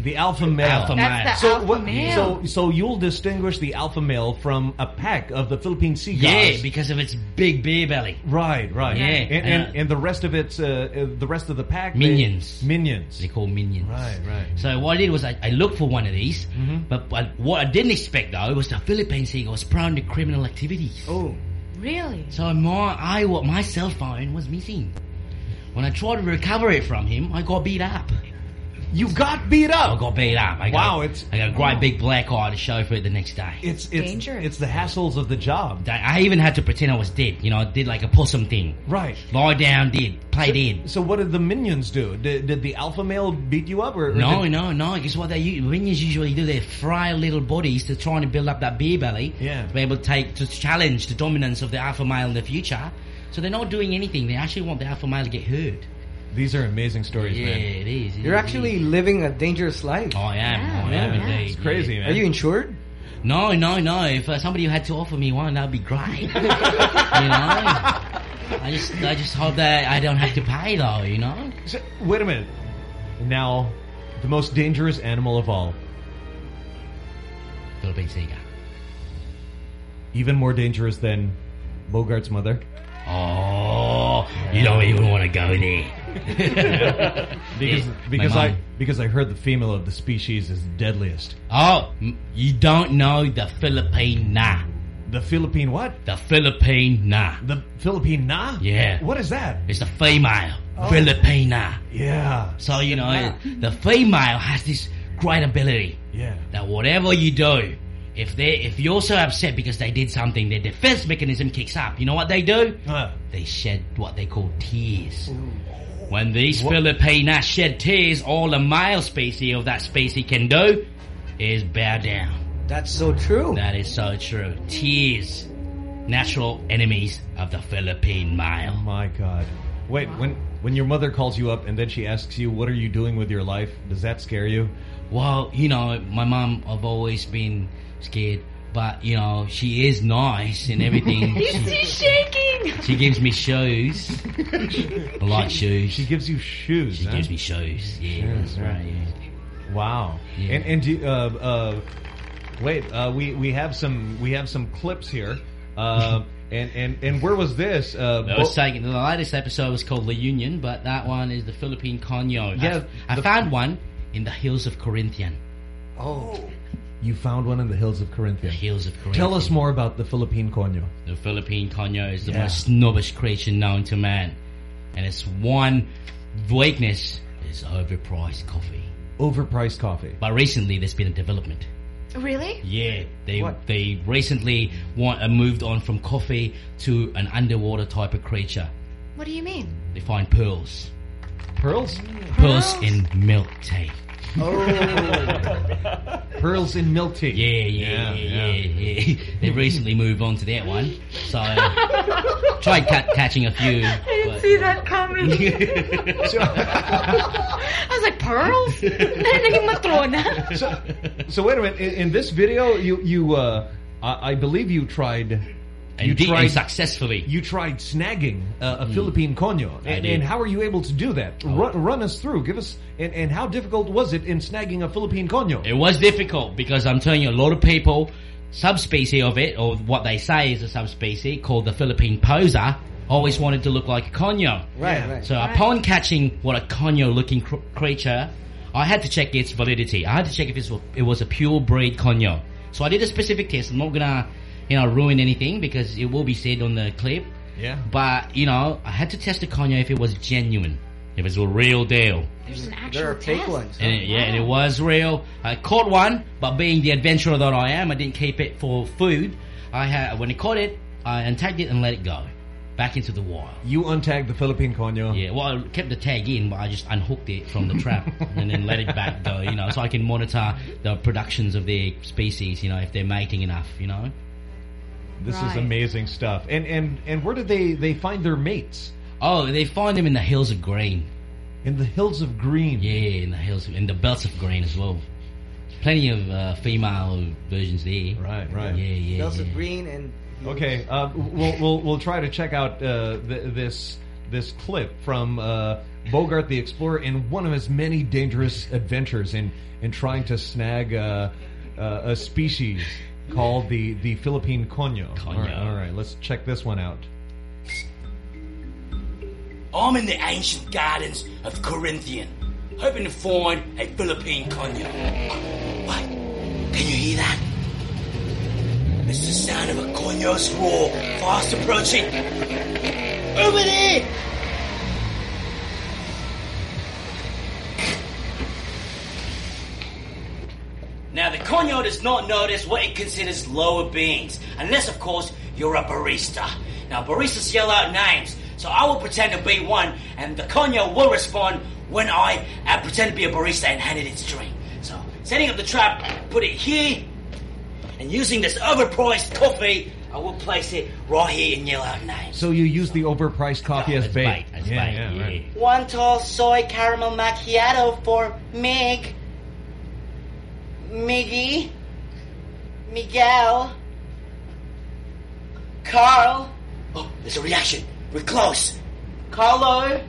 The alpha male. Alpha male. so what, So so you'll distinguish the alpha male from a pack of the Philippine sea seagulls. Yeah, because of its big beer belly. Right, right. Yeah. And, and, and the rest of its, uh, uh, the rest of the pack. they- Minions. minions. They call minions. Right, right. So what I did was I, I looked for one of these, Mhm. but, but what I didn't expect though was the Philippine seagull was prone to criminal activities. Oh. Really? So my I what my cell phone was missing. When I tried to recover it from him, I got beat up. You got beat up. I got beat up. I got, Wow, it's- I got a great big black eye to show for it the next day. It's it's it's the hassles of the job. I even had to pretend I was dead. You know, I did like a possum thing. Right. Lie down, dead, play so, dead. So what did the minions do? Did, did the alpha male beat you up, or, or No, did- no, no. Guess what they minions usually do? They frail little bodies to try and build up that beer belly. Yeah. To be able to take to challenge the dominance of the alpha male in the future. So they're not doing anything. They actually want the alpha male to get hurt. These are amazing stories, yeah, man. it is. it You're is, actually it is. living a dangerous life. Oh, I am. I am Yeah. indeed. It's crazy, yeah. man. Are you insured? No, no, no. If uh, somebody had to offer me one, that'd be great. you know. I just, I just hope that I don't have to pay though. You know. So, wait a minute. Now, the most dangerous animal of all, Philippine seagull. even more dangerous than Bogart's mother. Oh, you don't even want to go there. because because I because I heard the female of the species is deadliest. Oh, you don't know the Philippine na. The Philippine what? The Philippine na. The Philippine na? Yeah. What is that? It's the female. Oh. Filipina. Yeah. So, you know, the female has this great ability Yeah. that whatever you do, if they if you're so upset because they did something, their defense mechanism kicks up. You know what they do? Huh. They shed what they call tears. When these Filipina shed tears, all the male species of that species can do is bow down. That's so true. That is so true. Tears, natural enemies of the Philippine male. Oh my God. Wait, when when your mother calls you up and then she asks you, "What are you doing with your life?" Does that scare you? Well, you know, my mom, I've always been scared, but you know, she is nice and everything. He's, she, shaking. she gives me shoes. I like shoes. She gives you shoes. She huh? gives me shoes. Yeah, Shoes, that's right. Yeah. Wow. Yeah. And and do, uh, uh, wait, uh, we we have some we have some clips here. Uh, and and and where was this? Uh, I was saying the latest episode was called La Union, but that one is the Philippine Conyo. Yeah, I, I found one in the hills of Corinthian. Oh. You found one in the hills of Corinthia. Hills of Corinthian. Tell us more about the Philippine conyo. The Philippine conyo is the Yeah. most snobbish creature known to man. And its one weakness is overpriced coffee. Overpriced coffee. But recently there's been a development. Really? Yeah, they What? they recently want, uh, moved on from coffee to an underwater type of creature. What do you mean? They find pearls. Pearls? Pearls in milk tea. Pearls in milk tea. Yeah, yeah, yeah, yeah. yeah. they recently moved on to that one. So tried ca- catching a few. I didn't but- see that coming. I was like, pearls? Naging matrona. so, so wait a minute. In, in this video, you you uh, I, I believe you tried. And you did- and tried successfully. You tried snagging uh, a Philippine conyo, and, and how are you able to do that? Oh. Run, run us through. Give us and, and how difficult was it in snagging a Philippine conyo? It was difficult because I'm telling you, a lot of people, subspecies of it, or what they say is a subspecies called the Philippine poser, always wanted to look like a conyo. Right, right. So upon catching what a conyo-looking cr- creature, I had to check its validity. I had to check if it was, it was a pure breed conyo. So I did a specific test. I'm not gonna, you know, ruin anything because it will be said on the clip. Yeah. But you know, I had to test the cognac if it was genuine, if it's a real deal. There's an actual There are fake test. ones. And it, yeah, and it was real. I caught one, but being the adventurer that I am, I didn't keep it for food. I had when I caught it, I untagged it and let it go back into the wild. You untagged the Philippine Conyo. Yeah, well, I kept the tag in, but I just unhooked it from the trap and then let it back go. You know, so I can monitor the productions of their species. You know, if they're mating enough. You know. This is amazing stuff. And and and where did they they find their mates? Oh, they find them in the hills of green. In the hills of green. Yeah, in the hills, in the belts of green as well. Plenty of uh, female versions there. Right, right. Yeah, yeah. Bells yeah. of green and Okay, uh, we'll we'll we'll try to check out uh, th this this clip from uh, Bogart the Explorer in one of his many dangerous adventures in in trying to snag uh, uh, a species called the the Philippine conyo. All right, all right, let's check this one out. I'm in the ancient gardens of Corinthian, hoping to find a Philippine conyo. Wait, can you hear that? It's the sound of a conyo's roar, fast approaching. Over there! Now, the conyo does not notice what it considers lower beings, unless, of course, you're a barista. Now, baristas yell out names, so I will pretend to be one, and the conyo will respond when I uh, pretend to be a barista and hand it its drink. So, setting up the trap, put it here, and using this overpriced coffee, I will place it right here and yell out names. So you use the overpriced coffee as bait. bait, that's yeah, bait, yeah, yeah. right. One tall soy caramel macchiato for Mig. Miggy. Miguel. Carl. Oh, there's a reaction. We're close. Carlo.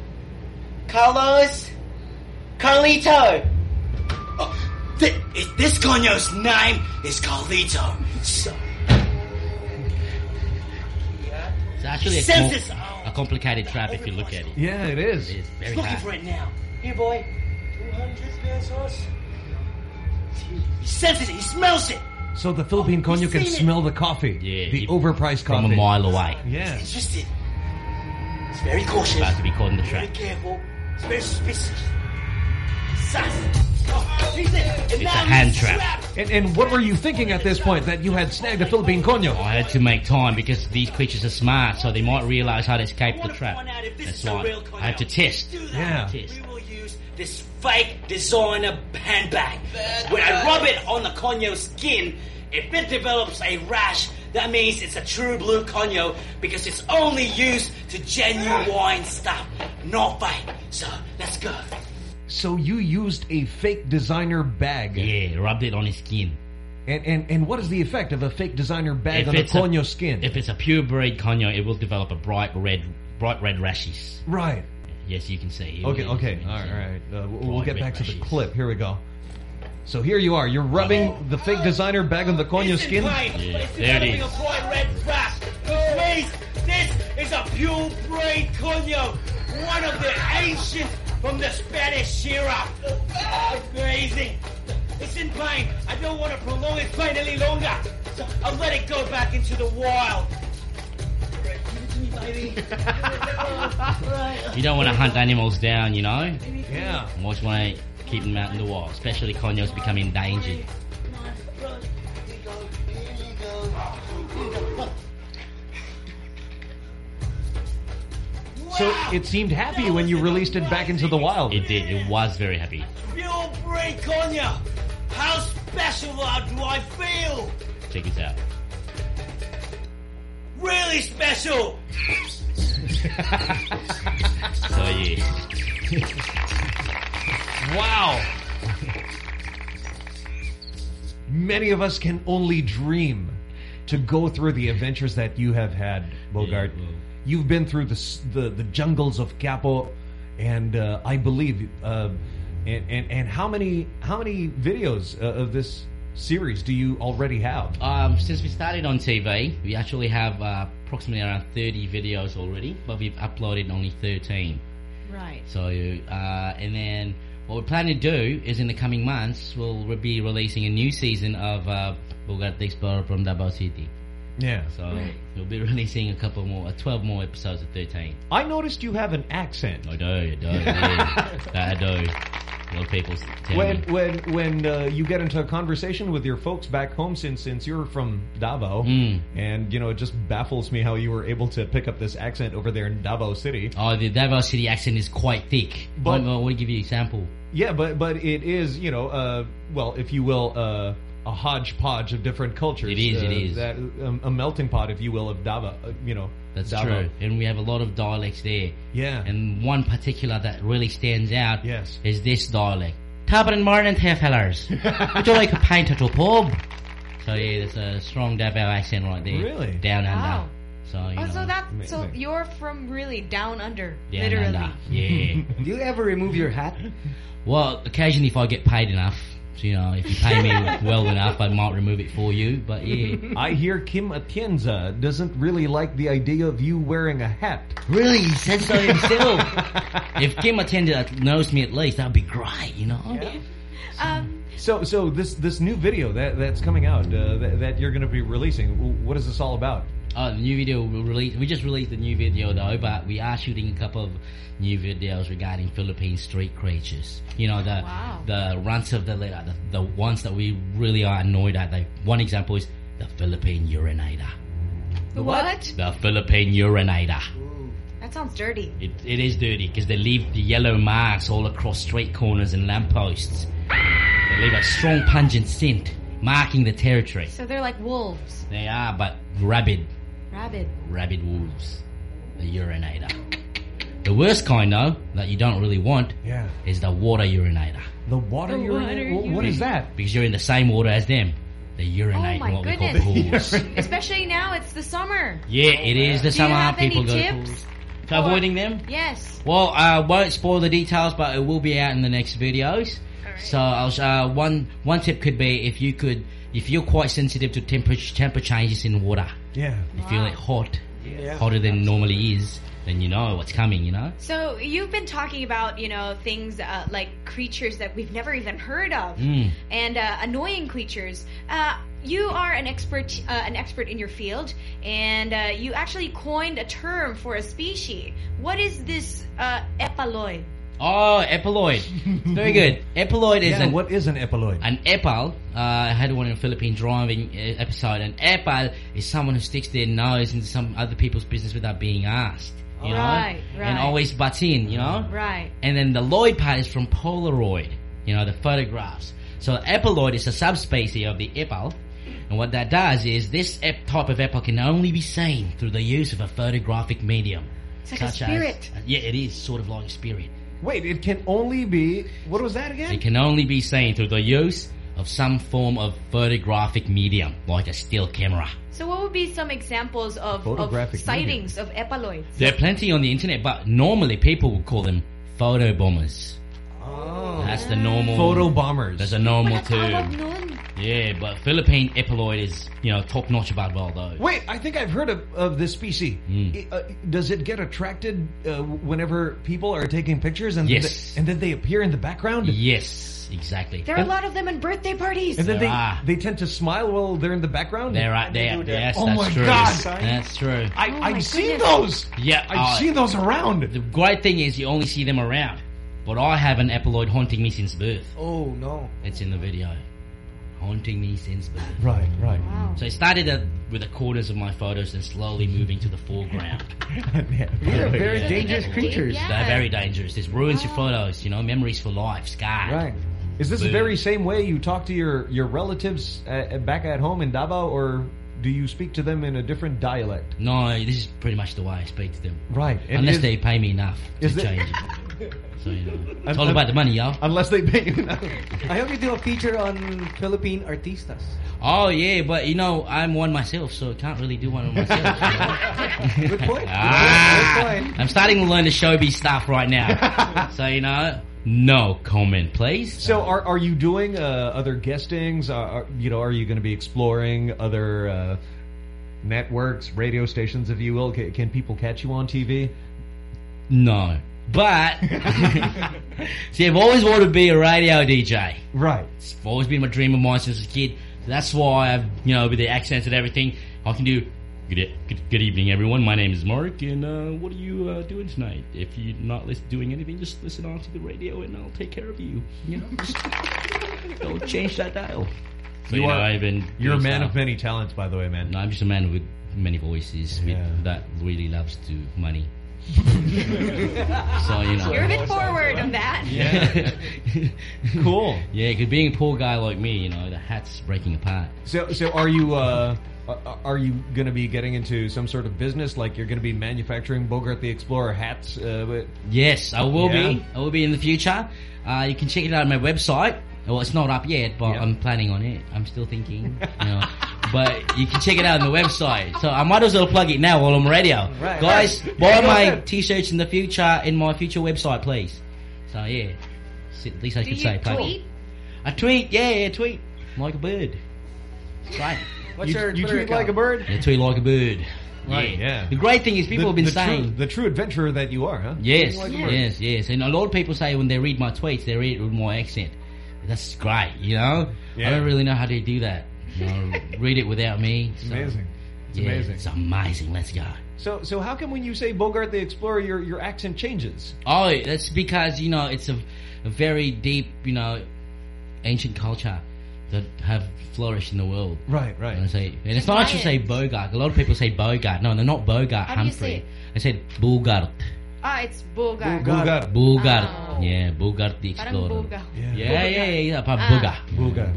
Carlos. Carlito. Oh, th- this conyo's name is Carlito. So, It's actually a, Senses- com- a complicated trap if you look at it. Yeah, it is. It's very He's looking hard. for it now. Here, boy. 200 pesos. He senses it. He smells it. So the Philippine conyo can seen it. smell the coffee. Yeah, the overpriced from coffee a mile away. Yeah. He's interested. He's very cautious. About to be caught in the trap. Very trap. careful. He's very suspicious. Sus. Oh, he's there. It's a hand trap. And and what were you thinking at this point that you had snagged a Philippine conyo? I had to make time because these creatures are smart, so they might realize how to escape the trap. That's why I had to test. Yeah. Test. We will use this fake designer handbag. When I rub it on the conyo's skin, if it develops a rash, that means it's a true blue conyo because it's only used to genuine stuff, not fake. So let's go. So you used a fake designer bag. Yeah, rubbed it on his skin. And and and what is the effect of a fake designer bag If on the it's a- conyo skin? If it's a pure breed conyo, it will develop a bright red, bright red rashes. Right. Yes, you can see. Here Okay, okay, all right, all right. Uh, we'll we'll get back to the clip. Here we go. So here you are. You're rubbing the fake designer bag on the conyo skin. Yeah, there it is. a bright red rash. Please, this is a pure breed conyo, one of the ancient from the Spanish era. Amazing. It's in pain. I don't want to prolong its pain any longer. So I'll let it go back into the wild. Give it to me, baby. You don't want to hunt animals down, you know? Yeah. You always want to keep them out in the wild, especially conyos become endangered. So it seemed happy when you released it back into the wild. It did. It was very happy. Pure breed conyo. How special do I feel? Check this out. Really special. So yeah. Wow. Many of us can only dream to go through the adventures that you have had, Bogart. You've been through the the, the jungles of Capo, and uh, I believe, uh, and, and and how many how many videos uh, of this series do you already have? Um, since we started on TV, we actually have uh, approximately around 30 videos already, but we've uploaded only 13. Right. So, uh, and then what we're planning to do is in the coming months we'll re- be releasing a new season of uh, Bogart the Explorer from Davao City. Yeah. So Right. we'll be releasing a couple more, uh, 12 more episodes of 13. I noticed you have an accent. I do, I do, yeah. I do. A lot of people tell When when when uh, you get into a conversation with your folks back home, since since you're from Davao, Mm. and you know it just baffles me how you were able to pick up this accent over there in Davao City. Oh, the Davao City accent is quite thick. But- I want to give you an example. Yeah, but but it is you know uh, well if you will uh, a hodgepodge of different cultures. It is, uh, it is. that um, a melting pot, if you will, of Davao. Uh, you know, That's Davao. true. And we have a lot of dialects there. Yeah. And one particular that really stands out yes. is this dialect. Tabaran morning here, fellas. Would you like a pint at a pub? So yeah, there's a strong Davao accent right there. Really? Down under. Wow. So, you oh, know. so that so you're from really down under, Down literally. under. Yeah. Do you ever remove your hat? well, occasionally if I get paid enough, so, you know, if you pay me well enough, I might remove it for you. But yeah. I hear Kim Atienza doesn't really like the idea of you wearing a hat. Really? He said so himself. if Kim Atienza knows me at least, that'd be great, you know? Um, So so this this new video that that's coming out uh, that, that you're going to be releasing, what is this all about? Oh, the new video we released. We just released a new video though, but we are shooting a couple of new videos regarding Philippine street creatures. You know the Wow. the runts of the, the the ones that we really are annoyed at. Like one example is the Philippine urinator. The what? The Philippine urinator. That sounds dirty. It, it is dirty because they leave the yellow marks all across street corners and lampposts. They leave a strong pungent scent marking the territory. So they're like wolves, They are, but rabid rabid. rabid wolves. The urinator. The worst kind, though, that you don't really want, Yeah. is the water urinator. The water The urinator. water Wh- What is that? Because you're in the same water as them. They urinate Oh my in what we call goodness. pools. Especially now, it's the summer. yeah, it is the Do you summer. have any People go to tips pools. For avoiding them? Yes. Well, I won't spoil the details, but it will be out in the next videos. So, I'll, uh, one one tip could be if you could, if you're quite sensitive to temperature temper changes in water, Yeah. you feel it hot, Yeah. hotter than it normally is, then you know what's coming. You know. So you've been talking about, you know, things uh, like creatures that we've never even heard of, Mm. and uh, annoying creatures. Uh, you are an expert, uh, an expert in your field, and uh, you actually coined a term for a species. What is this uh, epaloid? Oh, epaloid. Very good. Epaloid is Yeah, an what is an epaloid? An epal, uh, I had one in a Philippine driving uh, episode. An epal is someone who sticks their nose into some other people's business without being asked. You know? Right, right. And always butts in, you know? Right. And then the Lloyd part is from Polaroid, you know, the photographs. So epaloid is a subspecies of the epal. And what that does is this ep- type of epal can only be seen through the use of a photographic medium. It's like a such as- spirit. yeah, it is sort of like a spirit. Wait, it can only be. What was that again? It can only be seen through the use of some form of photographic medium, like a still camera. So what would be some examples of, of Photographic sightings of epaloids? There are plenty on the internet, but normally people would call them photo bombers. Oh. That's the normal Photo bombers. That's a normal Wala tawag Yeah, but Philippine epaloid is you know top notch above all those. Wait, I think I've heard of, of this species. Hmm. I- uh, does it get attracted uh, whenever people are taking pictures and Yes. then they, and then they appear in the background? Yes, exactly. There are a lot of them in birthday parties. And then they are. they tend to smile while they're in the background. They're right there. Yes, oh that's my true. god, That's true. I, oh I've seen those. Yeah, I've uh, seen those around. The great thing is you only see them around, but I have an epaloid haunting me since birth. Oh no. It's in the video. Haunting me since birth. Right, right. Wow. So it started at, with the corners of my photos and slowly moving to the foreground. These are very Yeah. dangerous creatures. They're very dangerous. This ruins your photos, you know, memories for life, scarred. Right. Is this the very same way you talk to your your relatives uh, back at home in Davao, or do you speak to them in a different dialect? No, this is pretty much the way I speak to them. Right. And Unless is- they pay me enough to is change it. So, you know, it's Un- all un- about the money, y'all. Unless they pay you enough. I hope you do a feature on Philippine artistas. Oh, yeah, but, you know, I'm one myself, so I can't really do one on myself. you know? Good point. Ah, Good point. I'm starting to learn the showbiz stuff right now. so, you know, no comment, please. So, are are you doing uh, other guestings? Uh, are, you know, are you going to be exploring other uh, networks, radio stations, if you will? Can, can people catch you on TV? No. But See, I've always wanted to be a radio DJ. Right. It's always been my dream of mine since a kid. So that's why I've, you know, with the accents and everything, I can do. Good, good, good evening, everyone. My name is Mark, and uh, what are you uh, doing tonight? If you're not lis- doing anything, just listen on to the radio, and I'll take care of you. You know, just don't change that dial. So, You you, know, are- I've been. You're a man stuff. of many talents, by the way, man. No, I'm just a man with many voices with, that really loves to money. so you know, You're a bit forward on that. Yeah. cool. Yeah, because being a poor guy like me, you know, the hat's breaking apart. So, so are you uh, are you going to be getting into some sort of business? Like you're going to be manufacturing Bogart the Explorer hats? Uh, Yes, I will Yeah. be. I will be in the future. Uh, you can check it out on my website. Well, it's not up yet, but I'm planning on it. I'm still thinking, you know. but you can check it out on the website. So I might as well plug it now while I'm radio. Right. Guys, Right. buy Yeah, my t-shirts in the future in my future website, please. So yeah, at least I Do could say. plug it. tweet? I tweet, yeah, yeah, tweet like a bird. Right. What's You- your you Twitter tweet like a bird? Yeah, tweet like a bird. Right, yeah. The great thing is people The- have been the saying true, the true adventurer that you are, huh? Yes, Like a yes, yes. And a lot of people say when they read my tweets, they read it with my accent. That's great, you know? Yeah. I don't really know how they do that. You know, read it without me. It's so- amazing. It's yeah, amazing. It's amazing. Let's go. So, so how come when you say Bogart the Explorer, your your accent changes? Oh, that's because, you know, it's a, a very deep, you know, ancient culture that have flourished in the world. Right, right. And, I say, and it's not just say Bogart. A lot of people say Bogart. No, they're not Bogart. How do you Humphrey. say it? I said Bogart. Ah, it's Bogart. Bogart. Bogart. Oh. Yeah, Bogart the Parang Explorer. Boga. Yeah, yeah, yeah, yeah. Pa, Ah. Bogart. Bogart.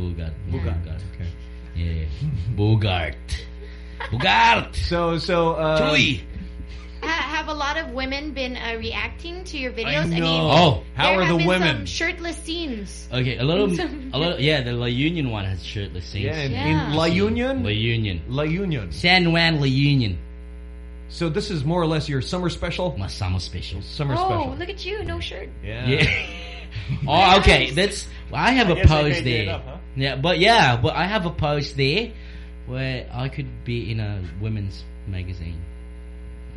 Bogart. Bogart. Bogart. Yeah. Bogart. Bogart. So, so, uh, Joey. Ha- have a lot of women been uh, reacting to your videos? I, know. mean, Oh. How are the been women? Some shirtless scenes. Okay, a lot of, a lot yeah, the La Union one has shirtless scenes. Yeah, in, Yeah. in La Union? La Union. La Union. San Juan La Union. So this is more or less your summer special? My summer special. Summer oh, special. look at you, no shirt. Yeah. Yeah. oh, okay. That's. Well, I have I a guess I post it there. up, huh? Yeah, but yeah, but I have a post there where I could be in a women's magazine.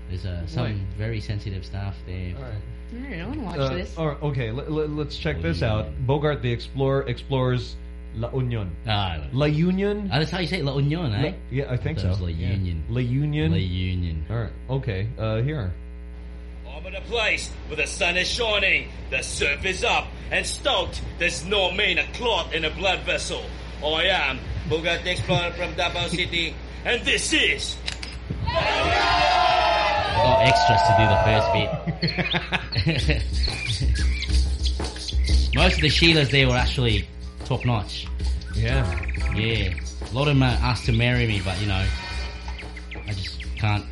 There's uh, some Right. very sensitive stuff there. All right. I don't want to watch Uh, this. all right, okay, let, us check this out. Bogart the Explorer explores La Union. Ah, La Union? Ah, that's how you say it, La Union, eh? La- yeah, I think thought so. it was La Yeah. Union. La Union? La Union. All right, okay, uh, here. I'm in a place where the sun is shining, the surf is up, and stoked there's no mean a clot in a blood vessel. I am the Explorer from Davao City, and this is I Got extras to do the first bit. Most of the Sheilas there were actually top notch. Yeah. Yeah. A lot of them asked to marry me, but you know, I just can't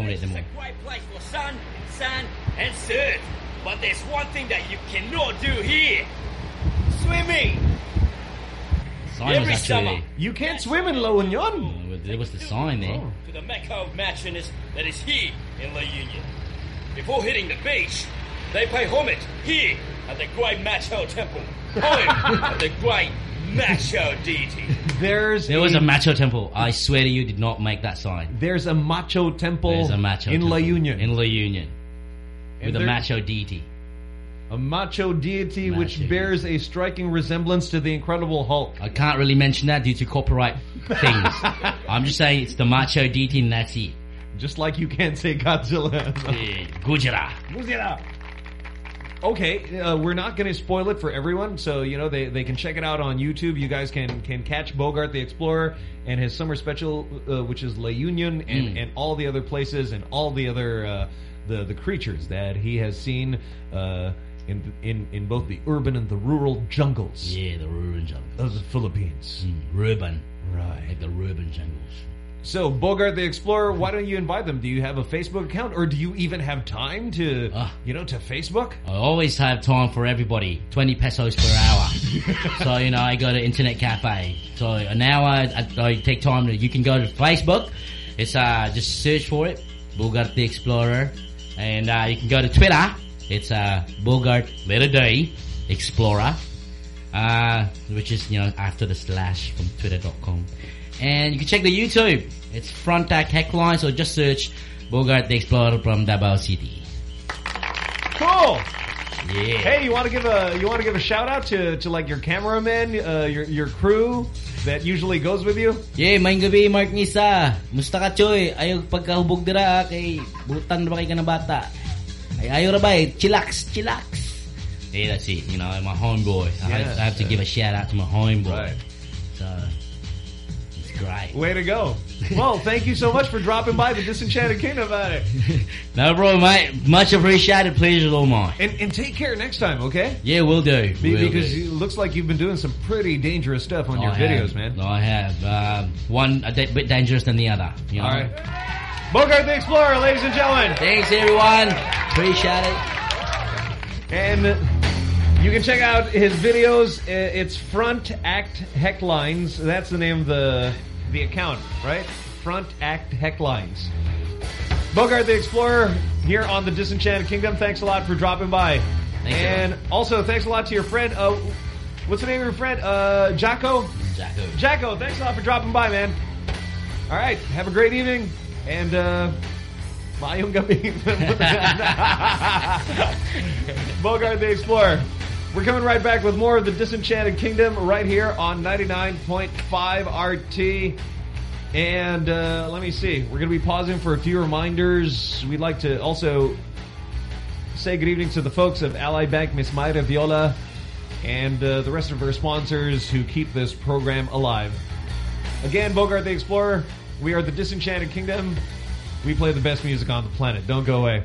accommodate them all. great place for sun, sand, and surf. But there's one thing that you cannot do here: swimming. Sign was Every actually summer. You can't swim in La Union. Oh, there was the sign there. Oh. to the Mecca of matchiness that is here in La Union. Before hitting the beach, they pay homage here at the Great Macho Temple, home of the Great Macho Deity. There's There was a macho temple. I swear to you, did not make that sign. There's a macho temple There's a macho in La Union. In La Union. And With a macho deity. A macho deity which Macho bears a striking resemblance to the Incredible Hulk. I can't really mention that due to copyright things. I'm just saying it's the macho deity and that's it. Just like you can't say Godzilla. Yeah, Gojira. Gojira. Okay, uh, we're not going to spoil it for everyone, so you know they, they can check it out on YouTube. You guys can can catch Bogart the Explorer and his summer special, uh, which is La Union, and, Mm. and all the other places and all the other uh, the the creatures that he has seen uh, in in in both the urban and the rural jungles Yeah, the rural jungles. of the Philippines. Mm, urban. Right. Like the urban jungles. So Bogart the Explorer, why don't you invite them? Do you have a Facebook account, or do you even have time to Ah. you know to Facebook? I always have time for everybody. 20 pesos per hour. so, you know, I go to internet cafe. So an hour, I, I take time to, you can go to Facebook. It's, uh, just search for it. Bogart the Explorer. And, uh, you can go to Twitter. It's, uh, Bogart letter D Explorer. Uh, which is, you know, after the slash from twitter.com. And you can check the YouTube. It's Frontac Heckline, so just search Bogart the Explorer from Davao City. Cool. Yeah. Hey, you want to give a you want to give a shout out to to like your cameraman, uh, your your crew that usually goes with you? Yeah, maing gabi, Mark Nisa. Musta ka, Choy? Ayaw pagkahubog dira, kay butan ba kay ka na bata? Ay, ayaw ra ba eh? Chillax, chillax. Yeah, that's it. You know, my homeboy. I, have, I have to give a shout out to my homeboy. So, it's great. Way to go! Well, thank you so much for dropping by the Disenchanted Kingdom about it. No, bro, mate. Much appreciated. Pleasure all mine. And and take care next time, okay? Yeah, we'll do. Be- Will because do. it looks like you've been doing some pretty dangerous stuff on your I videos, man. No, I have. Um, one a bit dangerous than the other. You know? All right. Bogart the Explorer, ladies and gentlemen. Thanks, everyone. Appreciate it. And you can check out his videos. Uh, It's Front Act Hecklines. That's the name of the the account, right? Front Act Hecklines. Bogart the Explorer here on the Disenchanted Kingdom. Thanks a lot for dropping by. Thank you. and also, thanks a lot to your friend. Uh, what's the name of your friend? Uh, Jacko? Jacko. Jacko, thanks a lot for dropping by, man. All right, have a great evening. And, uh, maayong gabi. Bogart the Explorer. We're coming right back with more of the Disenchanted Kingdom right here on 99.5 RT. And uh, let me see. We're going to be pausing for a few reminders. We'd like to also say good evening to the folks of Ally Bank, Miss Mayra Viola, and uh, the rest of our sponsors who keep this program alive. Again, Bogart the Explorer, we are the Disenchanted Kingdom. We play the best music on the planet. Don't go away.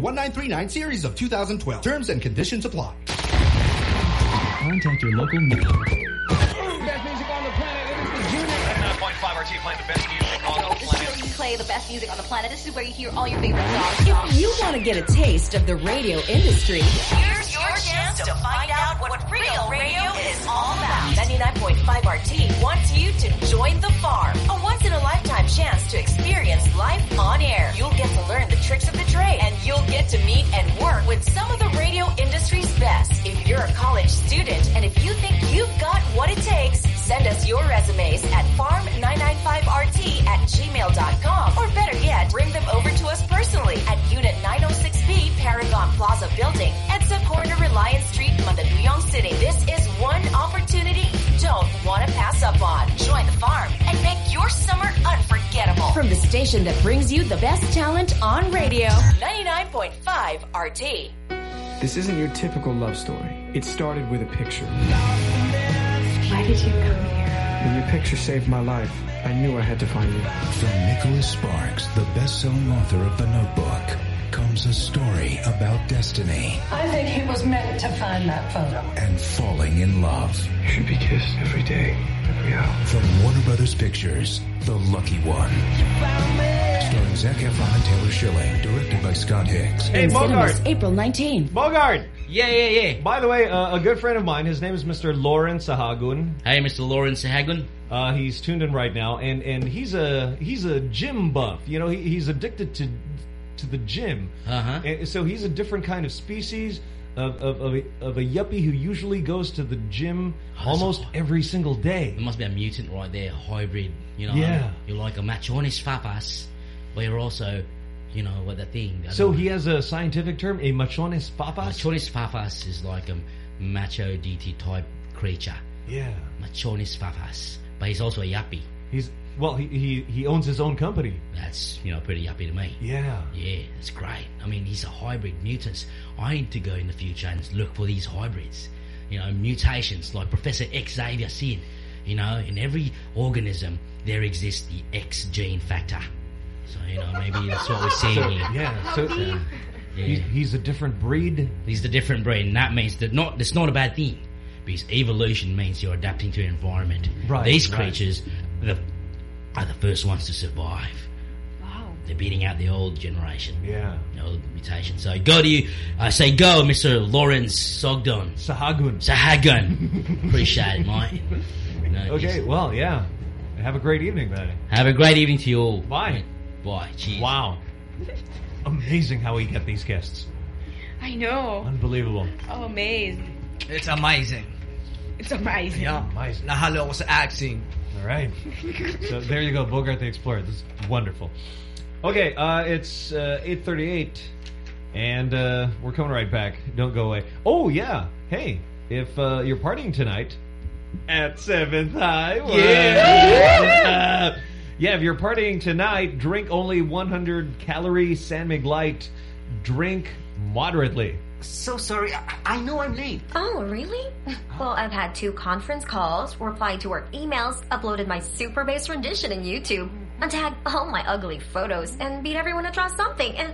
1939 series of 2012. Terms and conditions apply. Contact your local play the best music on the planet. This is where you hear all your favorite songs. If you want to get a taste of the radio industry, Here's your chance to find out what real radio is all about. 99.5 RT wants you to join the farm. A once in a lifetime chance to experience life on air. You'll get to learn the tricks of the trade and you'll get to meet and work with some of the radio industry's best. If you're a college student and if you think you've got what it takes, send us your resumes at farm995rt at gmail.com or better yet, bring them over to us personally at Unit 906B Paragon Plaza Building, EDSA Corner Reliance Street, Mandaluyong City. This is one opportunity you don't want to pass up on. Join the farm and make your summer unforgettable. from the station that brings you the best talent on radio. 99.5 RT. This isn't your typical love story. It started with a picture. Why did you come here? When your picture saved my life, I knew I had to find you. From Nicholas Sparks, the best-selling author of The Notebook, comes a story about destiny I think he was meant to find that photo. and falling in love. You should be kissed every day, every hour. From Warner Brothers Pictures, The Lucky One. Starring Zac Efron and Taylor Schilling. Directed by Scott Hicks. Hey, in Bogart. cinemas April 19. Bogart! Yeah, yeah, yeah. By the way, uh, a good friend of mine, his name is Mr. Lawrence Sahagun. Hey, Mr. Lawrence Sahagun. Uh, he's tuned in right now, and, and he's a he's a gym buff. You know, he, he's addicted to to the gym. Uh-huh. And so he's a different kind of species of of, of, a, of a yuppie who usually goes to the gym almost every single day. It must be a mutant right there, hybrid. You know, Yeah. you're like a machonis fapas, but you're also, you know, what that thing. So know. he has a scientific term, a machones papas. Machonis fapas is like a macho DT type creature. Yeah. Machonis fapas, but he's also a yuppie. He's well, he, he he owns his own company. That's you know pretty yuppie to me. Yeah. Yeah, it's great. I mean, he's a hybrid mutant. I need to go in the future and look for these hybrids. You know, mutations like Professor Xavier said. You know, in every organism there exists the X gene factor. So you know, maybe that's what we're seeing So, yeah, so- yeah. He's, he's a different breed. He's the different breed, and that means that not. It's not a bad thing, because evolution means you're adapting to your environment. Right, These right. creatures are the, are the first ones to survive. Wow. they're beating out the old generation. Yeah. The old mutation. So go to you. I say go, Mr. Lawrence Sogdon. Sahagun. Sahagun. Appreciate it, mate. No, Okay, well, yeah. Have a great evening, buddy. Have a great evening to you all. Bye. Bye. Cheers. Wow. Amazing how we get these guests. I know. Unbelievable. Oh, amazed. It's amazing. It's amazing. Yeah. Amazing. Nahalo ako sa acting. All right. so there you go, Bogart the Explorer. This is wonderful. Okay, uh, it's uh, 8.38, and uh, we're coming right back. Don't go away. Oh, yeah. Hey, if uh, you're partying tonight at 7th High... Yeah. Yeah, if you're partying tonight, drink only 100-calorie San Mig Light. Drink moderately. So sorry, I, I know I'm late. Oh, really? Well, I've had two conference calls, replied to work emails, uploaded my super bass rendition in YouTube, untagged all my ugly photos, and beat everyone to draw something. And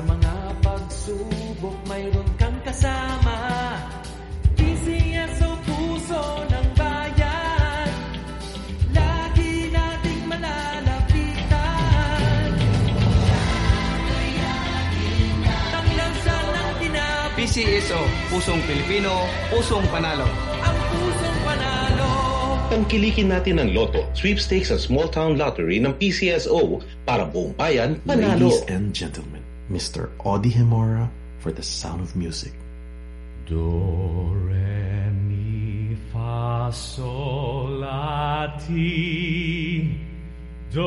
Sa mga pagsubok, mayroon kang kasama. PCSO puso ng bayan. Lagi nating malalapitan. Tanglansan ng tinapos PCSO, Pusong Pilipino, Pusong Panalo. ang pusong panalo. Tangkilikin natin ang loto, sweepstakes at small town lottery ng PCSO para buong bayan panalo. Ladies and gentlemen, Mr. Audie Gemora for the sound of music. Do, re, mi, fa, sol, la, ti, do.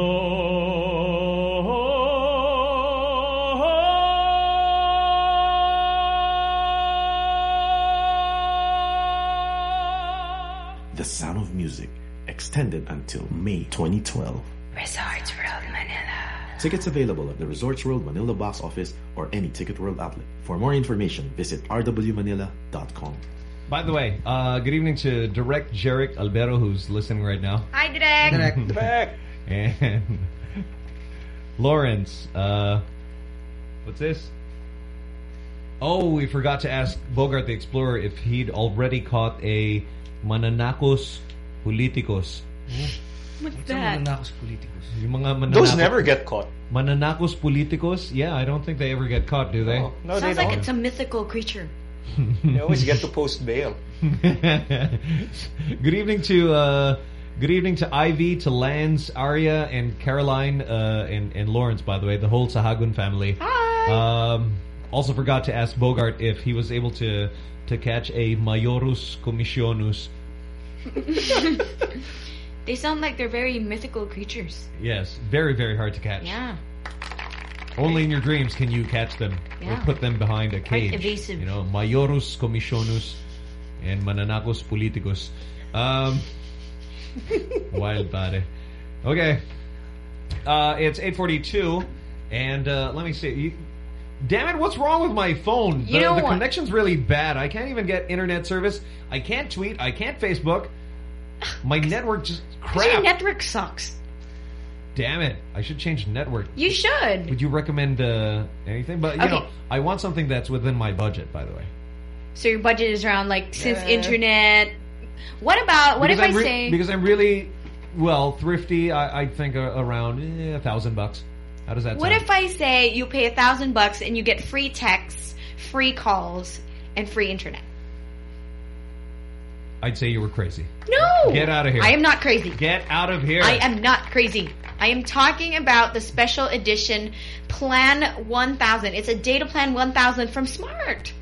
The sound of music, extended until May 2012. Resorts World Manila. Tickets available at the Resorts World Manila box office or any Ticket World outlet. For more information, visit rwmanila.com. By the way, uh, good evening to Direct Jarek Albero, who's listening right now. Hi, Direk. Direct. And Lawrence, uh, what's this? Oh, we forgot to ask Bogart the Explorer if he'd already caught a mananakos politicos. What's that? Mananakos politicos. Yung mga mananakos, Those never get caught. Mananakos politicos? Yeah, I don't think they ever get caught, do they? No, they Sounds like don't. it's a mythical creature. They always get to post bail. good evening to uh, good evening to Ivy, to Lance, Aria, and Caroline, uh, and and Lawrence. By the way, the whole Sahagun family. Hi. Um, also forgot to ask Bogart if he was able to to catch a Majorus Commissionus. they sound like they're very mythical creatures. Yes, very very hard to catch. Yeah. Only in your dreams can you catch them Yeah. or put them behind a cage. Quite evasive. You know, Majorus Commissionus and Mananakos Politicus. Um, wild body. Okay. Uh, it's 842 and uh, let me see. You, damn it, what's wrong with my phone? You the, know the what? connection's really bad. I can't even get internet service. I can't tweet. I can't Facebook. My network just crap. Your crap. network sucks. Damn it. I should change network. You should. Would you recommend uh, anything? But, you Okay. know, I want something that's within my budget, by the way. So your budget is around like since Yeah. internet. What about what because if I I'm re- say Because I'm really, well, thrifty, I, I think uh, around eh, a thousand bucks. How does that what sound? if I say you pay a thousand bucks and you get free texts, free calls, and free internet? I'd say you were crazy. No! Get out of here. I am not crazy. Get out of here. I am not crazy. I am talking about the special edition Plan 1000. It's a data plan 1000 from Smart.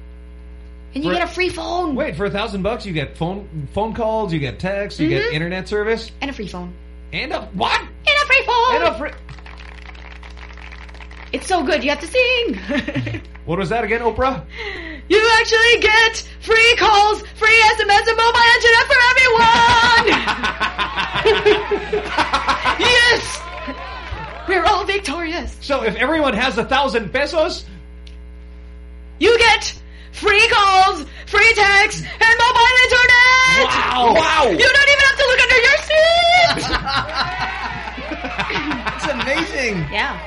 And you For- get a free phone. Wait, for a thousand bucks, you get phone phone calls, you get texts, you get Mhm. internet service. And a free phone. And a what? And a free phone. And a free... It's so good, you have to sing. What was that again, Oprah? you actually get free calls, free SMS, and mobile internet for everyone! yes! We're all victorious. So if everyone has a thousand pesos, You get free calls, free texts, and mobile internet! Wow. Wow. You don't even have to look under your seat! It's amazing. Yeah.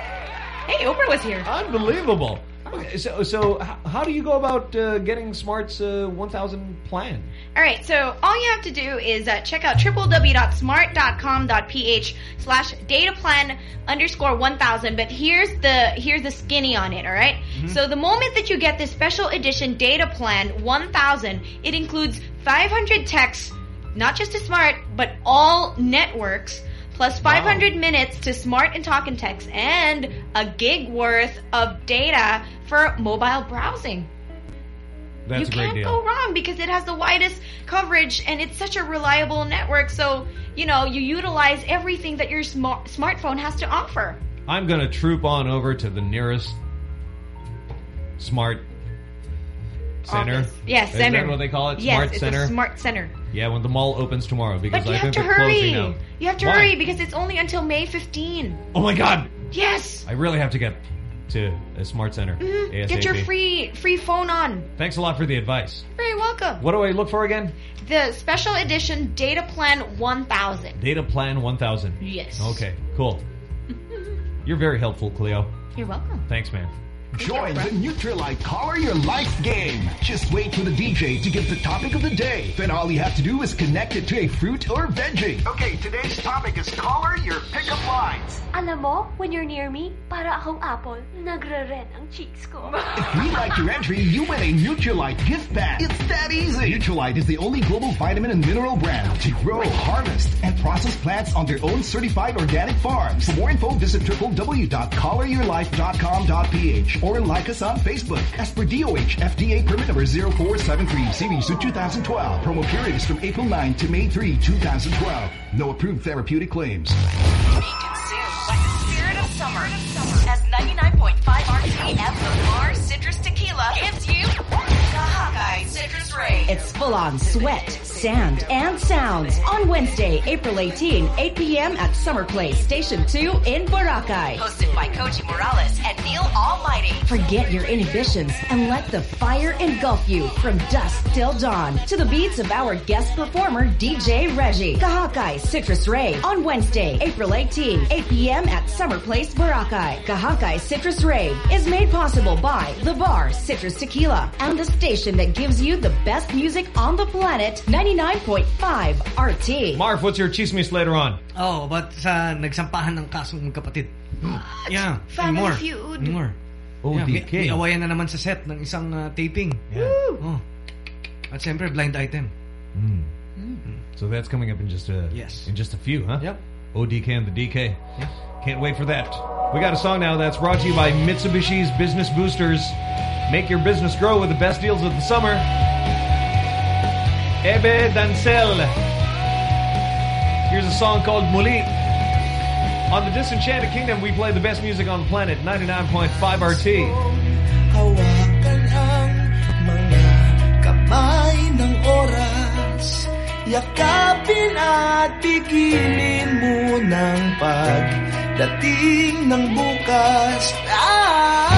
Hey, Oprah was here. unbelievable. Okay, so so how do you go about uh, getting Smart's uh, 1,000 plan? All right, so all you have to do is uh, check out www.smart.com.ph slash data plan underscore 1000. But here's the here's the skinny on it, all right? Mm-hmm. So the moment that you get this special edition data plan 1000, it includes 500 texts, not just to Smart, but all networks, plus 500 minutes to Smart and Talk and Text, and a gig worth of data for mobile browsing That's you a great can't deal. go wrong because it has the widest coverage and it's such a reliable network. So, you know, you utilize everything that your smart smartphone has to offer. I'm going to troop on over to the nearest Smart Center. Office. Yes, Is center. that what they call it? Yes, Smart it's Center? a smart center. Yeah, when the mall opens tomorrow because But you I have think to they're closing hurry. now. You have to Why? hurry because it's only until May 15. Oh my god! Yes. I really have to get to a Smart Center. Mhm. Get your free free phone on. Thanks a lot for the advice. Very welcome. What do I look for again? The special edition data plan 1000. Data plan 1000. Yes. Okay, cool. You're very helpful, Cleo. You're welcome. Thanks, man. Join the Nutrilite Color Your Life game. Just wait for the DJ to give the topic of the day. Then all you have to do is connect it to a fruit or veggie. Okay, today's topic is color your pickup lines. Alam mo, when you're near me, para akong apple, nagre-red ang cheeks ko. If we like your entry, you win a Nutrilite gift bag. It's that easy. Nutrilite is the only global vitamin and mineral brand to grow, harvest, and process plants on their own certified organic farms. For more info, visit www.coloryourlife.com.ph or like us on Facebook. As per DOH, FDA permit number 0473, series of 2012. Promo period is from April 9 to May 3, 2012. No approved therapeutic claims. Be consumed by the spirit of summer. As 99.5 RT and the Mars Citrus Tequila gives you Kahakai Citrus Ray. It's full on sweat, sand, and sounds on Wednesday, April 18, 8 p.m. at Summer Place, Station 2 in Boracay. Hosted by Koji Morales and Neil Almighty. Forget your inhibitions and let the fire engulf you from dusk till dawn to the beats of our guest performer, DJ Reggie. Kahakai Citrus Ray on Wednesday, April 18, 8 p.m. at Summer Place, Boracay. Kahakai Citrus Ray is made possible by The Bar Citrus Tequila and the station that gives you the best music on the planet, 99.5 RT. Marv, what's your chismis later on? Oh, but sa nagsampahan ng kasong magkapatid. yeah. Family more. feud. More. Oh, yeah, may, DK. may awayan na naman sa set ng isang uh, taping. Yeah. Oh. At siyempre, blind item. So that's coming up in just a Yes. in just a few, huh? Yep. ODK and the DK. Can't wait for that. We got a song now that's brought to you by Mitsubishi's Business Boosters. Make your business grow with the best deals of the summer. Ebe Dancel. Here's a song called Muli. On the Disenchanted Kingdom, we play the best music on the planet, 99.5 RT. Yakapin at mo ng pagdating ng bukas. Ah,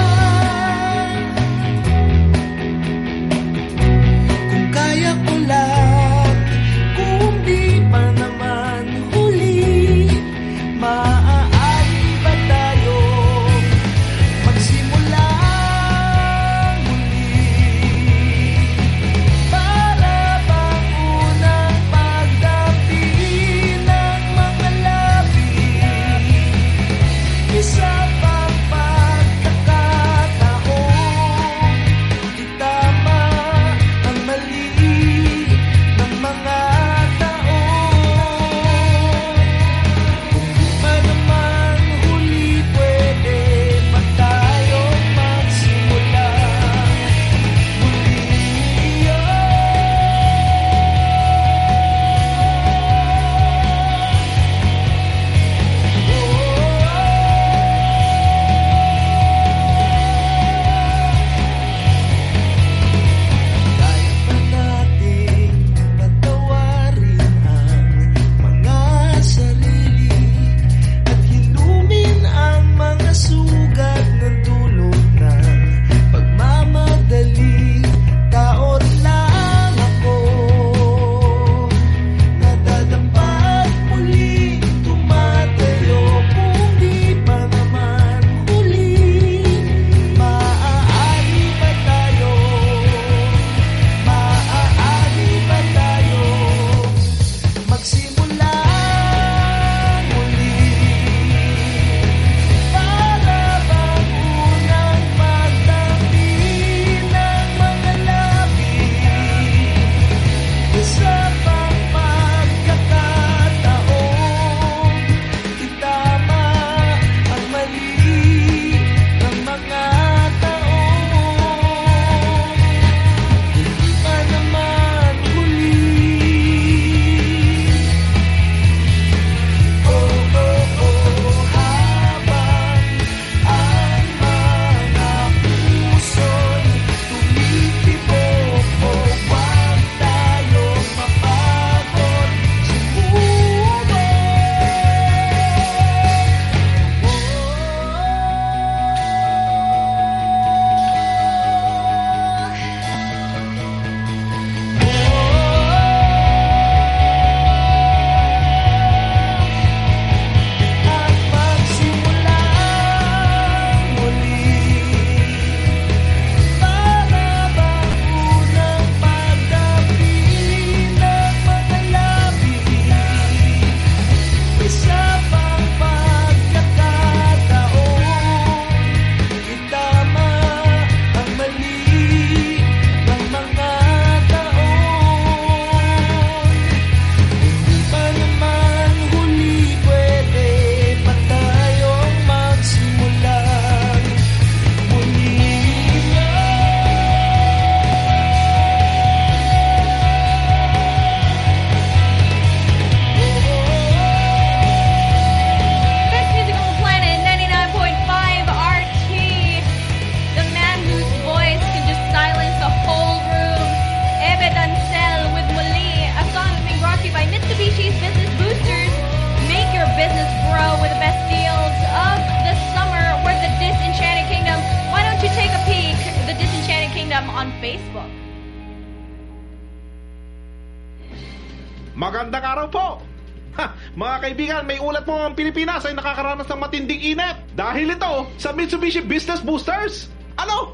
Mitsubishi Business Boosters. Ano?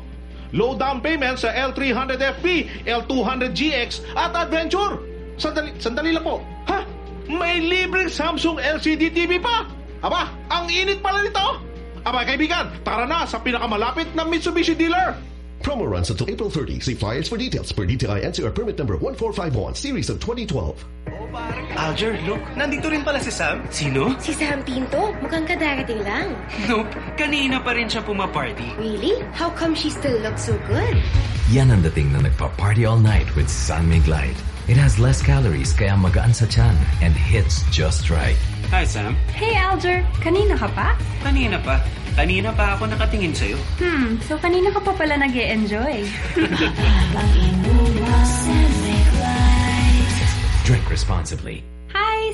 Low down payment sa L300FB, L200GX at Adventure. Sandali, sandali lang po. Ha? May libreng Samsung LCD TV pa? Aba, ang init pala nito. Aba kaibigan, tara na sa pinakamalapit na Mitsubishi dealer. Promo runs until April 30. See flyers for details per DTI NCR permit number 1451, series of 2012. Aljur, look, nandito rin pala si Sam. Sino? Si Sam Pinto. Mukhang kadarating lang. Nope, kanina pa rin siya pumaparty. Really? How come she still looks so good? Yan ang dating na nagpa-party all night with San Mig Light. It has less calories kaya magaan sa tiyan and hits just right. Hi, Sam. Hey, Aljur. Kanina ka pa? Kanina pa. Kanina pa ako nakatingin sa'yo. Hmm, so kanina ka pa pala nag enjoy Drink responsibly.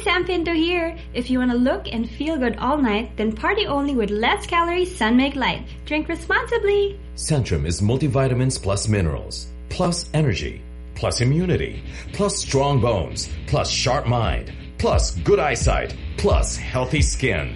Sam Pinto here. If you want to look and feel good all night, then party only with less calories San Mig Light. Drink responsibly. Centrum is multivitamins plus minerals, plus energy, plus immunity, plus strong bones, plus sharp mind, plus good eyesight, plus healthy skin.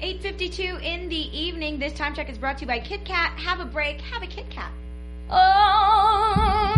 8.52 in the evening. This time check is brought to you by KitKat. Have a break. Have a Kit Kat. Oh,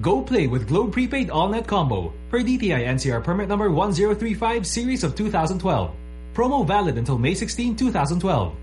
Go play with Globe Prepaid All-Net Combo per DTI NCR permit number 1035 series of 2012. Promo valid until May 16, 2012.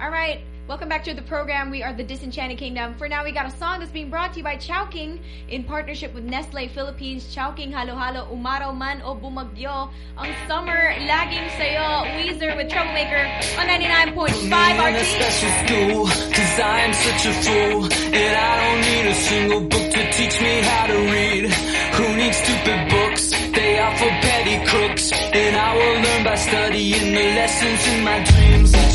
All right. Welcome back to the program. We are the Disenchanted Kingdom. For now, we got a song that's being brought to you by Chowking in partnership with Nestle Philippines. Chowking Halo Halo Umaraw Man o Bumagyo. Ang summer laging sayo. Weezer with Troublemaker on 99.5 in a RT. special school Cause I am such a fool And I don't need a single book to teach me how to read Who needs stupid books? They are for petty crooks And I will learn by studying the lessons in my dreams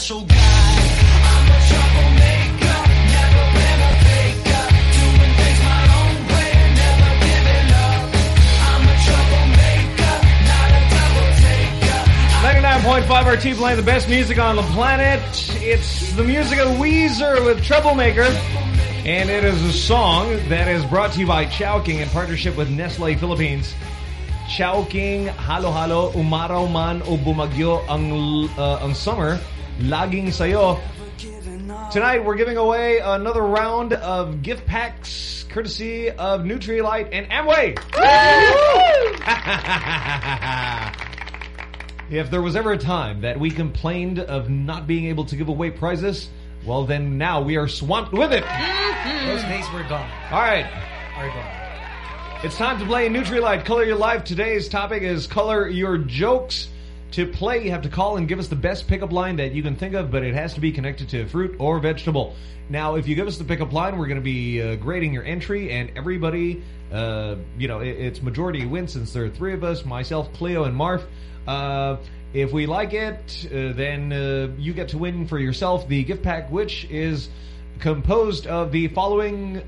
special guy. I'm a troublemaker, never been a faker. Doing things my own way, never giving up. I'm a troublemaker, not a double taker. 99.5 RT playing the best music on the planet. It's the music of Weezer with Troublemaker. And it is a song that is brought to you by Chowking in partnership with Nestle Philippines. Chowking, halo-halo, umaraw man o bumagyo ang, uh, ang summer laging sayo. Tonight we're giving away another round of gift packs courtesy of Nutrilite and Amway. if there was ever a time that we complained of not being able to give away prizes, well then now we are swamped with it. Mm-hmm. Those days were gone. All right. Are gone. It's time to play Nutrilite Color Your Life. Today's topic is Color Your Jokes. To play, you have to call and give us the best pickup line that you can think of, but it has to be connected to fruit or vegetable. Now, if you give us the pickup line, we're going to be uh, grading your entry, and everybody, uh, you know, it, it's majority wins since there are three of us, myself, Cleo, and Marv. Uh, if we like it, uh, then uh, you get to win for yourself the gift pack, which is composed of the following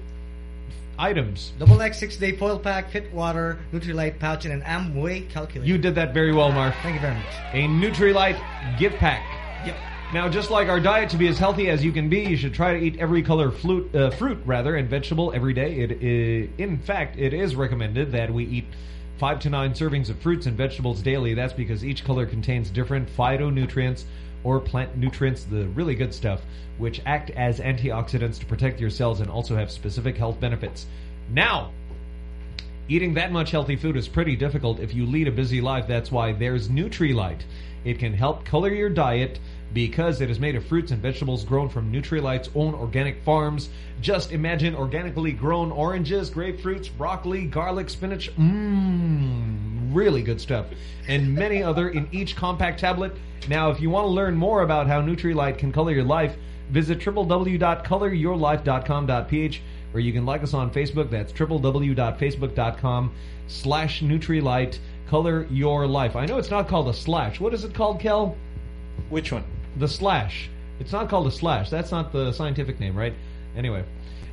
items. Double X six day foil pack, fit water, Nutrilite pouch, and an Amway calculator. You did that very well, Mark. Thank you very much. A Nutrilite gift pack. Yep. Now, just like our diet to be as healthy as you can be, you should try to eat every color fruit, uh, fruit rather, and vegetable every day. It, in fact, it is recommended that we eat five to nine servings of fruits and vegetables daily. That's because each color contains different phytonutrients or plant nutrients, the really good stuff, which act as antioxidants to protect your cells and also have specific health benefits. Now, eating that much healthy food is pretty difficult if you lead a busy life. That's why there's Nutrilite. It can help color your diet because it is made of fruits and vegetables grown from Nutrilite's own organic farms. Just imagine organically grown oranges, grapefruits, broccoli, garlic, spinach. Mmm, really good stuff. And many other in each compact tablet. Now, if you want to learn more about how Nutrilite can color your life, visit www.coloryourlife.com.ph or you can like us on Facebook. That's www.facebook.com slash Nutrilite. Color your life. I know it's not called a slash. What is it called, Kel? Which one? The slash. It's not called a slash. That's not the scientific name, right? Anyway.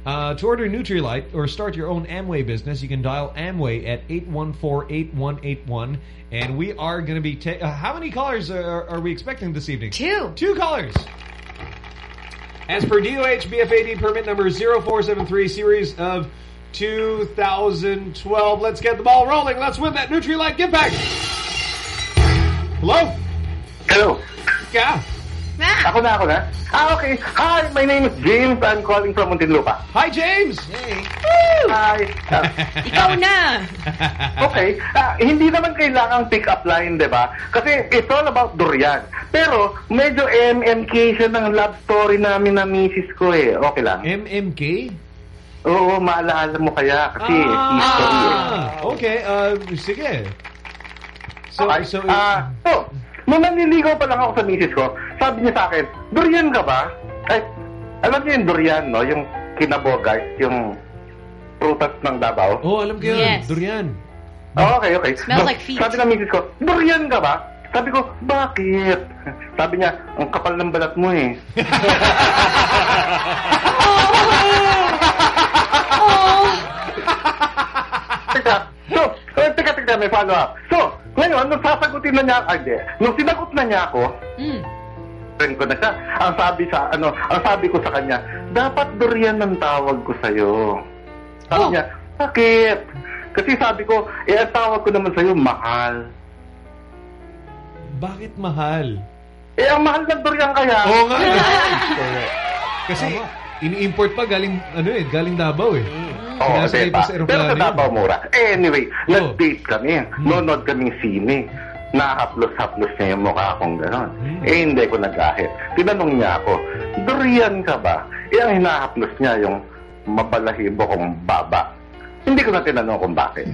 Uh, to order Nutrilite or start your own Amway business, you can dial Amway at 814-8181. And we are going to be... Uh, how many callers are, are we expecting this evening? Two. Two callers. As per DOH BFAD permit number 0473 series of 2012. Let's get the ball rolling. Let's win that Nutrilite gift pack. Hello? Hello. Yeah. Ako na, ako na. Ah, okay. Hi, my name is James. I'm calling from Muntinlupa. Hi, James. Hey. Hi. Ah, Ikaw na. okay. Ah, hindi naman kailangang pick-up line, di ba? Kasi it's all about durian. Pero, medyo MMK siya ng love story namin na misis ko eh. Okay lang. MMK? Oo, maalala mo kaya. Kasi history eh. Ah, okay. Uh, sige. So, Okay. so, Ah, so, nung nanliligaw pa lang ako sa misis ko, sabi niya sa akin, durian ka ba? Ay, alam niyo yung durian, no? Yung kinabogay, yung prutas ng Davao. oh, alam ko yun. Yes. Durian. Oh, okay, okay. Smells So, like feet. Sabi ng misis ko, durian ka ba? Sabi ko, bakit? Sabi niya, ang kapal ng balat mo eh. teka, so, teka, teka, may follow up. So, ngayon, nung sasagutin na niya, ay, di, nung sinagot na niya ako, Mm. Friend ko na siya, ang sabi sa, ano, ang sabi ko sa kanya, dapat durian ng tawag ko sa'yo. Sabi Oh. niya, bakit? Kasi sabi ko, eh, ang tawag ko naman sa'yo, mahal. Bakit mahal? Eh, ang mahal ng durian kaya. Oo nga. Kasi, ini-import pa galing, ano eh, galing Davao eh. Oo, Sinasakay diba? sa Pero sa. Davao mura. Anyway, Oh. nag-date kami. Hmm. Nonod kaming sine. Nakahaplos-haplos niya yung mukha kong gano'n. Hmm. Eh, hindi ko nagahit. Tinanong niya ako, durian ka ba? Eh, ang hinahaplos niya yung mabalahibo kong baba. Hindi ko na tinanong kung bakit.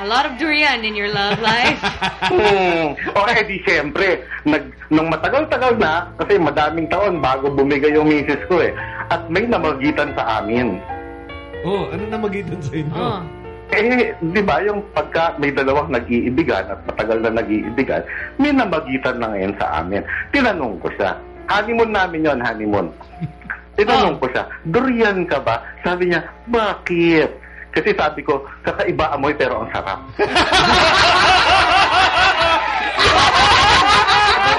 A lot of durian in your love life. hmm. Okay, di siyempre, nag, nung matagal-tagal na, kasi madaming taon bago bumigay yung misis ko eh, at may namagitan sa amin. Oh, ano na magitan sa inyo? Oh. Eh, di ba yung pagka may dalawang nag-iibigan at matagal na nag-iibigan, may namagitan na ngayon sa amin. Tinanong ko siya, honeymoon namin yon honeymoon. Tinanong oh. ko siya, durian ka ba? Sabi niya, bakit? Kasi sabi ko, kakaiba amoy pero ang sarap.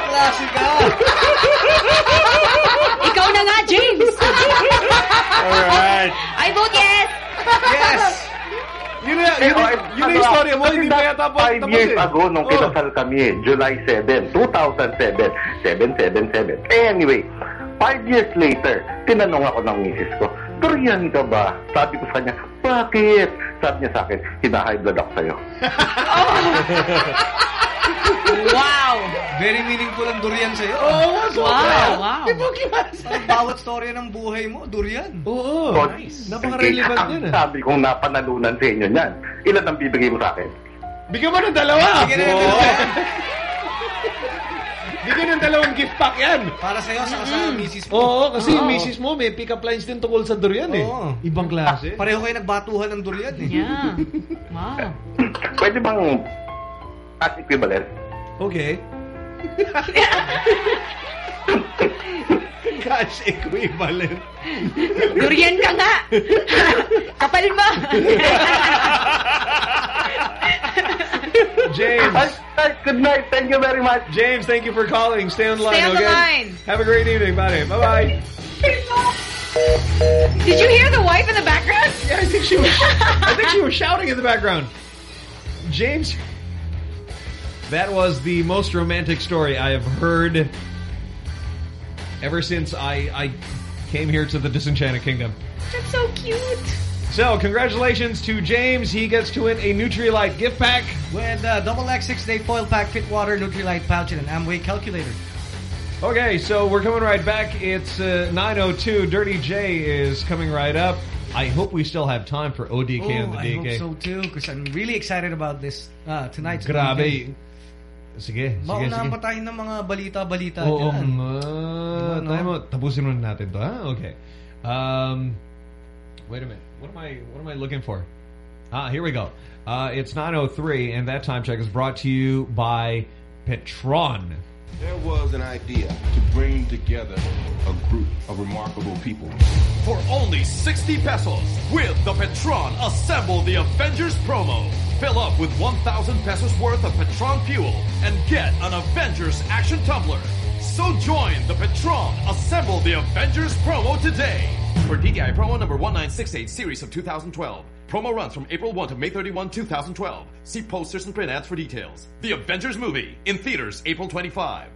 Klase! Ikaw na nga, James! Alright! I vote yes! Yes! Istorya mo, hindi pa yata po Five tapos years eh. ago, nung Oh. kinasal kami, July 7, 2007, 777. Anyway, five years later, tinanong ako ng misis ko, Durian ka ba? Sabi ko sa kanya, bakit? Sabi niya sa akin, hina-high blood ako sa'yo. Wow! Very meaningful ang durian sa'yo. Oo, nga, sobra. Wow, wow. Di ba Parang bawat storya ng buhay mo, durian. Oo, So, Napaka-relevant ang yan, ah. Sabi kong napanalunan sa inyo niyan. Ilan ang bibigay mo sa akin? Bigyan mo ng dalawa. Bigyan ng Oo. dalawa. Bigyan ng dalawang gift pack yan. Para sa'yo, saka sa misis mo. Oo, kasi yung misis mo may pick-up lines din tungkol sa durian eh. Oo. Ibang klase. Pareho kayo nagbatuhan ng durian eh. Yeah. Wow. Pwede bang at equivalent? Okay. Cash equivalent. Durian ka nga! Kapal mo! James. Good night. Thank you very much. James, thank you for calling. Stay on the line, Stay on the okay? line. Have a great evening. Bye. Bye-bye. Did you hear the wife in the background? Yeah, I think she was. I think she was shouting in the background. James, that was the most romantic story I have heard ever since I I came here to the Disenchanted Kingdom. That's so cute. So, congratulations to James. He gets to win a Nutrilite gift pack. With uh, double X six-day foil pack, fit water, Nutrilite pouch, and an Amway calculator. Okay, so we're coming right back. It's uh, 9.02. Dirty J is coming right up. I hope we still have time for ODK oh, and the DK. I hope so too, because I'm really excited about this uh, tonight. Grabe. Sige, sige, sige. pa tayo ng mga balita-balita Oo dyan. nga. Diba, no? Tayo mo, tapusin muna natin to, ha? Okay. Um, wait a minute. What am I, what am I looking for? Ah, here we go. Uh, it's 9.03, and that time check is brought to you by Petron. There was an idea to bring together a group of remarkable people. For only 60 pesos, with the Petron Assemble the Avengers promo. Fill up with 1,000 pesos worth of Petron fuel and get an Avengers action tumbler. So join the Petron Assemble the Avengers promo today. For DTI promo number 1968 series of 2012. Promo runs from April 1 to May 31, 2012. See posters and print ads for details. The Avengers movie in theaters April 25.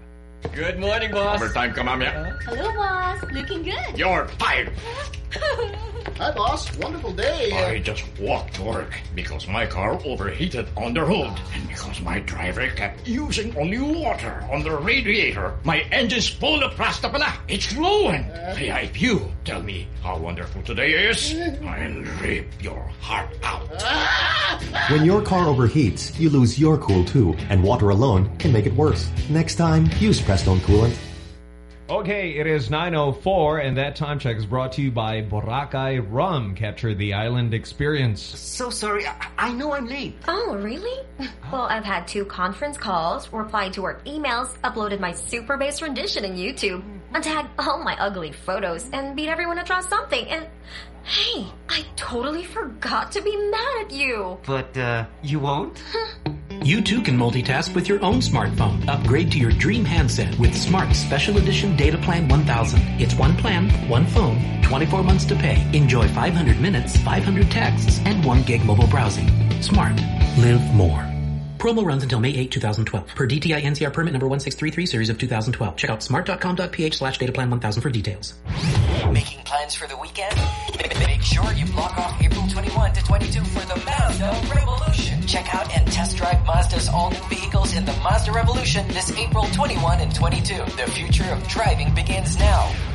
Good morning, boss. Overtime ka, mamaya. Hello, boss. Looking good. You're fired. Hi, boss. Wonderful day. I just walked to work because my car overheated on the road. And because my driver kept using only water on the radiator, my engine's full of plastic pala. It's flowing. Kaya uh-huh. if you tell me how wonderful today is, uh-huh. I'll rip your heart out. Ah! When your car overheats, you lose your cool too, and water alone can make it worse. Next time, use Prestone Coolant. Okay, it is 9.04, and that time check is brought to you by Boracay Rum. Capture the island experience. So sorry, I, I know I'm late. Oh, really? Well, I've had two conference calls, replied to work emails, uploaded my super bass rendition in YouTube, untagged all my ugly photos, and beat everyone to draw something. And hey, I totally forgot to be mad at you. But, uh, you won't? You too can multitask with your own smartphone. Upgrade to your dream handset with Smart Special Edition Data Plan 1000. It's one plan, one phone, 24 months to pay. Enjoy 500 minutes, 500 texts, and 1 gig mobile browsing. Smart. Live more. Promo runs until May 8, 2012. Per DTI NCR permit number 1633 series of 2012. Check out smart.com.ph slash dataplan 1000 for details. Making plans for the weekend? Make sure you block off April 21 to 22 for the Mazda Revolution. Check out and test drive Mazda's all-new vehicles in the Mazda Revolution this April 21 and 22. The future of driving begins now.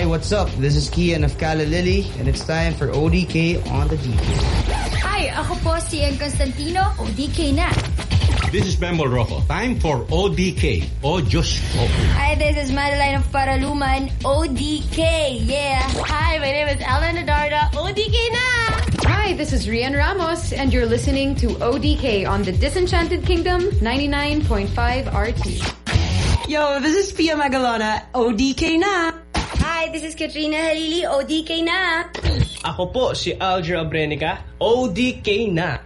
Hi, what's up? This is Kean of Callalily, and it's time for ODK on the DK. Hi, ako po si Yeng Constantino, ODK na. This is Bembo Rojo. Time for ODK, O Diyos ko. Hi, this is Madeline of Paraluman, ODK, yeah. Hi, my name is Ellen Adarna, ODK na! Hi, Hi, this is Rhian Ramos, and you're listening to ODK on the Disenchanted Kingdom 99.5 RT. Yo, this is Pia Magalona. ODK na! Hi, this is Katrina Halili. ODK na. Ako po si Aljur Abrenica. ODK na.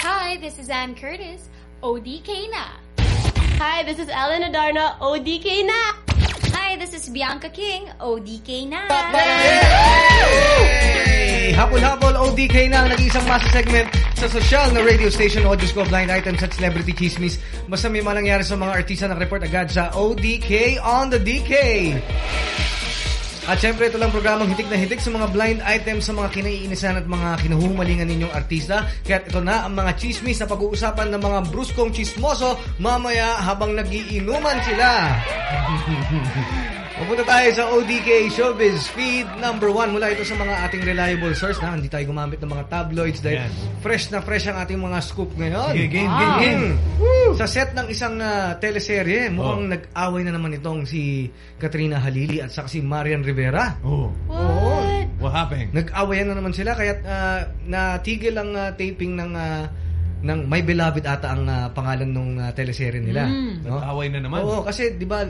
Hi, this is Anne Curtis. ODK na. Hi, this is Ellen Adarna. ODK na. Hi, this is Bianca King. ODK na. Hey! Hapon-hapon, ODK na ang nag-iisang masa segment sa social na radio station o Diyos ko, blind items at celebrity chismis. Basta may manangyari sa mga artista na report agad sa ODK on the DK. At syempre, ito lang programang hitik na hitik sa mga blind items sa mga kinaiinisan at mga kinuhumalingan ninyong artista. Kaya ito na ang mga chismis na pag-uusapan ng mga bruskong chismoso mamaya habang nagiinuman sila. Pupunta tayo sa ODK Showbiz Feed number one. Mula ito sa mga ating reliable source na hindi tayo gumamit ng mga tabloids dahil Yes. fresh na fresh ang ating mga scoop ngayon. Sige, game, game, game. Mm. Sa set ng isang ah, teleserye, mukhang Oh. nag-away na naman itong si Katrina Halili at saka si Marian Rivera. Oh. Oo. What happened? Nag-awayan na naman sila kaya natigil ang ah, taping ng ah, ng My Beloved ata ang ah, pangalan ng teleserye nila. Mm. No? Nag-away na naman. Oo, kasi 'di ba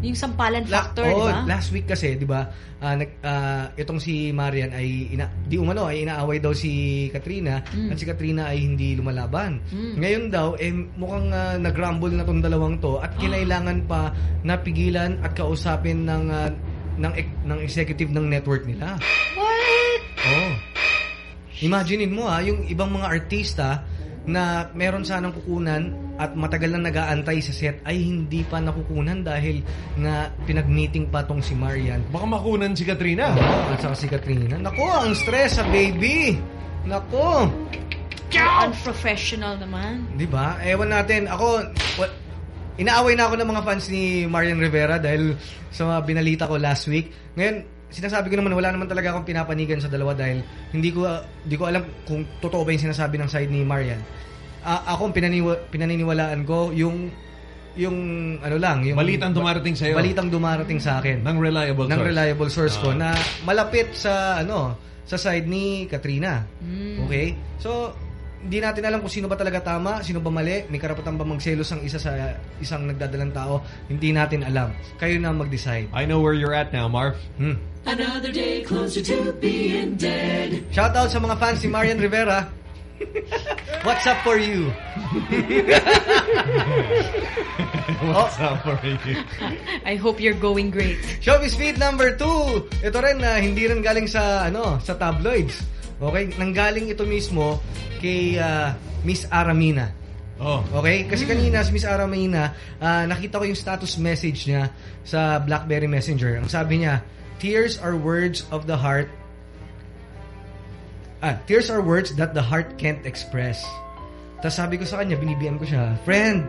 Yung sampalan La- factor, oo, di ba? last week kasi, 'di ba? ah, nag ah, itong si Marian ay ina, di umano ay inaaway daw si Katrina Mm. at si Katrina ay hindi lumalaban. Mm. Ngayon daw eh mukhang ah, nag-rumble na tong dalawang to at kinailangan pa napigilan at kausapin ng ah, ng ek- ng executive ng network nila. What? Oh. Imaginein mo ha, yung ibang mga artista na meron sanang kukunan at matagal na nag-aantay sa set ay hindi pa nakukunan dahil nga pinag-meeting pa tong si Marian. Baka makunan si Katrina. Oo, at saka si Katrina. Nako, ang stress sa baby. Nako. Unprofessional naman. Di ba? Ewan natin. Ako, wa- inaaway na ako ng mga fans ni Marian Rivera dahil sa mga binalita ko last week. Ngayon, sinasabi ko naman wala naman talaga akong pinapanigan sa dalawa dahil hindi ko hindi ko alam kung totoo ba yung sinasabi ng side ni Marian. Ah, ako ang pinaniwa, pinaniniwalaan ko yung yung ano lang, yung Balitang dumarating sa'yo. Balitang dumarating sa akin Ng reliable ng source. reliable source ko Ah. na malapit sa ano sa side ni Katrina. Mm. Okay? So hindi natin alam kung sino ba talaga tama, sino ba mali, may karapatan ba magselos ang isa sa isang nagdadalang tao, hindi natin alam. Kayo na mag-decide. I know where you're at now, Marv. Hmm. Another day closer to being dead. Shout out sa mga fans ni Marian Rivera. What's up for you? What's up for you? I hope you're going great. Showbiz Feed number 2. Ito rin na hindi rin galing sa ano, sa tabloids. Okay, nanggaling ito mismo kay ah, Miss Ara Mina. Oh. Okay? Kasi kanina si Miss Ara Mina, ah, nakita ko yung status message niya sa BlackBerry Messenger. Ang sabi niya, tears are words of the heart. Ah, tears are words that the heart can't express. Tapos sabi ko sa kanya, binibigyan ko siya, friend,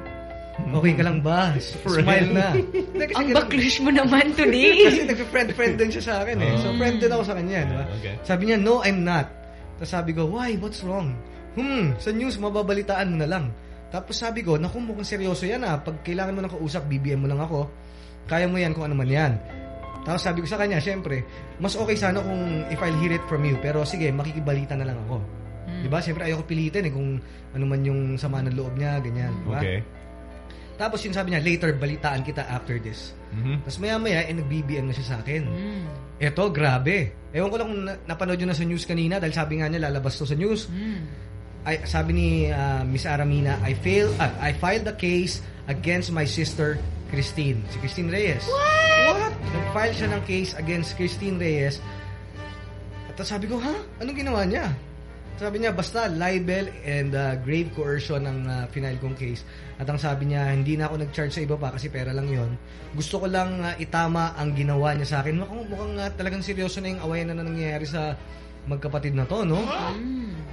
okay ka lang ba? Smile na. Kasi Ang ganun- baklish mo naman today. kasi nag-friend-friend din siya sa akin eh. So, friend din ako sa kanya, di ba? Okay. Sabi niya, no, I'm not. Tapos sabi ko, why? What's wrong? Hmm, sa news, mababalitaan mo na lang. Tapos sabi ko, naku, mukhang seryoso yan ah. Pag kailangan mo ng kausap, BBM mo lang ako. Kaya mo yan kung ano man yan. Tapos sabi ko sa kanya, syempre, mas okay sana kung if I'll hear it from you. Pero sige, makikibalita na lang ako. Hmm. Di ba? Syempre, ayoko pilitin eh kung ano man yung sama ng loob niya, ganyan. Di ba? Okay. Tapos yun sabi niya, later, balitaan kita after this. Mhm. Tapos maya-maya, eh, nag-BBM na siya sa akin. Mm. Eto, grabe. Ewan ko lang kung na- napanood nyo na sa news kanina dahil sabi nga niya, lalabas to sa news. Mm. Ay, sabi ni ah, Miss Aramina, I fail, ah, I filed a case against my sister, Christine. Si Christine Reyes. What? What? Nag-file siya ng case against Christine Reyes. At sabi ko, ha? Anong ginawa niya? Sabi niya, basta libel and uh, grave coercion ang uh, final kong case. At ang sabi niya, hindi na ako nag-charge sa iba pa kasi pera lang yon. Gusto ko lang uh, itama ang ginawa niya sa akin. Mukhang, mukhang uh, talagang seryoso na yung awayan na nangyayari sa magkapatid na to, no?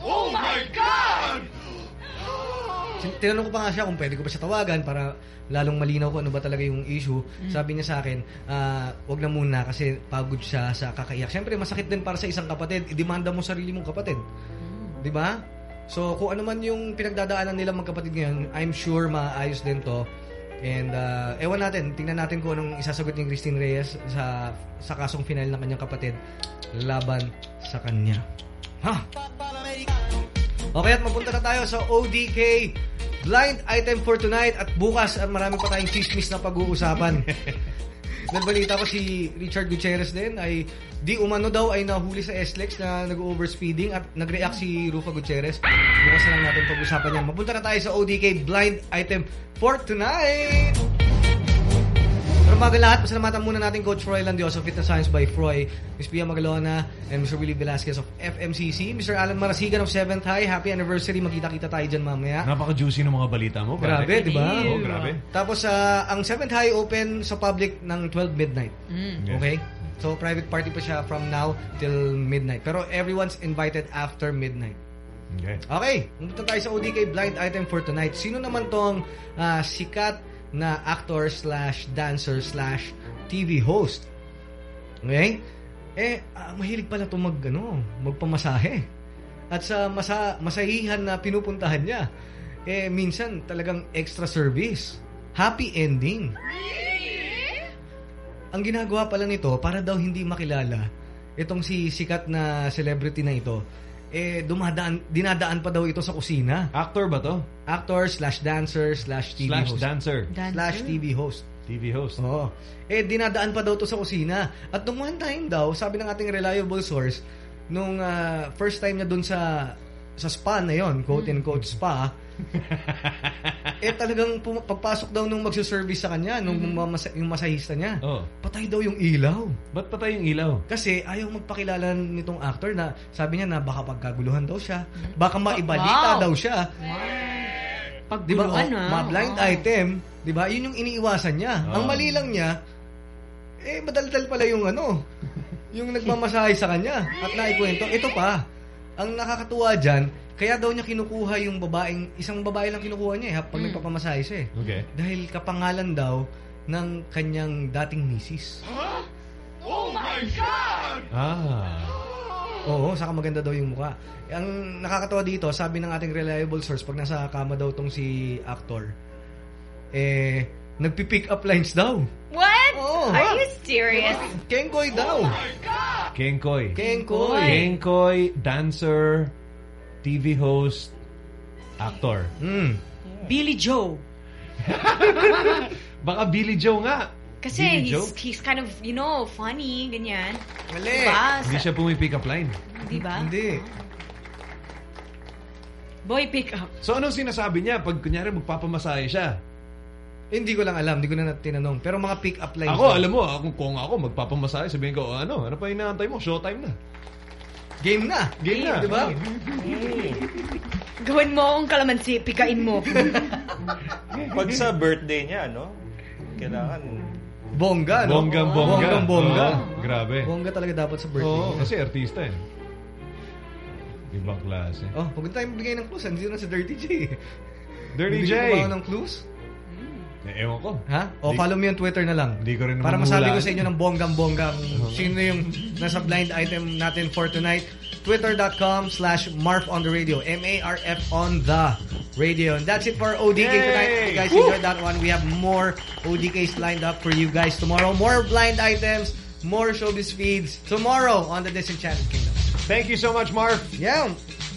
Oh my God! Sin- Tinanong ko pa nga siya kung pwede ko pa siya tawagan para lalong malinaw kung ano ba talaga yung issue. Mm. Sabi niya sa akin, ah, wag na muna kasi pagod siya sa kakaiyak. Siyempre, masakit din para sa isang kapatid. Idemanda mo sarili mong kapatid. Di ba? So, kung ano man yung pinagdadaanan nila magkapatid ngayon, I'm sure maayos din to. And uh, ewan natin, tingnan natin kung anong isasagot ni Christine Reyes sa sa kasong final ng kanyang kapatid laban sa kanya. Ha? Okay, at mapunta na tayo sa ODK blind item for tonight at bukas at marami pa tayong chismis na pag-uusapan. Nagbalita ko si Richard Gutierrez din ay di umano daw ay nahuli sa SLEX na nag-overspeeding at nag-react si Rufa Gutierrez. Bukas na lang natin pag-usapan yan. Mapunta na tayo sa ODK blind item for tonight! Pero bago lahat, pasalamatan muna natin Coach Roy Landioso, Fitness Science by Froy, Ms. Pia Magalona, and Mr. Willie Velasquez of FMCC, Mr. Alan Marasigan of 7th High. Happy anniversary. Magkita-kita tayo dyan mamaya. Napaka-juicy ng mga balita mo. pare. Grabe, di ba? Oo, grabe. Tapos, ah, ang 7th High open sa public ng 12 midnight. Mm. Okay? So, private party pa siya from now till midnight. Pero everyone's invited after midnight. Okay. Okay, pumunta tayo sa ODK blind item for tonight. Sino naman tong ah, sikat na actor slash dancer slash TV host? Okay? Eh, ah, mahilig pala itong mag, ano, magpamasahe. At sa masa, masahihan na pinupuntahan niya, eh, minsan talagang extra service. Happy ending. Ang ginagawa pala nito, para daw hindi makilala, itong si sikat na celebrity na ito, eh, dumadaan, dinadaan pa daw ito sa kusina. Actor ba to? Actor slash dancer slash TV Slash host. dancer. Slash TV host. TV host. Oo. Eh, dinadaan pa daw to sa kusina. At nung one time daw, sabi ng ating reliable source, nung ah, first time niya dun sa sa spa na yon, quote and quote spa, eh talagang pum- pagpasok daw nung magsuservice sa kanya, nung mamasa- yung masahista niya, Oh. patay daw yung ilaw. Ba't patay yung ilaw? Kasi ayaw magpakilala nitong actor na sabi niya na baka pagkaguluhan daw siya, baka maibalita Wow. daw siya. Di ba? Pagguluhan, Oh, ah. ma blind Oo. item, di ba? Yun yung iniiwasan niya. Oo. Ang mali lang niya, eh, madaldal pala yung ano, yung nagmamasahe sa kanya. At naikwento, ito pa, ang nakakatuwa dyan, kaya daw niya kinukuha yung babaeng, isang babae lang kinukuha niya eh, pag Hmm. nagpapamasahe siya eh. Okay. Dahil kapangalan daw ng kanyang dating misis. Oh my God! Ah. Oo, saka maganda daw yung mukha. Ang nakakatawa dito, sabi ng ating reliable source, pag nasa kama daw tong si actor, eh, nagpi-pick up lines daw. What? Oo. Are you serious? Kengkoy daw. Kengkoy. Kengkoy. Kengkoy, dancer, TV host, actor. Mm. Billy Joe. Baka Billy Joe nga. Kasi Billy he's, Joe? he's kind of, you know, funny, ganyan. Mali. Diba? Hindi siya pumi-pick up line. Diba? Hindi. Boy pick up. So anong sinasabi niya pag kunyari magpapamasahe siya? Hindi ko lang alam, hindi ko na tinanong. Pero mga pick up lines. Ako, alam mo, ako, kung ako magpapamasahe, sabihin ko, ano, ano pa inaantay mo? Showtime na. Game na. Game na. Di ba? Gawin mo akong kalamansi, pikain mo. Pag sa birthday niya, no? Kailangan... Bongga, no? Bonggang bongga. Bonggang bongga. Oo, grabe. Bongga talaga dapat sa birthday. Oo, niya. kasi artista eh. Ibang klase. Oh, huwag tayong bigay ng clues. Hindi na si Dirty J. Dirty Bigyan J. ako ng clues? Eh, ewan ko. Ha? O Di- follow me on Twitter na lang. Hindi ko rin Para naman masabi hulaan. ko sa inyo ng bonggang-bonggang sino yung nasa blind item natin for tonight. Twitter.com slash Marf on the radio. M-A-R-F on the radio. And that's it for ODK Yay! tonight. If you guys enjoyed that one, we have more ODKs lined up for you guys tomorrow. More blind items, more showbiz feeds tomorrow on the Disenchanted Kingdom. Thank you so much, Marv. Yeah.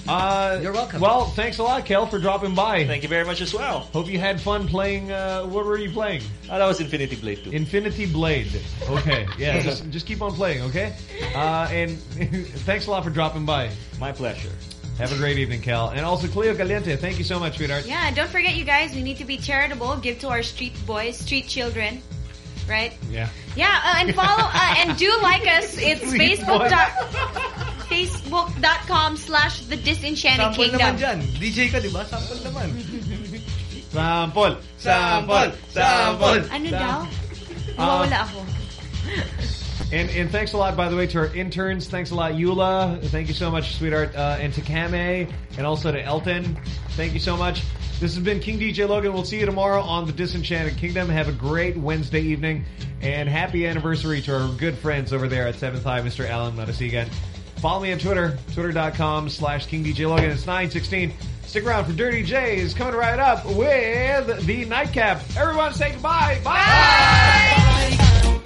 Uh, You're welcome. Well, thanks a lot, Kel, for dropping by. Thank you very much as well. Hope you had fun playing. Uh, what were you playing? Oh, that was Infinity Blade 2. Infinity Blade. Okay, yeah, just just keep on playing, okay? Uh, and thanks a lot for dropping by. My pleasure. Have a great evening, Cal. And also, Cleo Caliente, thank you so much, sweetheart. Yeah, don't forget, you guys, we need to be charitable. Give to our street boys, street children. Right? Yeah. Yeah, uh, and follow, uh, and do like us. It's Street Facebook. boy. Dot, Facebook.com slash The Disenchanted Sample Kingdom. naman dyan. DJ ka, di ba? Sample naman. Sample. Sample. Sample. Ano daw? Nawawala ako. And and thanks a lot, by the way, to our interns. Thanks a lot, Eula. Thank you so much, sweetheart. Uh, and to Kame, and also to Elton. Thank you so much. This has been King DJ Logan. We'll see you tomorrow on the Disenchanted Kingdom. Have a great Wednesday evening. And happy anniversary to our good friends over there at 7th High, Mr. Alan Marasigan. Follow me on Twitter, twitter.com slash King DJ Logan. It's 916. Stick around for Dirty J's coming right up with the nightcap. Everyone say goodbye. Bye.